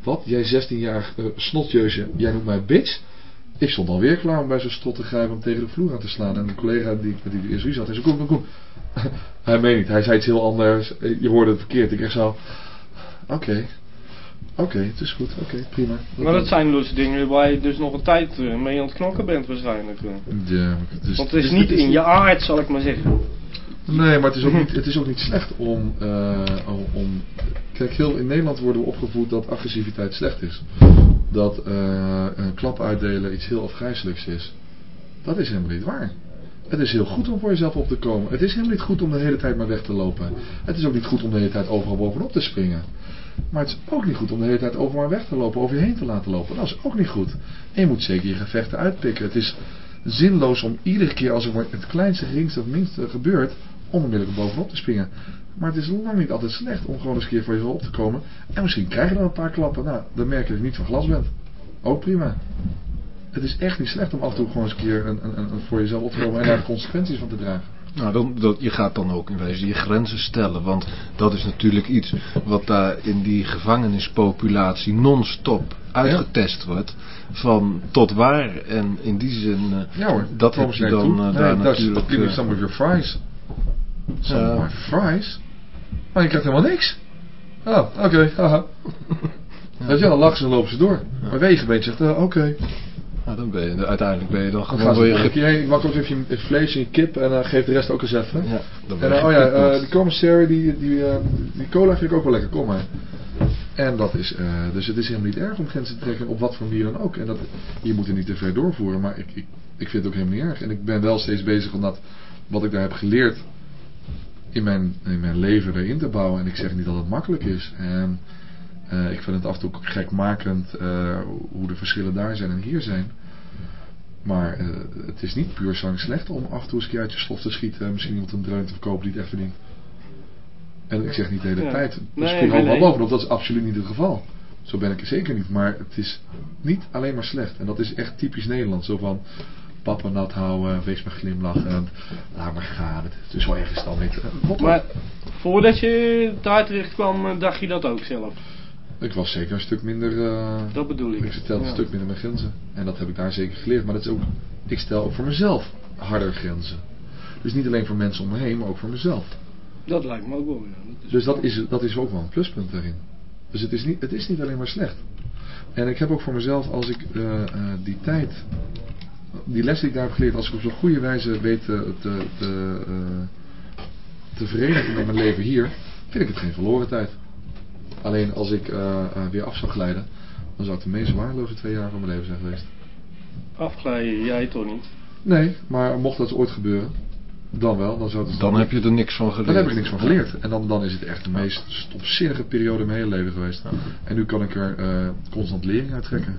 wat? Jij 16 jaar uh, snotjeusje, jij noemt mij bitch? Ik stond alweer klaar om bij zo'n strot te grijpen om tegen de vloer aan te slaan. En een collega die, die de eerste zat, hij zei, kom, kom, kom. hij meen niet, hij zei iets heel anders. Je hoorde het verkeerd. Ik echt zo, oké. Oké, het is goed. Oké, prima. maar dat zijn dus dingen waar je dus nog een tijd eh, mee aan het knokken bent waarschijnlijk. Eh. Ja, dus, Want het is niet in je aard, zal ik maar zeggen. Nee, maar het is ook niet, het is ook niet slecht om, uh, om... Kijk, heel in Nederland worden we opgevoed dat agressiviteit slecht is. Dat uh, een klap uitdelen iets heel afgrijzelijks is. Dat is helemaal niet waar. Het is heel goed om voor jezelf op te komen. Het is helemaal niet goed om de hele tijd maar weg te lopen. Het is ook niet goed om de hele tijd overal bovenop te springen. Maar het is ook niet goed om de hele tijd over maar weg te lopen, over je heen te laten lopen. Dat is ook niet goed. En je moet zeker je gevechten uitpikken. Het is zinloos om iedere keer als er het kleinste, geringste of minste gebeurt, onmiddellijk bovenop te springen. Maar het is lang niet altijd slecht om gewoon eens een keer voor jezelf op te komen. En misschien krijg je dan een paar klappen. Nou, dan merk je dat je niet van glas bent. Ook prima. Het is echt niet slecht om af en toe gewoon eens een keer een, een, een voor jezelf op te komen en daar de consequenties van te dragen. Nou, dan, dat, je gaat dan ook in wezen je grenzen stellen. Want dat is natuurlijk iets wat daar in die gevangenispopulatie non-stop uitgetest wordt. Van tot waar. En in die zin, uh, ja hoor, dat heb je dan uh, daar natuurlijk... Me some of your fries. Some of my fries? Maar je krijgt helemaal niks. Oh, oké, okay, haha. Weet je, dan lachen ze en lopen ze door. Maar Wegenbeet zegt, uh, oké. Nou, dan ben je, uiteindelijk ben je dan gewoon... Dan je je, ik maak ook even je vlees en je kip en uh, geef de rest ook eens even. Ja, dan en, uh, oh ja, uh, die commissary, die, die, die cola vind ik ook wel lekker, kom maar. En dat is, dus het is helemaal niet erg om grenzen te trekken op wat voor manier dan ook. En dat, je moet er niet te ver doorvoeren, maar ik, ik, ik vind het ook helemaal niet erg. En ik ben wel steeds bezig om dat, wat ik daar heb geleerd, in mijn, in mijn leven erin te bouwen. En ik zeg niet dat het makkelijk is. En uh, ik vind het af en toe gekmakend uh, hoe de verschillen daar zijn en hier zijn. Maar uh, het is niet puur zang slecht om af en toe eens een keer uit je slof te schieten. Misschien iemand een dreun te verkopen die het echt verdient. En ik zeg niet de hele ja. tijd. Dus nee, nee, nee. bovenop, dat is absoluut niet het geval. Zo ben ik er zeker niet. Maar het is niet alleen maar slecht. En dat is echt typisch Nederland. Zo van, papa nat houden, wees maar glimlachend, laat maar gaan. Het is wel ergens dan niet. Maar voordat je daar terecht kwam, dacht je dat ook zelf? Ik was zeker een stuk minder... Uh, dat bedoel ik. Ik stelde een stuk minder mijn grenzen. En dat heb ik daar zeker geleerd. Maar dat is ook, ik stel ook voor mezelf harder grenzen. Dus niet alleen voor mensen om me heen, maar ook voor mezelf. Dat lijkt me ook wel, ja. Dat dus dat is, dat is ook wel een pluspunt daarin. Dus het is, niet, het is niet alleen maar slecht. En ik heb ook voor mezelf, als ik uh, uh, die tijd, die les die ik daar heb geleerd, als ik op zo'n goede wijze weet te, te, te, te verenigen met mijn leven hier, vind ik het geen verloren tijd. Alleen als ik weer af zou glijden, dan zou het de meest waardeloze twee jaar van mijn leven zijn geweest. Afglijden, jij toch niet? Nee, maar mocht dat ooit gebeuren, dan wel. Dan, zou het dan heb je er niks van geleerd. Dan heb ik er niks van geleerd. En dan, dan is het echt de meest stopzinnige periode in mijn hele leven geweest. En nu kan ik er uh, constant lering uit trekken.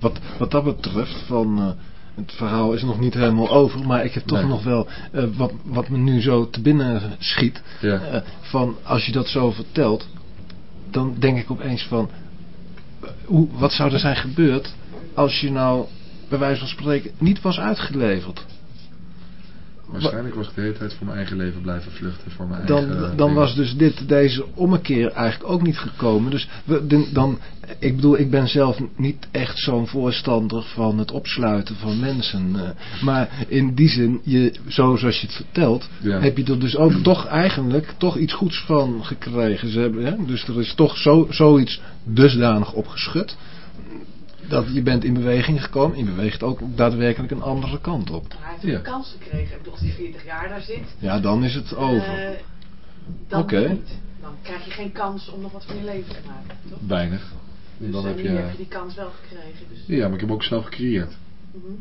Wat, wat dat betreft, van, uh, het verhaal is nog niet helemaal over, maar ik heb toch Nee. nog wel uh, wat, wat me nu zo te binnen schiet. Ja. van als je dat zo vertelt, dan denk ik opeens van, hoe, wat zou er zijn gebeurd als je nou bij wijze van spreken niet was uitgeleverd? Waarschijnlijk was ik de hele tijd voor mijn eigen leven blijven vluchten. Voor mijn dan, eigen dan was dus dit, deze ommekeer eigenlijk ook niet gekomen. Dus we, dan, ik bedoel, ik ben zelf niet echt zo'n voorstander van het opsluiten van mensen. Uh, maar in die zin, je, zo zoals je het vertelt, Ja. heb je er dus ook toch eigenlijk toch iets goeds van gekregen. Ze hebben, hè? Dus er is toch zo, zoiets dusdanig opgeschud. Dat je bent in beweging gekomen. Je beweegt ook daadwerkelijk een andere kant op. Maar hij heeft Ja. een kans gekregen. Ik bedoel, als hij 40 jaar daar zit. Ja, dan is het over. eh, dan Oké. niet. Dan krijg je geen kans om nog wat van je leven te maken, toch? Weinig. En Dus dan en heb je... heb je die kans wel gekregen. Dus, Ja, maar ik heb hem ook zelf gecreëerd. Mhm.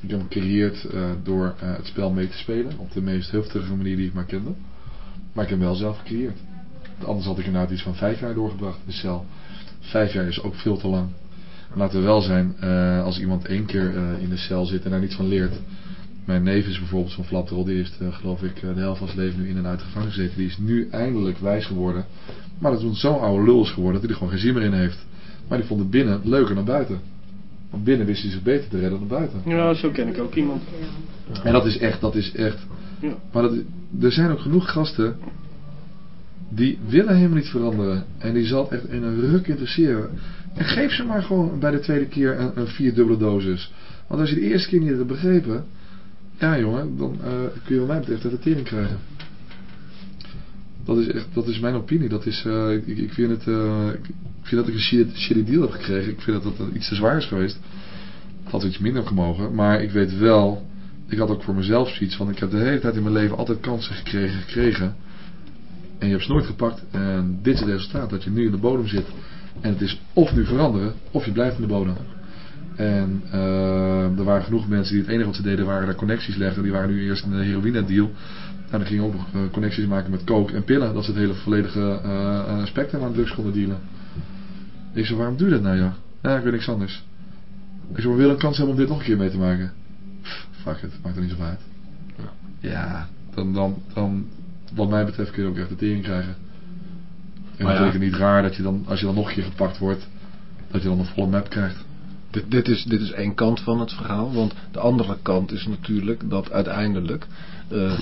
Ik heb hem gecreëerd eh, door eh, het spel mee te spelen. Op de meest heftige manier die ik maar kende. Maar ik heb hem wel zelf gecreëerd. Anders had ik inderdaad iets van vijf jaar doorgebracht in de cel. Vijf jaar is ook veel te lang. Laten we wel zijn, eh, als iemand één keer eh, in de cel zit en daar niets van leert. Mijn neef is bijvoorbeeld zo'n flapdrol. Die heeft eh, geloof ik de helft van zijn leven nu in en uit de gevangenis gezeten. Die is nu eindelijk wijs geworden. Maar dat is zo'n oude lul is geworden dat hij er gewoon geen zin meer in heeft. Maar die vond het binnen leuker dan buiten. Want binnen wist hij zich beter te redden dan buiten. Ja, zo ken ik ook iemand. En dat is echt, dat is echt. Ja. Maar dat, er zijn ook genoeg gasten die willen helemaal niet veranderen. En die zal het echt in een ruk interesseren. En geef ze maar gewoon bij de tweede keer een, een vierdubbele dosis. Want als je de eerste keer niet hebt begrepen, ja jongen, dan eh, kun je wat mij betreft de tering krijgen. Dat is echt, dat is mijn opinie. Dat is, eh, ik, ik vind het, eh, ik vind dat ik een shitty, deal heb gekregen. Ik vind dat dat iets te zwaar is geweest. Het had iets minder gemogen. Maar ik weet wel, ik had ook voor mezelf zoiets van, ik heb de hele tijd in mijn leven altijd kansen gekregen, gekregen. En je hebt ze nooit gepakt. En dit is het resultaat, dat je nu in de bodem zit. En het is of nu veranderen, of je blijft in de bodem. En uh, er waren genoeg mensen die het enige wat ze deden waren daar connecties leggen. Die waren nu eerst in de heroïne deal. En dan gingen ook nog uh, connecties maken met coke en pillen. Dat ze het hele volledige uh, spectrum aan drugs konden dealen. Ik zei, waarom doe je dat nou ja? Ja, ik weet niks anders. Ik zei, we willen een kans hebben om dit nog een keer mee te maken. Pff, fuck it, maakt er niet zo uit. Ja, ja dan, dan, dan, wat mij betreft kun je ook echt de tering krijgen. En Maar dat ja. niet raar dat je dan, als je dan nog een keer gepakt wordt, dat je dan een volle map krijgt. Dit, dit, is, dit is één kant van het verhaal, want de andere kant is natuurlijk dat uiteindelijk uh,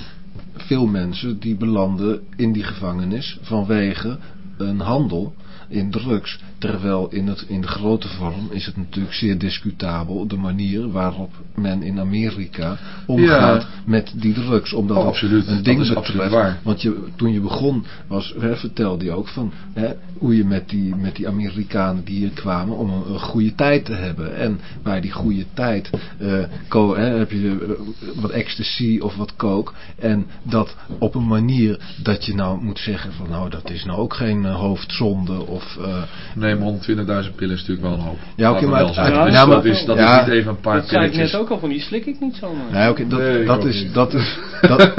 veel mensen die belanden in die gevangenis vanwege een handel in drugs. Terwijl in, het, in de grote vorm is het natuurlijk zeer discutabel de manier waarop men in Amerika omgaat Ja. met die drugs. Omdat Oh, het absoluut. een Dat ding is absoluut waar. Want je, toen je begon, was, hè, vertelde je ook van hè, hoe je met die, met die Amerikanen die hier kwamen om een, een goede tijd te hebben. En bij die goede tijd eh, ko, hè, heb je eh, wat ecstasy of wat coke. En dat op een manier dat je nou moet zeggen van nou dat is nou ook geen eh, hoofdzonde of... eh, Nee, maar 120.000 pillen is natuurlijk wel een hoop. Ja, oké, maar wel het- zijn. ja, Dus ja, dat is, dat ja. is niet even een paar Dat zei ik pilletjes. net ook al van, die slik ik niet zomaar. Nee, oké, dat, Nee, dat, is, dat, is, dat,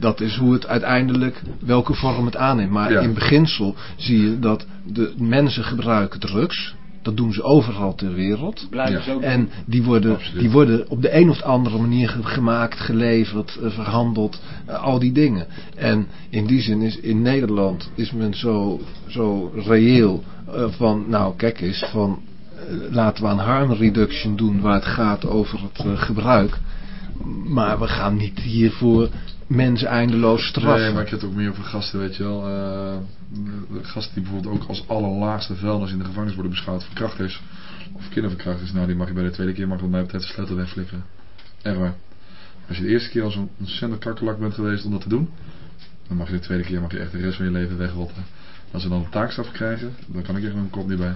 dat is hoe het uiteindelijk, welke vorm het aanneemt. Maar Ja. in beginsel zie je dat de mensen gebruiken drugs. Dat doen ze overal ter wereld. Blijven Ja. ze ook En die worden, Absoluut. die worden op de een of andere manier ge- gemaakt, geleverd, eh, verhandeld. eh, al die dingen. En in die zin is in Nederland is men zo, zo reëel eh, van, nou kijk eens, van laten we aan harm reduction doen waar het gaat over het gebruik. Maar we gaan niet hiervoor mensen eindeloos straffen. Nee, maar ik heb het ook meer over gasten, weet je wel. Uh, gasten die bijvoorbeeld ook als allerlaagste vuilnis in de gevangenis worden beschouwd. Verkrachters of kinderverkrachters. Nou, die mag je bij de tweede keer, mag wat mij betreft de sleutel wegflikkeren. Echt waar. Als je de eerste keer als een ontzettend kakkelak bent geweest om dat te doen. Dan mag je de tweede keer mag je echt de rest van je leven wegrotten. Als ze dan een taakstraf krijgen, dan kan ik echt mijn kop niet bij.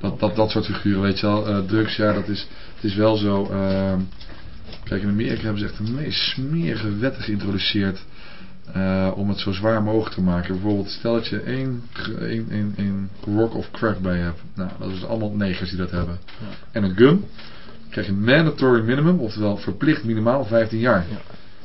Dat, dat, dat soort figuren, weet je wel. Uh, drugs, ja, dat is, het is wel zo. Uh, kijk, in Amerika hebben ze echt de meest smerige wetten geïntroduceerd. Uh, om het zo zwaar mogelijk te maken. Bijvoorbeeld, stel dat je één, één, één, één rock of crack bij hebt. Nou, dat is allemaal negers die dat hebben. Ja. En een gun, krijg je mandatory minimum, oftewel verplicht minimaal 15 jaar. Ja.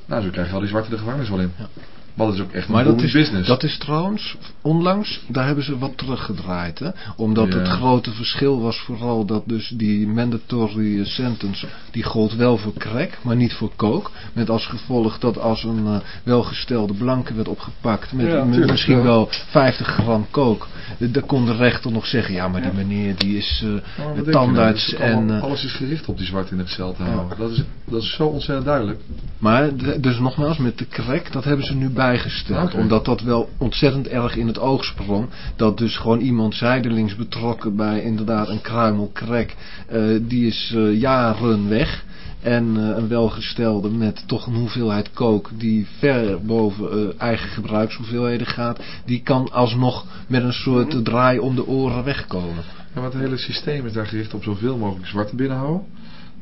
Nou, zo krijg je al die zwarte de gevangenis wel in. Ja. Maar dat is ook echt een maar dat is, business. Dat is trouwens, onlangs, daar hebben ze wat teruggedraaid. Hè? Omdat het grote verschil was vooral dat dus die mandatory sentence, die gold wel voor crack, maar niet voor coke. Met als gevolg dat als een uh, welgestelde blanke werd opgepakt met, ja, met misschien wel 50 gram coke. Dan kon de rechter nog zeggen, ja maar die meneer die is uh, tandarts. Nou? en, alles is gericht op die zwart in het cel te houden. Dat, is, dat is zo ontzettend duidelijk. Maar dus nogmaals, met de crack, dat hebben ze nu bij bijgesteld. Okay. Omdat dat wel ontzettend erg in het oog sprong. Dat dus gewoon iemand zijdelings betrokken bij inderdaad een kruimel crack. Uh, die is uh, jaren weg. En uh, een welgestelde met toch een hoeveelheid kook die ver boven eigen gebruikshoeveelheden gaat. Die kan alsnog met een soort draai om de oren wegkomen. Ja, maar het hele systeem is daar gericht op zoveel mogelijk zwarte binnenhouden.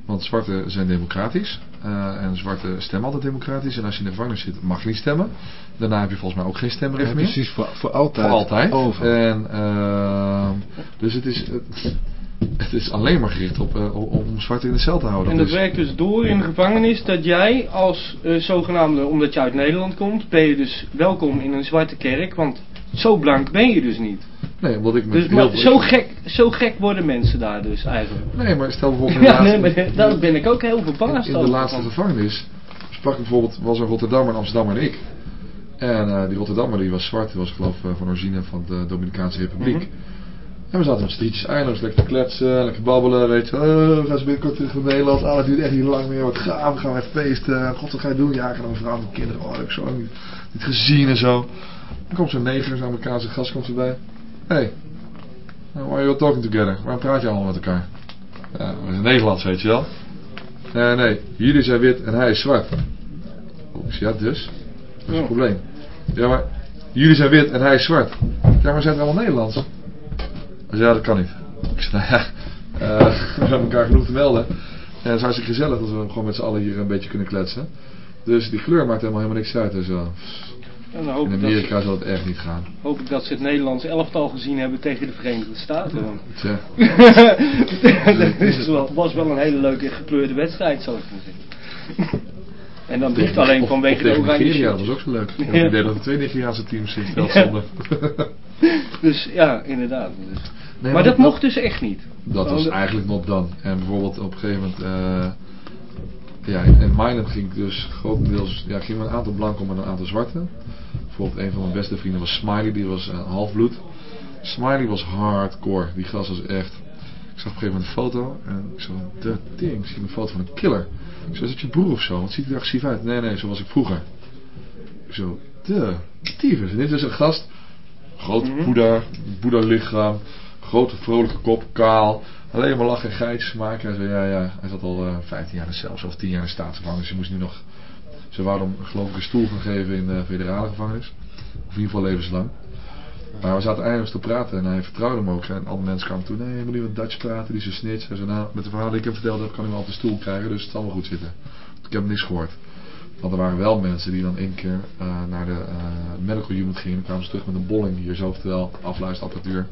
Want zwarte zijn democratisch. Uh, en zwarte stemmen altijd democratisch. En als je in de gevangenis zit, mag je niet stemmen. Daarna heb je volgens mij ook geen stemrecht ja, meer. Precies, voor, voor altijd. Voor altijd. Over. En, uh, dus het is, het, is alleen maar gericht op uh, om zwarte in de cel te houden. En dat dus. werkt dus door in de gevangenis dat jij als zogenaamde, omdat je uit Nederland komt, ben je dus welkom in een zwarte kerk. Want zo blank ben je dus niet. Nee, omdat ik dus, maar zo, gek, zo gek worden mensen daar dus eigenlijk. Nee, maar stel bijvoorbeeld... ja, laatste, nee, maar daar ben ik ook heel verbaasd In, in de laatste van. gevangenis sprak ik bijvoorbeeld, was een Rotterdammer, Amsterdammer en ik. En uh, die Rotterdammer die was zwart, die was geloof ik uh, van origine van de Dominicaanse Republiek. Mm -hmm. En we zaten op strietjes eindeloos lekker te kletsen, lekker babbelen, weet je. Oh, we gaan ze binnenkort terug naar Nederland. Ah, het duurt echt niet lang meer. Wat gaaf, we gaan weer feesten. God, wat ga je doen? Ja, ik ga naar mijn vrouw en kinderen. Oh, dat heb ik zo niet gezien en zo. Dan komt zo'n neger, zo'n Amerikaanse gast komt erbij. Hey, why are you talking together? Waarom praat je allemaal met elkaar? Ja, we zijn Nederlands, weet je wel. Nee, nee, jullie zijn wit en hij is zwart. Oh, ja, dus? Dat is het probleem. Ja, maar jullie zijn wit en hij is zwart. Ja, maar zijn allemaal Nederlands? Zei, ja, dat kan niet. Ik zei, nou ja, uh, we hebben elkaar genoeg te melden. En het is hartstikke gezellig dat we gewoon met z'n allen hier een beetje kunnen kletsen. Dus die kleur maakt helemaal, helemaal niks uit en zo. En hoop in Amerika zal het echt niet gaan. Hoop ik dat ze het Nederlands elftal gezien hebben tegen de Verenigde Staten. Ja. dat wel, was wel een hele leuke gekleurde wedstrijd, zou ik zeggen. En dan niet alleen vanwege de oranje Nigeria, dat was ook zo leuk. Ja. Ik idee dat er twee Nigeriaanse teams in het stonden. dus ja, inderdaad. Dus. Nee, maar, dat, mocht dus echt niet. Dat was oh, eigenlijk not dan. En bijvoorbeeld op een gegeven moment... Uh, ja, in Milan ging ik dus grotendeels... Ja, ging een aantal blanken om en een aantal zwarte. Bijvoorbeeld een van mijn beste vrienden was Smiley, die was uh, halfbloed. Smiley was hardcore, die gast was echt... Ik zag op een gegeven moment een foto en ik zo, de ding, ik zie een foto van een killer. Ik zo, is dat je broer of zo? Wat ziet hij er agressief uit? Nee, nee, zo was ik vroeger. Ik zo, de tyfus. En dit is een gast, grote mm -hmm. boeddha, boeddha lichaam, grote vrolijke kop, kaal. Alleen maar lachen en geitjes maken. Hij zei, ja, ja, hij zat al uh, 15 jaar in cel, of 10 jaar in staatsgevangenis. Dus hij moest nu nog ze hem geloof ik een stoel gaan geven in de federale gevangenis. Of in ieder geval levenslang. Maar we zaten eindeloos te praten en hij vertrouwde hem ook. En andere mensen kwamen toen, nee, moet niet met Dutch praten, die is een snitch. Hij zei, nou, met de verhalen die ik heb verteld heb, kan ik wel op de stoel krijgen, dus het zal wel goed zitten. Ik heb niks gehoord. Want er waren wel mensen die dan één keer uh, naar de uh, medical unit gingen. Dan kwamen ze terug met een bolling hier, zo oftewel afluisterapparatuur.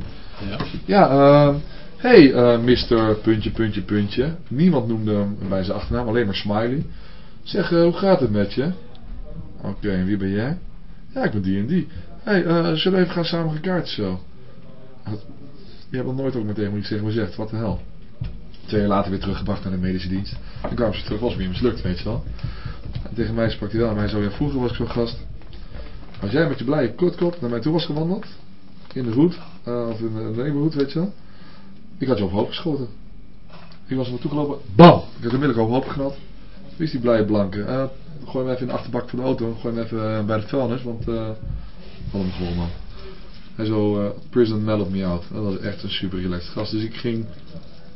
Ja, ja uh, hey mister puntje, puntje, puntje. Niemand noemde hem bij zijn achternaam, alleen maar Smiley. Zeg, uh, hoe gaat het met je? Oké, en wie ben jij? Ja, ik ben die en die. Hé, hey, uh, zullen we even gaan samen gekaarten zo? Je hebt nog nooit ook meteen iets tegen me gezegd. Wat de hel? Twee jaar later weer teruggebracht naar de medische dienst. Dan kwamen ze terug, was weer mislukt, weet je wel. En tegen mij sprak hij wel. En hij zo, ja, vroeger was ik zo'n gast. Als jij met je blije kotkop naar mij toe was gewandeld. In de hoed. Uh, of in de neighborhood, weet je wel. Ik had je overhoop geschoten. Ik was er naartoe gelopen. Bam! Ik had onmiddellijk overhoop geknald. Wie is die blije blanke? Eh, gooi hem even in de achterbak van de auto. Gooi hem even eh, bij de vuilnis, want eh had hem gewoon man. Hij zo, eh, Prison mellowed me out. Dat was echt een super relaxed gast. Dus ik ging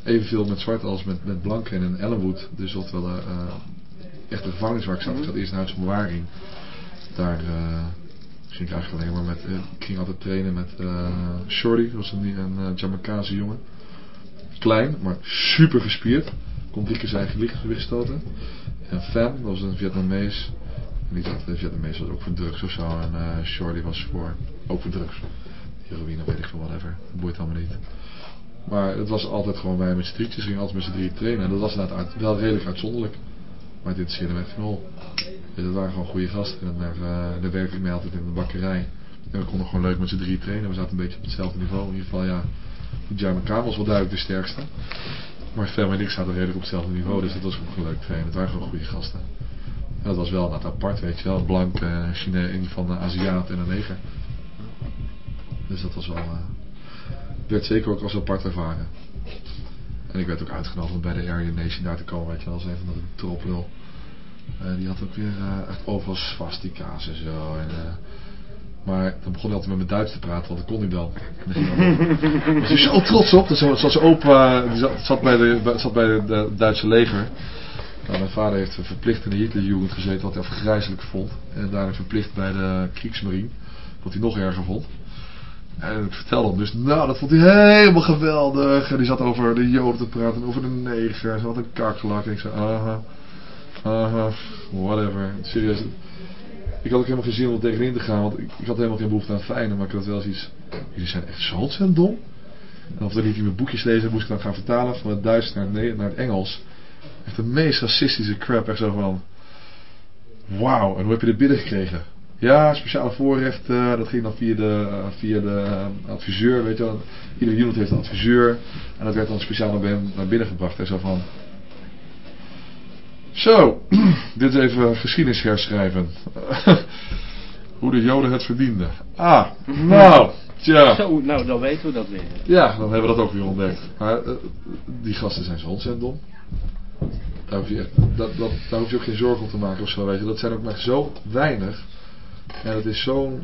evenveel met zwart als met, met blank. En in Ellenwood, dus wat wel echt de gevangenis waar ik zat. Ik zat eerst in huis van bewaring. Daar ging ik eigenlijk alleen maar met, ik ging altijd trainen met Shorty. Dat was een, een uh, Jamaicaanse jongen. Klein, maar super gespierd. Kon drie keer zijn gewicht stoten. En dat was een Vietnamees. En die zat, de Vietnamees was ook voor drugs of zo. En eh Shorty was voor, ook voor drugs. Heroïne, weet ik veel, whatever. Dat boeit allemaal niet. Maar het was altijd gewoon wij met z'n drietjes. gingen altijd met z'n drie trainen. En dat was inderdaad wel redelijk uitzonderlijk. Maar het interesseerde me echt nul. Dus dat waren gewoon goede gasten. En daar, uh, daar werkte ik mee altijd in de bakkerij. En we konden gewoon leuk met z'n drie trainen. We zaten een beetje op hetzelfde niveau. In ieder geval, ja. Jamaica was wel duidelijk de sterkste. Maar Fem en ik zaten redelijk op hetzelfde niveau. Dus dat was ook leuk trainen. Het waren gewoon goede gasten. En dat was wel net apart, weet je wel. Blank, uh, Chinees, in van een Aziat en een neger. Dus dat was wel... Uh, werd zeker ook als apart ervaren. En ik werd ook uitgenodigd om bij de Area Nation daar te komen, weet je wel. Als een van de troplul. Uh, die had ook weer uh, echt overal swastica's en zo. En, uh, maar dan begon hij altijd met mijn Duits te praten, want dat kon hij dan. Daar was hij zo trots op. Dus zoals zijn opa, die zat, zat, bij, de, zat bij de Duitse leger. Nou, mijn vader heeft verplicht in de Hitlerjugend gezeten, wat hij afgrijzelijk vond. En daarna verplicht bij de Kriegsmarine, wat hij nog erger vond. En ik vertelde hem dus, nou dat vond hij helemaal geweldig. En die zat over de Joden te praten, over de neger. Ze had een kakkelak. En ik zei, aha, aha, whatever. Serieus. Ik had ook helemaal geen zin om tegenin te gaan, want ik, ik had helemaal geen behoefte aan fijne. Maar ik had wel zoiets, jullie zijn echt zo dom. En of dan niet in mijn boekjes lezen, moest ik dan gaan vertalen van het Duits naar het, naar het Engels. Echt de meest racistische crap. Echt zo van, wauw, en hoe heb je dit binnengekregen? Ja, speciale voorrechten, uh, dat ging dan via de, uh, via de uh, adviseur, weet je wel. Iedere unit heeft een adviseur. En dat werd dan speciaal naar naar binnen gebracht. En zo van... Zo, dit even geschiedenis herschrijven. Hoe de joden het verdienden. Ah, nou, tja. Zo, nou dan weten we dat weer. Ja, dan hebben we dat ook weer ontdekt. Maar die gasten zijn zo ontzettend dom. Daar hoef, je echt, dat, dat, daar hoef je ook geen zorgen om te maken of zo, weet je. Dat zijn ook maar zo weinig. En het is zo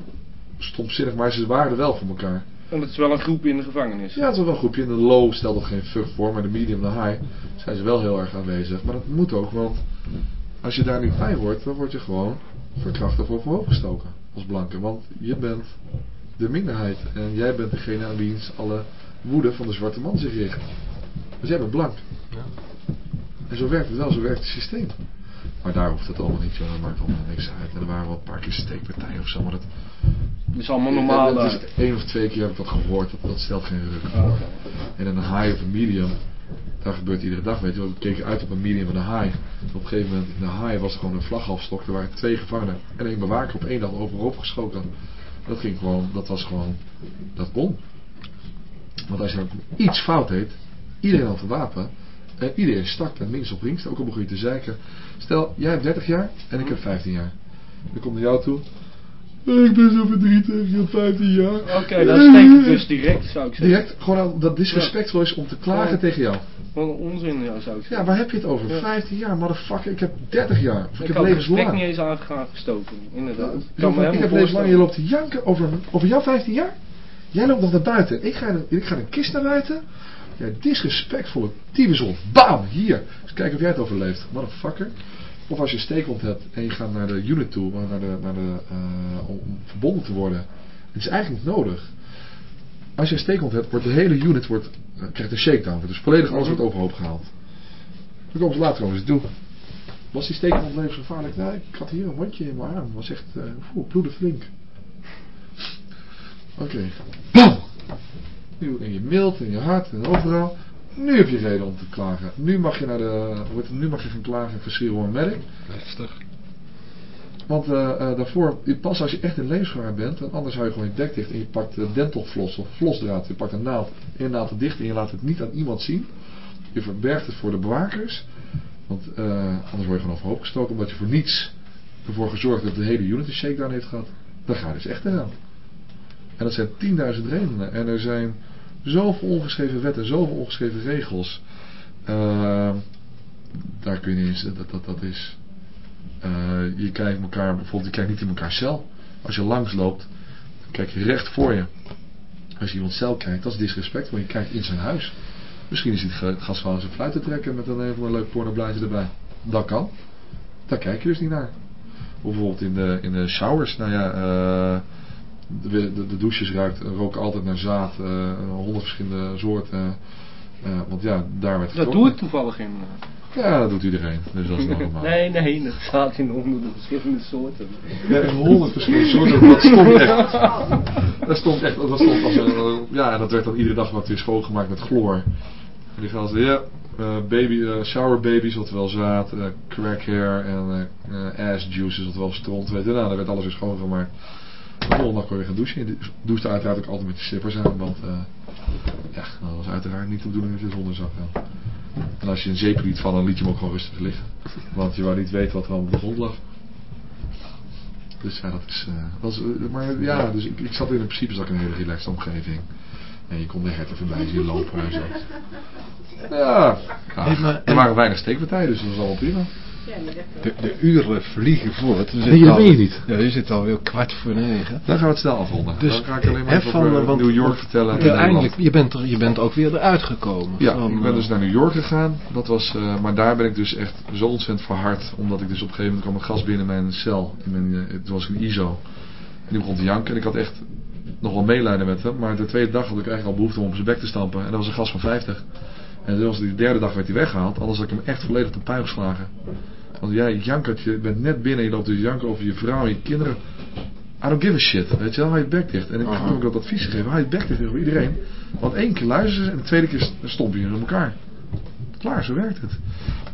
stomzinnig, maar ze waren er wel voor elkaar. En het is wel een groep in de gevangenis. Ja, het is wel een groepje. In de low stelt dat geen fuck voor, maar de medium en de high zijn ze wel heel erg aanwezig. Maar dat moet ook, want als je daar niet bij hoort, dan word je gewoon verkracht of overhoop gestoken als blanke. Want je bent de minderheid en jij bent degene aan wiens alle woede van de zwarte man zich richt. Dus jij bent blank. Ja. En zo werkt het wel, zo werkt het systeem. Maar daar hoeft het allemaal niet, joh. dat maakt allemaal niks uit. En er waren wel een paar keer steekpartijen of zo, maar dat... Dat is allemaal normaal daar. Het is één of twee keer heb ik dat gehoord, dat, dat stelt geen ruk voor. Oh. En een high of een medium, daar gebeurt iedere dag, weet je wel. We keken uit op een medium van een high. Op een gegeven moment in de high was er gewoon een vlagafstok. Er waren twee gevangenen en één bewaker op één dag overhoop geschoten. Dat ging gewoon, dat was gewoon, dat kon. Want als je iets fout deed, iedereen had een wapen. En iedereen stak en links op links, ook al begon je te zeiken. Stel, jij hebt 30 jaar en ik heb 15 jaar. Dan komt naar jou toe. Ik ben zo verdrietig, ik heb 15 jaar. Oké, okay, dan steek ik dus direct, zou ik zeggen. Direct, gewoon dat disrespectvol is om te klagen ja. tegen jou. Wat een onzin, ja, zou ik zeggen. Ja, waar heb je het over? Ja. 15 jaar, motherfucker, ik heb 30 jaar. Of ik, ik heb levenslang. Ik niet eens aangestoken, inderdaad. Ik, ik heb levenslang en je loopt te janken over, over jouw 15 jaar? Jij loopt nog naar buiten. Ik ga, ik ga een kist naar buiten. Ja, disrespectvolle tyfushond. Bam, hier. Dus kijk of jij het overleeft. Motherfucker. Of als je steekwond hebt en je gaat naar de unit toe, naar de, naar de, uh, om, verbonden te worden. Het is eigenlijk niet nodig. Als je een hebt, wordt de hele unit wordt, uh, krijgt een shakedown. Dus volledig alles wordt overhoop gehaald. Dan komen ze later komen ze toe. Was die steekwond levensgevaarlijk? Nee, ik had hier een wondje in mijn arm. Was echt, uh, oeh, bloedde flink. Oké. Okay. BAM! In je mild, in je hart en overal. Nu heb je reden om te klagen. Nu mag je naar de. Nu mag je gaan klagen voor Medic. Heftig. Want uh, uh, daarvoor, pas als je echt in levensgevaar bent, en anders hou je gewoon je dek dicht en je pakt uh, dentalflos of flosdraad, je pakt een naald en je naald het dicht en je laat het niet aan iemand zien. Je verbergt het voor de bewakers, want anders word je gewoon overhoop gestoken omdat je voor niets ervoor gezorgd hebt dat de hele unit een shakedown heeft gehad. Dan ga je dus echt eraan. En dat zijn 10.000 redenen. En er zijn zoveel ongeschreven wetten, zoveel ongeschreven regels. Uh, daar kun je eens, dat, dat, dat is, eh, je kijkt elkaar, bijvoorbeeld je kijkt niet in elkaar cel. Als je langs loopt, kijk je recht voor je. Als je iemand cel kijkt, dat is disrespect, want je kijkt in zijn huis. Misschien is hij het gas van zijn fluit te trekken met een, een, een leuk pornoblaadje erbij. Dat kan. Daar kijk je dus niet naar. Bijvoorbeeld in de, in de showers, nou ja, uh, de, de, de, douches ruikt, roken altijd naar zaad, honderd uh, verschillende soorten. Uh, want ja, daar werd Dat doe ik toevallig in. Ja, dat doet iedereen. Dus dat is normaal. nee, nee, dat staat in honderden verschillende soorten. Ja, honderd verschillende soorten. Dat stond echt. Dat stond echt. Dat stond als een, ja, en dat werd dan iedere dag wat weer schoongemaakt met chloor. En die gasten, ja, uh, baby, uh, shower babies, oftewel zaad, uh, crack hair en ass juices, oftewel stront. Weet je, nou, daar werd alles weer schoongemaakt. De volgende dag kon je gaan douchen. Je douchte uiteraard ook altijd met je slippers aan, want ja, dat was uiteraard niet de bedoeling dat je zonder gaan. En als je een zeep liet vallen, dan liet je hem ook gewoon rustig liggen. Want je wou niet weten wat er allemaal op de grond lag. Dus ja, dat is... was, maar ja, dus ik, ik zat in principe zat ik in een hele relaxed omgeving. En je kon de herten voorbij zien lopen en zo. Ja, ja er waren weinig steekpartijen, dus dat was allemaal prima. De, de uren vliegen voort. Nee, dat ben je niet. Ja, je zit alweer kwart voor negen. Dan gaan we het snel afronden. Dus dan ga ik alleen maar even van, over want, New York vertellen. Uiteindelijk, je bent, er, je bent ook weer eruit gekomen. Ja, van, ik ben dus naar New York gegaan. Dat was, uh, maar daar ben ik dus echt zo ontzettend verhard. Omdat ik dus op een gegeven moment kwam een gas binnen in mijn cel. In mijn, uh, het was een ISO. En die begon te janken. En ik had echt nog wel meelijden met hem. Maar de tweede dag had ik eigenlijk al behoefte om op zijn bek te stampen. En dat was een gas van 50. En toen was de derde dag werd hij weggehaald. Anders had ik hem echt volledig te puin geslagen. Want jij jankert, je bent net binnen en je loopt dus janken over je vrouw en je kinderen. I don't give a shit. Weet je wel, hou je bek dicht. En ik heb ook dat advies gegeven. Hou je bek dicht tegen iedereen. Want één keer luisteren ze en de tweede keer stomp je in elkaar. Klaar, zo werkt het.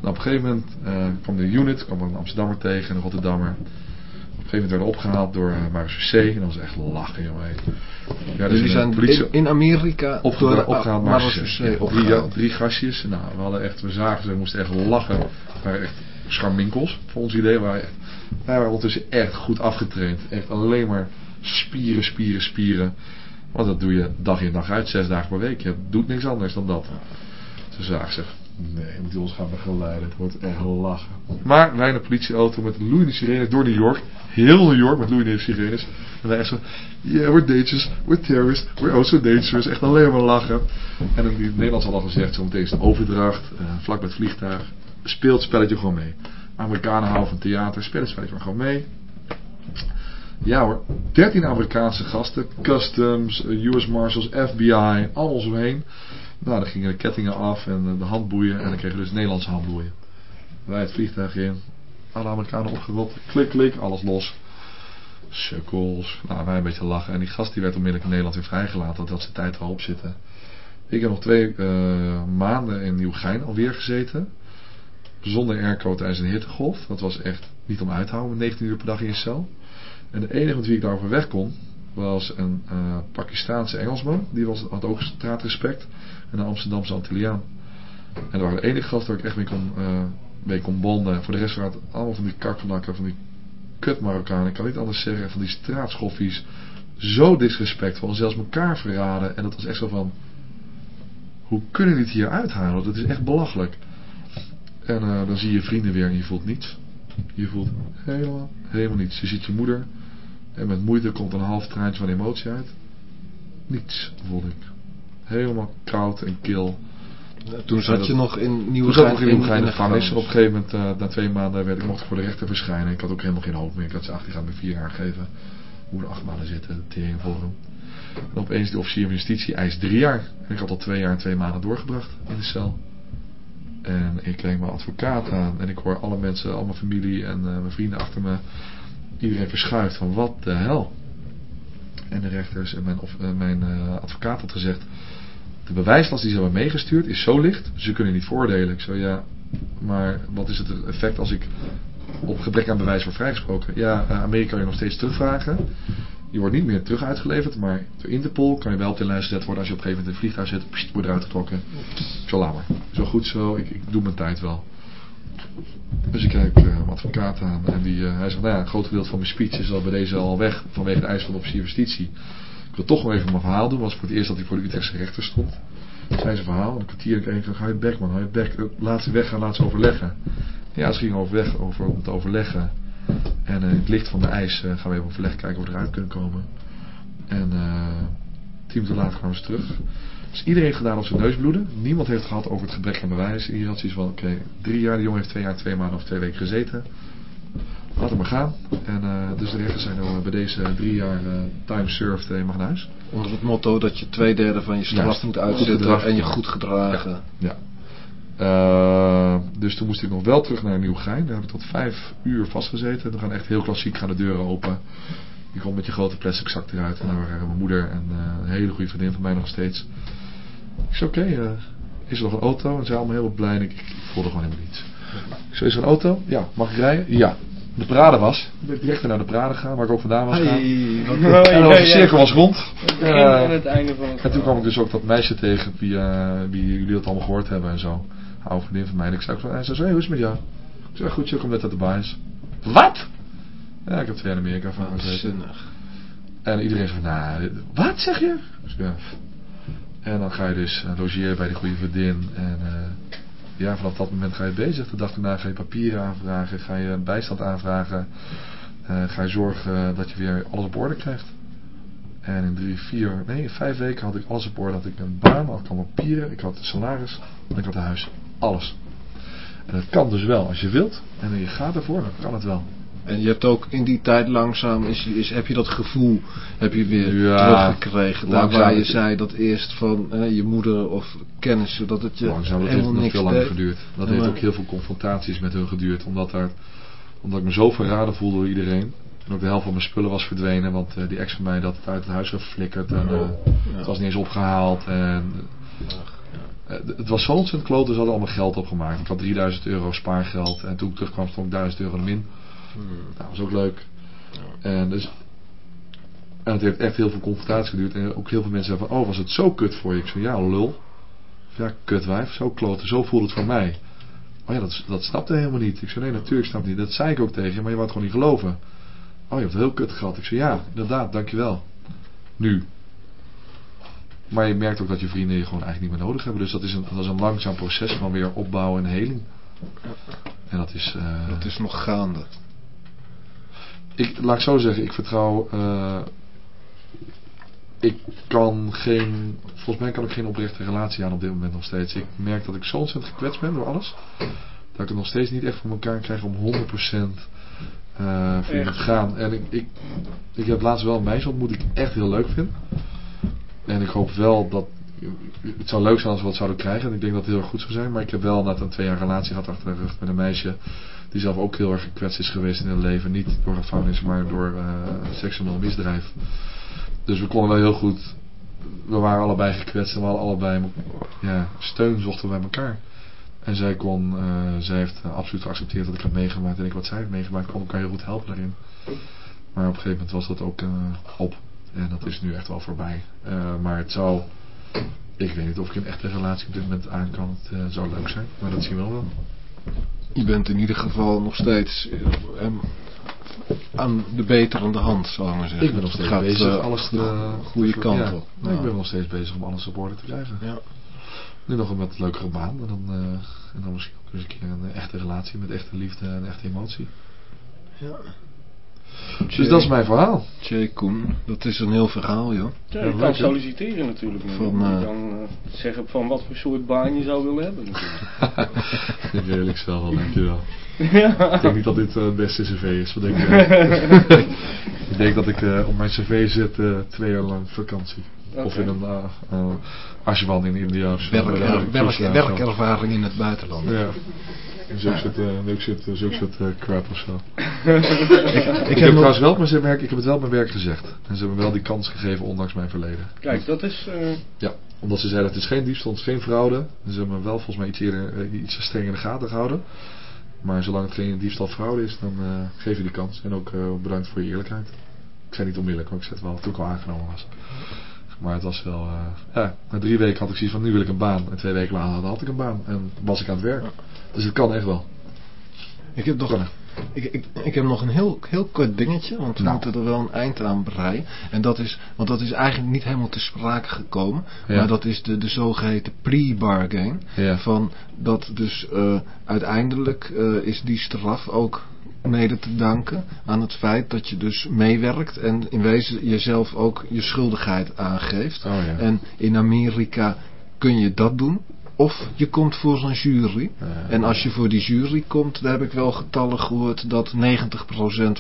Nou, op een gegeven moment uh, kwam de unit, kwam een Amsterdammer tegen en een Rotterdammer. Op een gegeven moment werden opgehaald door uh, Marius C. En dat was echt lachen, jongen. Ja, dus die zijn politie in, in Amerika op, door de, opgehaald Marius C. Drie, drie gastjes. Nou, we hadden echt, we zagen ze, we moesten echt lachen. Waren echt scharminkels, voor ons idee. Wij waren ondertussen echt goed afgetraind. Echt alleen maar spieren, spieren, spieren. Want dat doe je dag in dag uit, zes dagen per week. Je doet niks anders dan dat. Ze zagen ze. Nee, we moeten ons gaan begeleiden. Het wordt echt lachen. Maar wij een politieauto met loeiende sirenes door New York. Heel New York met loeiende sirenes. En wij echt zo, yeah, we're dangerous, we're terrorists, we're also dangerous. Echt alleen maar lachen. En in het Nederlands had al gezegd, zo meteen is een overdracht, uh, vlak bij het vliegtuig. Speelt het spelletje gewoon mee. Amerikanen houden van theater, het spelletje gewoon mee. Ja hoor, 13 Amerikaanse gasten, customs, US Marshals, FBI, allemaal zo heen. Nou, dan gingen de kettingen af en de handboeien en dan kregen we dus Nederlandse handboeien. Wij het vliegtuig in, alle Amerikanen opgerold, klik klik, alles los. Sukkels, nou wij een beetje lachen. En die gast die werd onmiddellijk in Nederland weer vrijgelaten, dat had zijn tijd al op zitten. Ik heb nog twee uh, maanden in Nieuwgein alweer gezeten. Zonder airco tijdens een hittegolf. Dat was echt niet om uit te houden, 19 uur per dag in je cel. En de enige met wie ik daarover weg kon, was een uh, Pakistaanse Engelsman. Die was, had ook straatrespect. En een Amsterdamse Antilliaan. En dat waren de enige gasten waar ik echt mee kon, uh, mee kon bonden. Voor de rest waren het allemaal van die kakkerlakken, van die kut Marokkanen. Ik kan niet anders zeggen, van die straatschoffies. Zo disrespectvol. En zelfs elkaar verraden. En dat was echt zo van... Hoe kunnen jullie het hier uithalen? Dat is echt belachelijk. En uh, dan zie je vrienden weer en je voelt niets. Je voelt helemaal, helemaal niets. Je ziet je moeder. En met moeite komt een half traantje van emotie uit. Niets voelde ik. Helemaal koud en kil. Toen zat dat, je nog in Nieuwe Toen zat ik nog in Nieuwegein in de gevangenis. Op een gegeven moment, uh, na twee maanden, werd ik mocht ik voor de rechter verschijnen. Ik had ook helemaal geen hoop meer. Ik had ze acht, die gaat me vier jaar geven. Moet er acht maanden zitten, tering voor hem. En opeens de officier van justitie eist drie jaar. En ik had al twee jaar en twee maanden doorgebracht in de cel. En ik kreeg mijn advocaat aan. En ik hoor alle mensen, al mijn familie en uh, mijn vrienden achter me. Iedereen verschuift van wat de hel. En de rechters en mijn, of, uh, mijn uh, advocaat had gezegd. De bewijslast die ze hebben meegestuurd is zo licht. Ze kunnen niet voordelen. Ik zo ja. Maar wat is het effect als ik op gebrek aan bewijs word vrijgesproken? Ja, Amerika kan je nog steeds terugvragen. Je wordt niet meer terug uitgeleverd, maar door Interpol kan je wel op de lijst gezet worden als je op een gegeven moment in een vliegtuig zit, pst, wordt eruit getrokken. Zo laat maar. Zo goed zo, ik, ik doe mijn tijd wel. Dus ik kijk uh, mijn advocaat aan en die, uh, hij zegt, nou ja, een groot gedeelte van mijn speech is al bij deze al weg vanwege de eis van de officier justitie. Ik wil toch nog even mijn verhaal doen, was voor het eerst dat hij voor de Utrechtse rechter stond. Zei zijn verhaal, een kwartier en ik ga je bek man, hou je bek. Laat ze weggaan, laat ze overleggen. Ja, ze gingen overweg over, om te overleggen. En in het licht van de ijs gaan we even overleg kijken of we eruit kunnen komen. En tien minuten later kwamen ze terug. Dus iedereen heeft gedaan op zijn neus bloeden. Niemand heeft gehad over het gebrek aan bewijs. Hier had zoiets van, oké, drie jaar, de jongen heeft twee jaar, twee maanden of twee weken gezeten. Laat hem maar gaan. En uh, dus de rechters zijn nou bij deze drie jaar uh, time served en je mag naar huis. Onder het motto dat je twee derde van je straf moet uitzitten en je goed gedragen. Ja. ja. Uh, dus toen moest ik nog wel terug naar Nieuwgein. Daar heb ik tot vijf uur vastgezeten. We gaan echt heel klassiek gaan de deuren open. Je komt met je grote plastic zak eruit. En daar waren mijn moeder en een hele goede vriendin van mij nog steeds. Ik zei oké, okay, is er nog een auto? En zij allemaal heel blij. En ik, ik, voelde gewoon helemaal niets. Ik zei, is er een auto? Ja. Mag ik rijden? Ja de parade was. Ben ik direct naar de parade gegaan, waar ik ook vandaan was gegaan. Hey, en de cirkel was rond. Uh, het einde van het en toen kwam ik dus ook dat meisje tegen, wie, uh, wie jullie dat allemaal gehoord hebben en zo. Oude vriendin van mij. En ik zei, hij zei, hey, hoe is het met jou? Ik zei, goed, je komt net uit de baas. Wat? Ja, ik heb twee in Amerika van gezeten. En iedereen zei, nou, wat zeg je? Dus ja. En dan ga je dus uh, logeren bij die goede vriendin. En uh, ja, vanaf dat moment ga je bezig. De dag daarna ga je papieren aanvragen, ga je bijstand aanvragen. Uh, ga je zorgen dat je weer alles op orde krijgt. En in drie, vier, nee, vijf weken had ik alles op orde. Had ik een baan, had ik al papieren, ik had een salaris en ik had een huis. Alles. En dat kan dus wel als je wilt. En je gaat ervoor, dan kan het wel. En je hebt ook in die tijd langzaam, is, is, heb je dat gevoel heb je weer ja, teruggekregen. Daar waar je zei dat eerst van hè, je moeder of kennissen, dat het je langzaam, dat heeft nog veel langer geduurd. Dat heeft ook heel veel confrontaties met hun geduurd. Omdat, er, omdat ik me zo verraden voelde door iedereen. En ook de helft van mijn spullen was verdwenen. Want uh, die ex van mij dat het uit het huis geflikkerd. En uh, het was niet eens opgehaald. En, uh, het was zo ontzettend kloot. Dus ze hadden allemaal geld opgemaakt. Ik had 3000 euro spaargeld. En toen ik terugkwam stond ik 1000 euro min. Hmm. Nou, dat was ook leuk. Ja. En, dus, en het heeft echt heel veel confrontatie geduurd. En ook heel veel mensen zeggen van, oh was het zo kut voor je? Ik zei, ja lul. Ja, kutwijf, zo kloten, zo voelde het voor mij. Oh ja, dat, dat snapte helemaal niet. Ik zei, nee natuurlijk snap niet. Dat zei ik ook tegen je, maar je wou het gewoon niet geloven. Oh, je hebt het heel kut gehad. Ik zei, ja, inderdaad, dankjewel. Nu. Maar je merkt ook dat je vrienden je gewoon eigenlijk niet meer nodig hebben. Dus dat is een, dat is een langzaam proces van weer opbouwen en heling. En dat is... Uh, dat is nog gaande ik, laat ik zo zeggen, ik vertrouw... Uh, ik kan geen... Volgens mij kan ik geen oprechte relatie aan op dit moment nog steeds. Ik merk dat ik zo ontzettend gekwetst ben door alles. Dat ik het nog steeds niet echt voor elkaar krijg om 100% uh, voor iemand te gaan. En ik, ik, ik heb laatst wel een meisje ontmoet die ik echt heel leuk vind. En ik hoop wel dat... Het zou leuk zijn als we wat zouden krijgen. En ik denk dat het heel erg goed zou zijn. Maar ik heb wel net een twee jaar relatie gehad achter de rug met een meisje die zelf ook heel erg gekwetst is geweest in het leven. Niet door gevangenis, maar door uh, seksueel misdrijf. Dus we konden wel heel goed, we waren allebei gekwetst en we hadden allebei ja, steun zochten bij elkaar. En zij kon, uh, zij heeft absoluut geaccepteerd dat ik had meegemaakt en ik wat zij heeft meegemaakt, kon elkaar heel goed helpen daarin. Maar op een gegeven moment was dat ook uh, op. En dat is nu echt wel voorbij. maar het zou, ik weet niet of ik een echte relatie op dit moment aan kan. Het zou leuk zijn, maar dat zien we wel je bent in ieder geval nog steeds eh, aan de beterende hand, zal ik maar zeggen. Ik ben nog steeds gaat, bezig uh, alles de goede kant ja, op. Ik ben nog steeds bezig om alles op orde te krijgen. Ja. Nu nog een wat leukere baan. En dan, uh, en dan misschien ook eens een keer een echte relatie met echte liefde en echte emotie. Ja. Dus dat is mijn verhaal. Jay Koen, dat is een heel verhaal, joh. Ja, je kan solliciteren natuurlijk. Van, uh, je kan uh, zeggen van wat voor soort baan je zou willen hebben natuurlijk. ik redelijk zelf wel, dankjewel. Ja. Ik denk niet dat dit uh, het beste cv is. Wat denk je? ik denk dat ik op mijn cv zet twee jaar lang vakantie. Okay. Of in een uh, in India. Werk, werkervaring in het buitenland. Ja. Zulke soort, uh, soort, zulke soort uh, crap of zo. ik, ik, heb trouwens wel met zijn werk, ik heb het wel mijn werk gezegd. En ze hebben me wel die kans gegeven, ondanks mijn verleden. Kijk, dat is... Uh... Ja, omdat ze zeiden het is geen diefstal, het is geen fraude. En ze hebben me wel volgens mij iets, eerder, iets strenger in de gaten gehouden. Maar zolang het geen diefstal fraude is, dan geef je die kans. En ook bedankt voor je eerlijkheid. Ik zei niet onmiddellijk, maar ik zei het wel toen ik al aangenomen was. Maar het was wel... ja, na drie weken had ik zoiets van nu wil ik een baan. En twee weken later had ik een baan. En was ik aan het werk. Dus het kan echt wel. Ik heb nog, Ik, ik, ik heb nog een heel, heel kort dingetje, want we Nou. moeten er wel een eind aan breien. En dat is, want dat is eigenlijk niet helemaal te sprake gekomen. Ja. Maar dat is de, de zogeheten pre-bargain. Ja. Van dat dus eh, uiteindelijk eh, is die straf ook mede te danken aan het feit dat je dus meewerkt en in wezen jezelf ook je schuldigheid aangeeft. Oh ja. En in Amerika kun je dat doen. Of je komt voor zo'n jury. En als je voor die jury komt, daar heb ik wel getallen gehoord dat 90%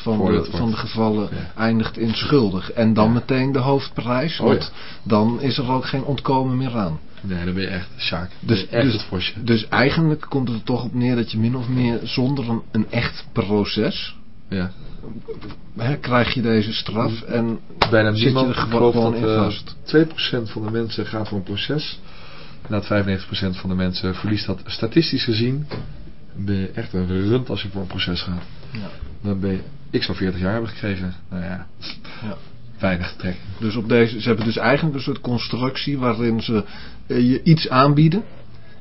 van de, van de gevallen Ja. eindigt in schuldig. En dan Ja. meteen de hoofdprijs, Oh want dan is er ook geen ontkomen meer aan. Nee, dan ben je echt Sjaak. Dus- Dus, echt dus- het. Dus eigenlijk komt het er toch op neer dat je min of meer zonder een, een echt proces, Ja. hè, krijg je deze straf en Bijna zit je er gewoon, gewoon in eh, vast. 2% van de mensen gaat voor een proces. Dat 95% van de mensen verliest dat. Statistisch gezien ben je echt een rund als je voor een proces gaat. Ja. Dan ben je, ik zou 40 jaar hebben gekregen. Nou ja, Ja. weinig trek. Dus op deze, ze hebben dus eigenlijk een soort constructie waarin ze eh, je iets aanbieden.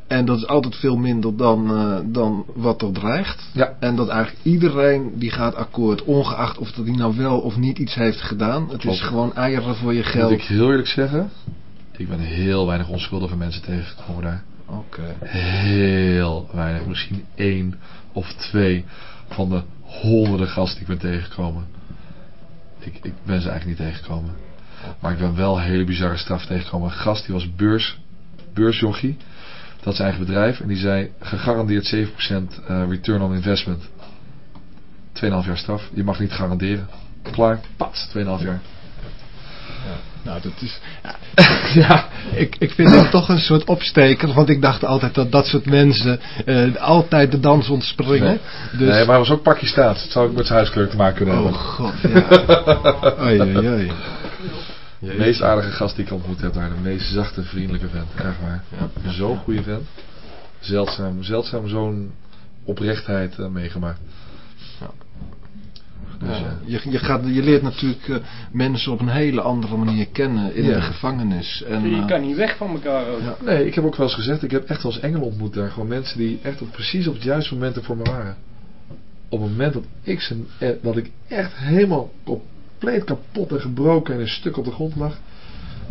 En dat is altijd veel minder dan, eh, dan wat er dreigt. Ja. En dat eigenlijk iedereen die gaat akkoord, ongeacht of dat hij nou wel of niet iets heeft gedaan. Het Klopt. is gewoon eieren voor je Moet geld. ik heel eerlijk zeggen, ik ben heel weinig onschuldige mensen tegengekomen daar. Oké. Heel weinig. Misschien één of twee van de honderden gasten die ik ben tegengekomen. Ik, ik ben ze eigenlijk niet tegengekomen. Maar ik ben wel hele bizarre straf tegengekomen. Een gast die was beurs, beursjochie. Dat is zijn eigen bedrijf. En die zei gegarandeerd 7% eh, return on investment. 2,5 jaar straf. Je mag niet garanderen. Klaar. Pat. 2,5 jaar. Nou, dat is. Ja, ik, ik vind het toch een soort opsteker. Want ik dacht altijd dat dat soort mensen eh, altijd de dans ontspringen. Nee. Dus, Nee, maar hij was ook pakje staat. Dat zou ik met zijn huiskleur te maken kunnen Oh hebben. god, ja. Oei, oei, oei. De meest aardige gast die ik ontmoet heb daar. De meest zachte, vriendelijke vent. Echt waar. Ja. Zo'n goede vent. Zeldzaam, zeldzaam zo'n oprechtheid eh, meegemaakt. Dus, Ja, ja. je, je, gaat, je leert natuurlijk eh, mensen op een hele andere manier kennen in Ja. de gevangenis. En, je eh, kan niet weg van elkaar ook. Ja. Nee, ik heb ook wel eens gezegd, ik heb echt wel eens engelen ontmoet daar. Gewoon mensen die echt op, precies op het juiste moment er voor me waren. Op het moment dat ik, ze, eh, dat ik echt helemaal compleet kapot en gebroken en een stuk op de grond lag.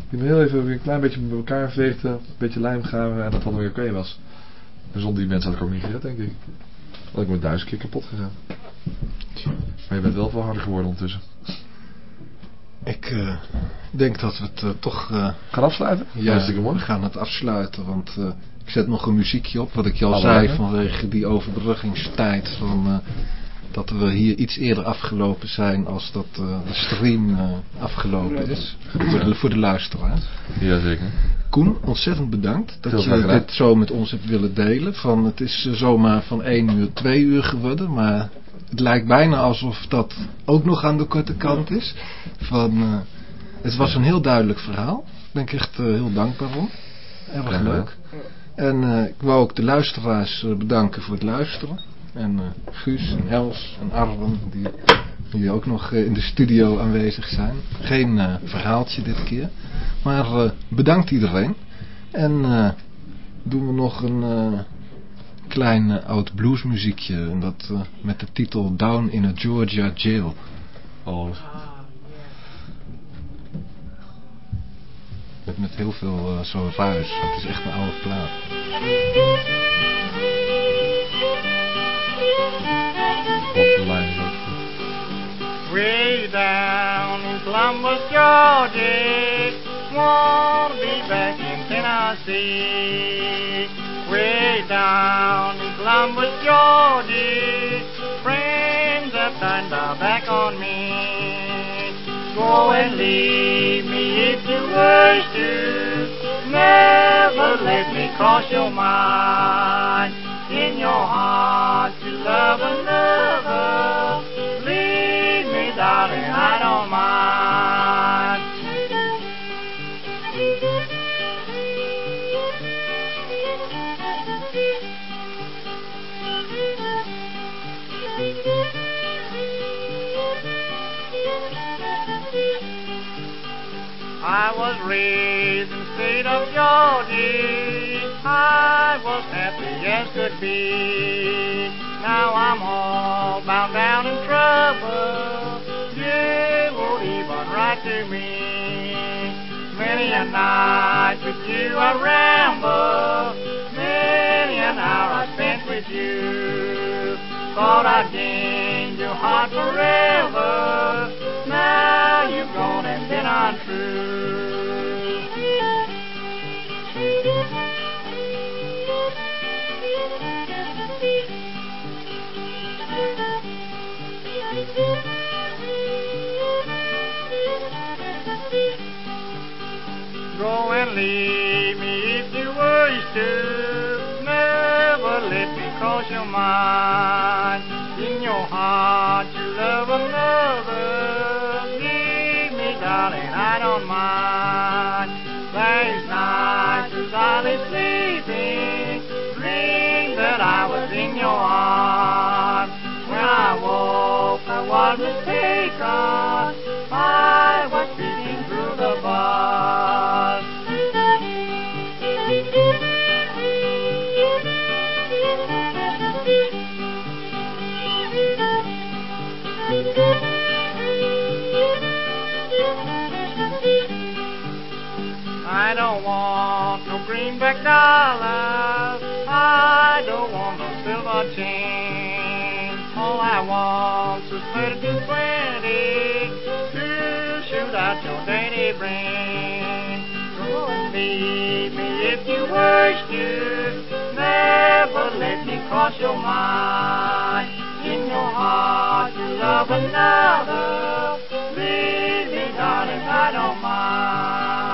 Die me heel even weer een klein beetje met elkaar veegde, een beetje lijm gaven en dat dan weer oké was. En zonder die mensen had ik ook niet gered, denk ik. Had ik me duizend keer kapot gegaan. Maar je bent wel veel harder geworden ondertussen. ik eh, denk dat we het eh, toch... eh, Gaan afsluiten? ja, Hartstikke we gaan het afsluiten. Want eh, ik zet nog een muziekje op. Wat ik je al zei vanwege die overbruggingstijd. Van, eh, dat we hier iets eerder afgelopen zijn als dat eh, de stream eh, afgelopen is. Voor de, voor de luisteraar. Jazeker. Koen, ontzettend bedankt dat je dit zo met ons hebt willen delen. Van, het is zomaar van 1 uur 2 uur geworden, maar het lijkt bijna alsof dat ook nog aan de korte kant is. Van, eh, het was een heel duidelijk verhaal. Daar ben ik echt eh, heel dankbaar om. Erg leuk. En eh, ik wou ook de luisteraars bedanken voor het luisteren. En Guus en Els en Arwen, die, die ook nog in de studio aanwezig zijn. Geen verhaaltje dit keer. Maar bedankt iedereen. En doen we nog een klein eh, oud bluesmuziekje. En dat eh, met de titel Down in a Georgia Jail. Oh, Met, met heel veel eh, zo ruis. Het is echt een oude plaat. wat een lijn is ook goed. Way down in Columbus, Georgia. Wanna be back in Tennessee. Way down in Columbus, Georgia. Friends have turned their back on me. Go and leave me if you wish to. Never let me cross your mind. In your heart to love another. Leave me, darling, I don't mind. I was raised in the state of Georgia. I was happy as could be. Now I'm all bound down in trouble. You won't even write to me. Many a night with you I ramble. Many an hour I spent with you. Thought I'd gain your heart forever. Now you've gone and been untrue. Go and leave me if you wish to. Never let me cross your mind. In your heart you love another. Leave me, darling, I don't mind. Last night as I lay sleeping, dreamed that I was in your arms. When I woke, I was mistaken. I was peeking through the bars. Don't want no greenback dollars. I don't want no silver chain. All I want is thirty to twenty to shoot out your dirty brain. Go and leave me if you wish to. Never let me cross your mind. In your heart you love another. Leave me, darling, I don't mind.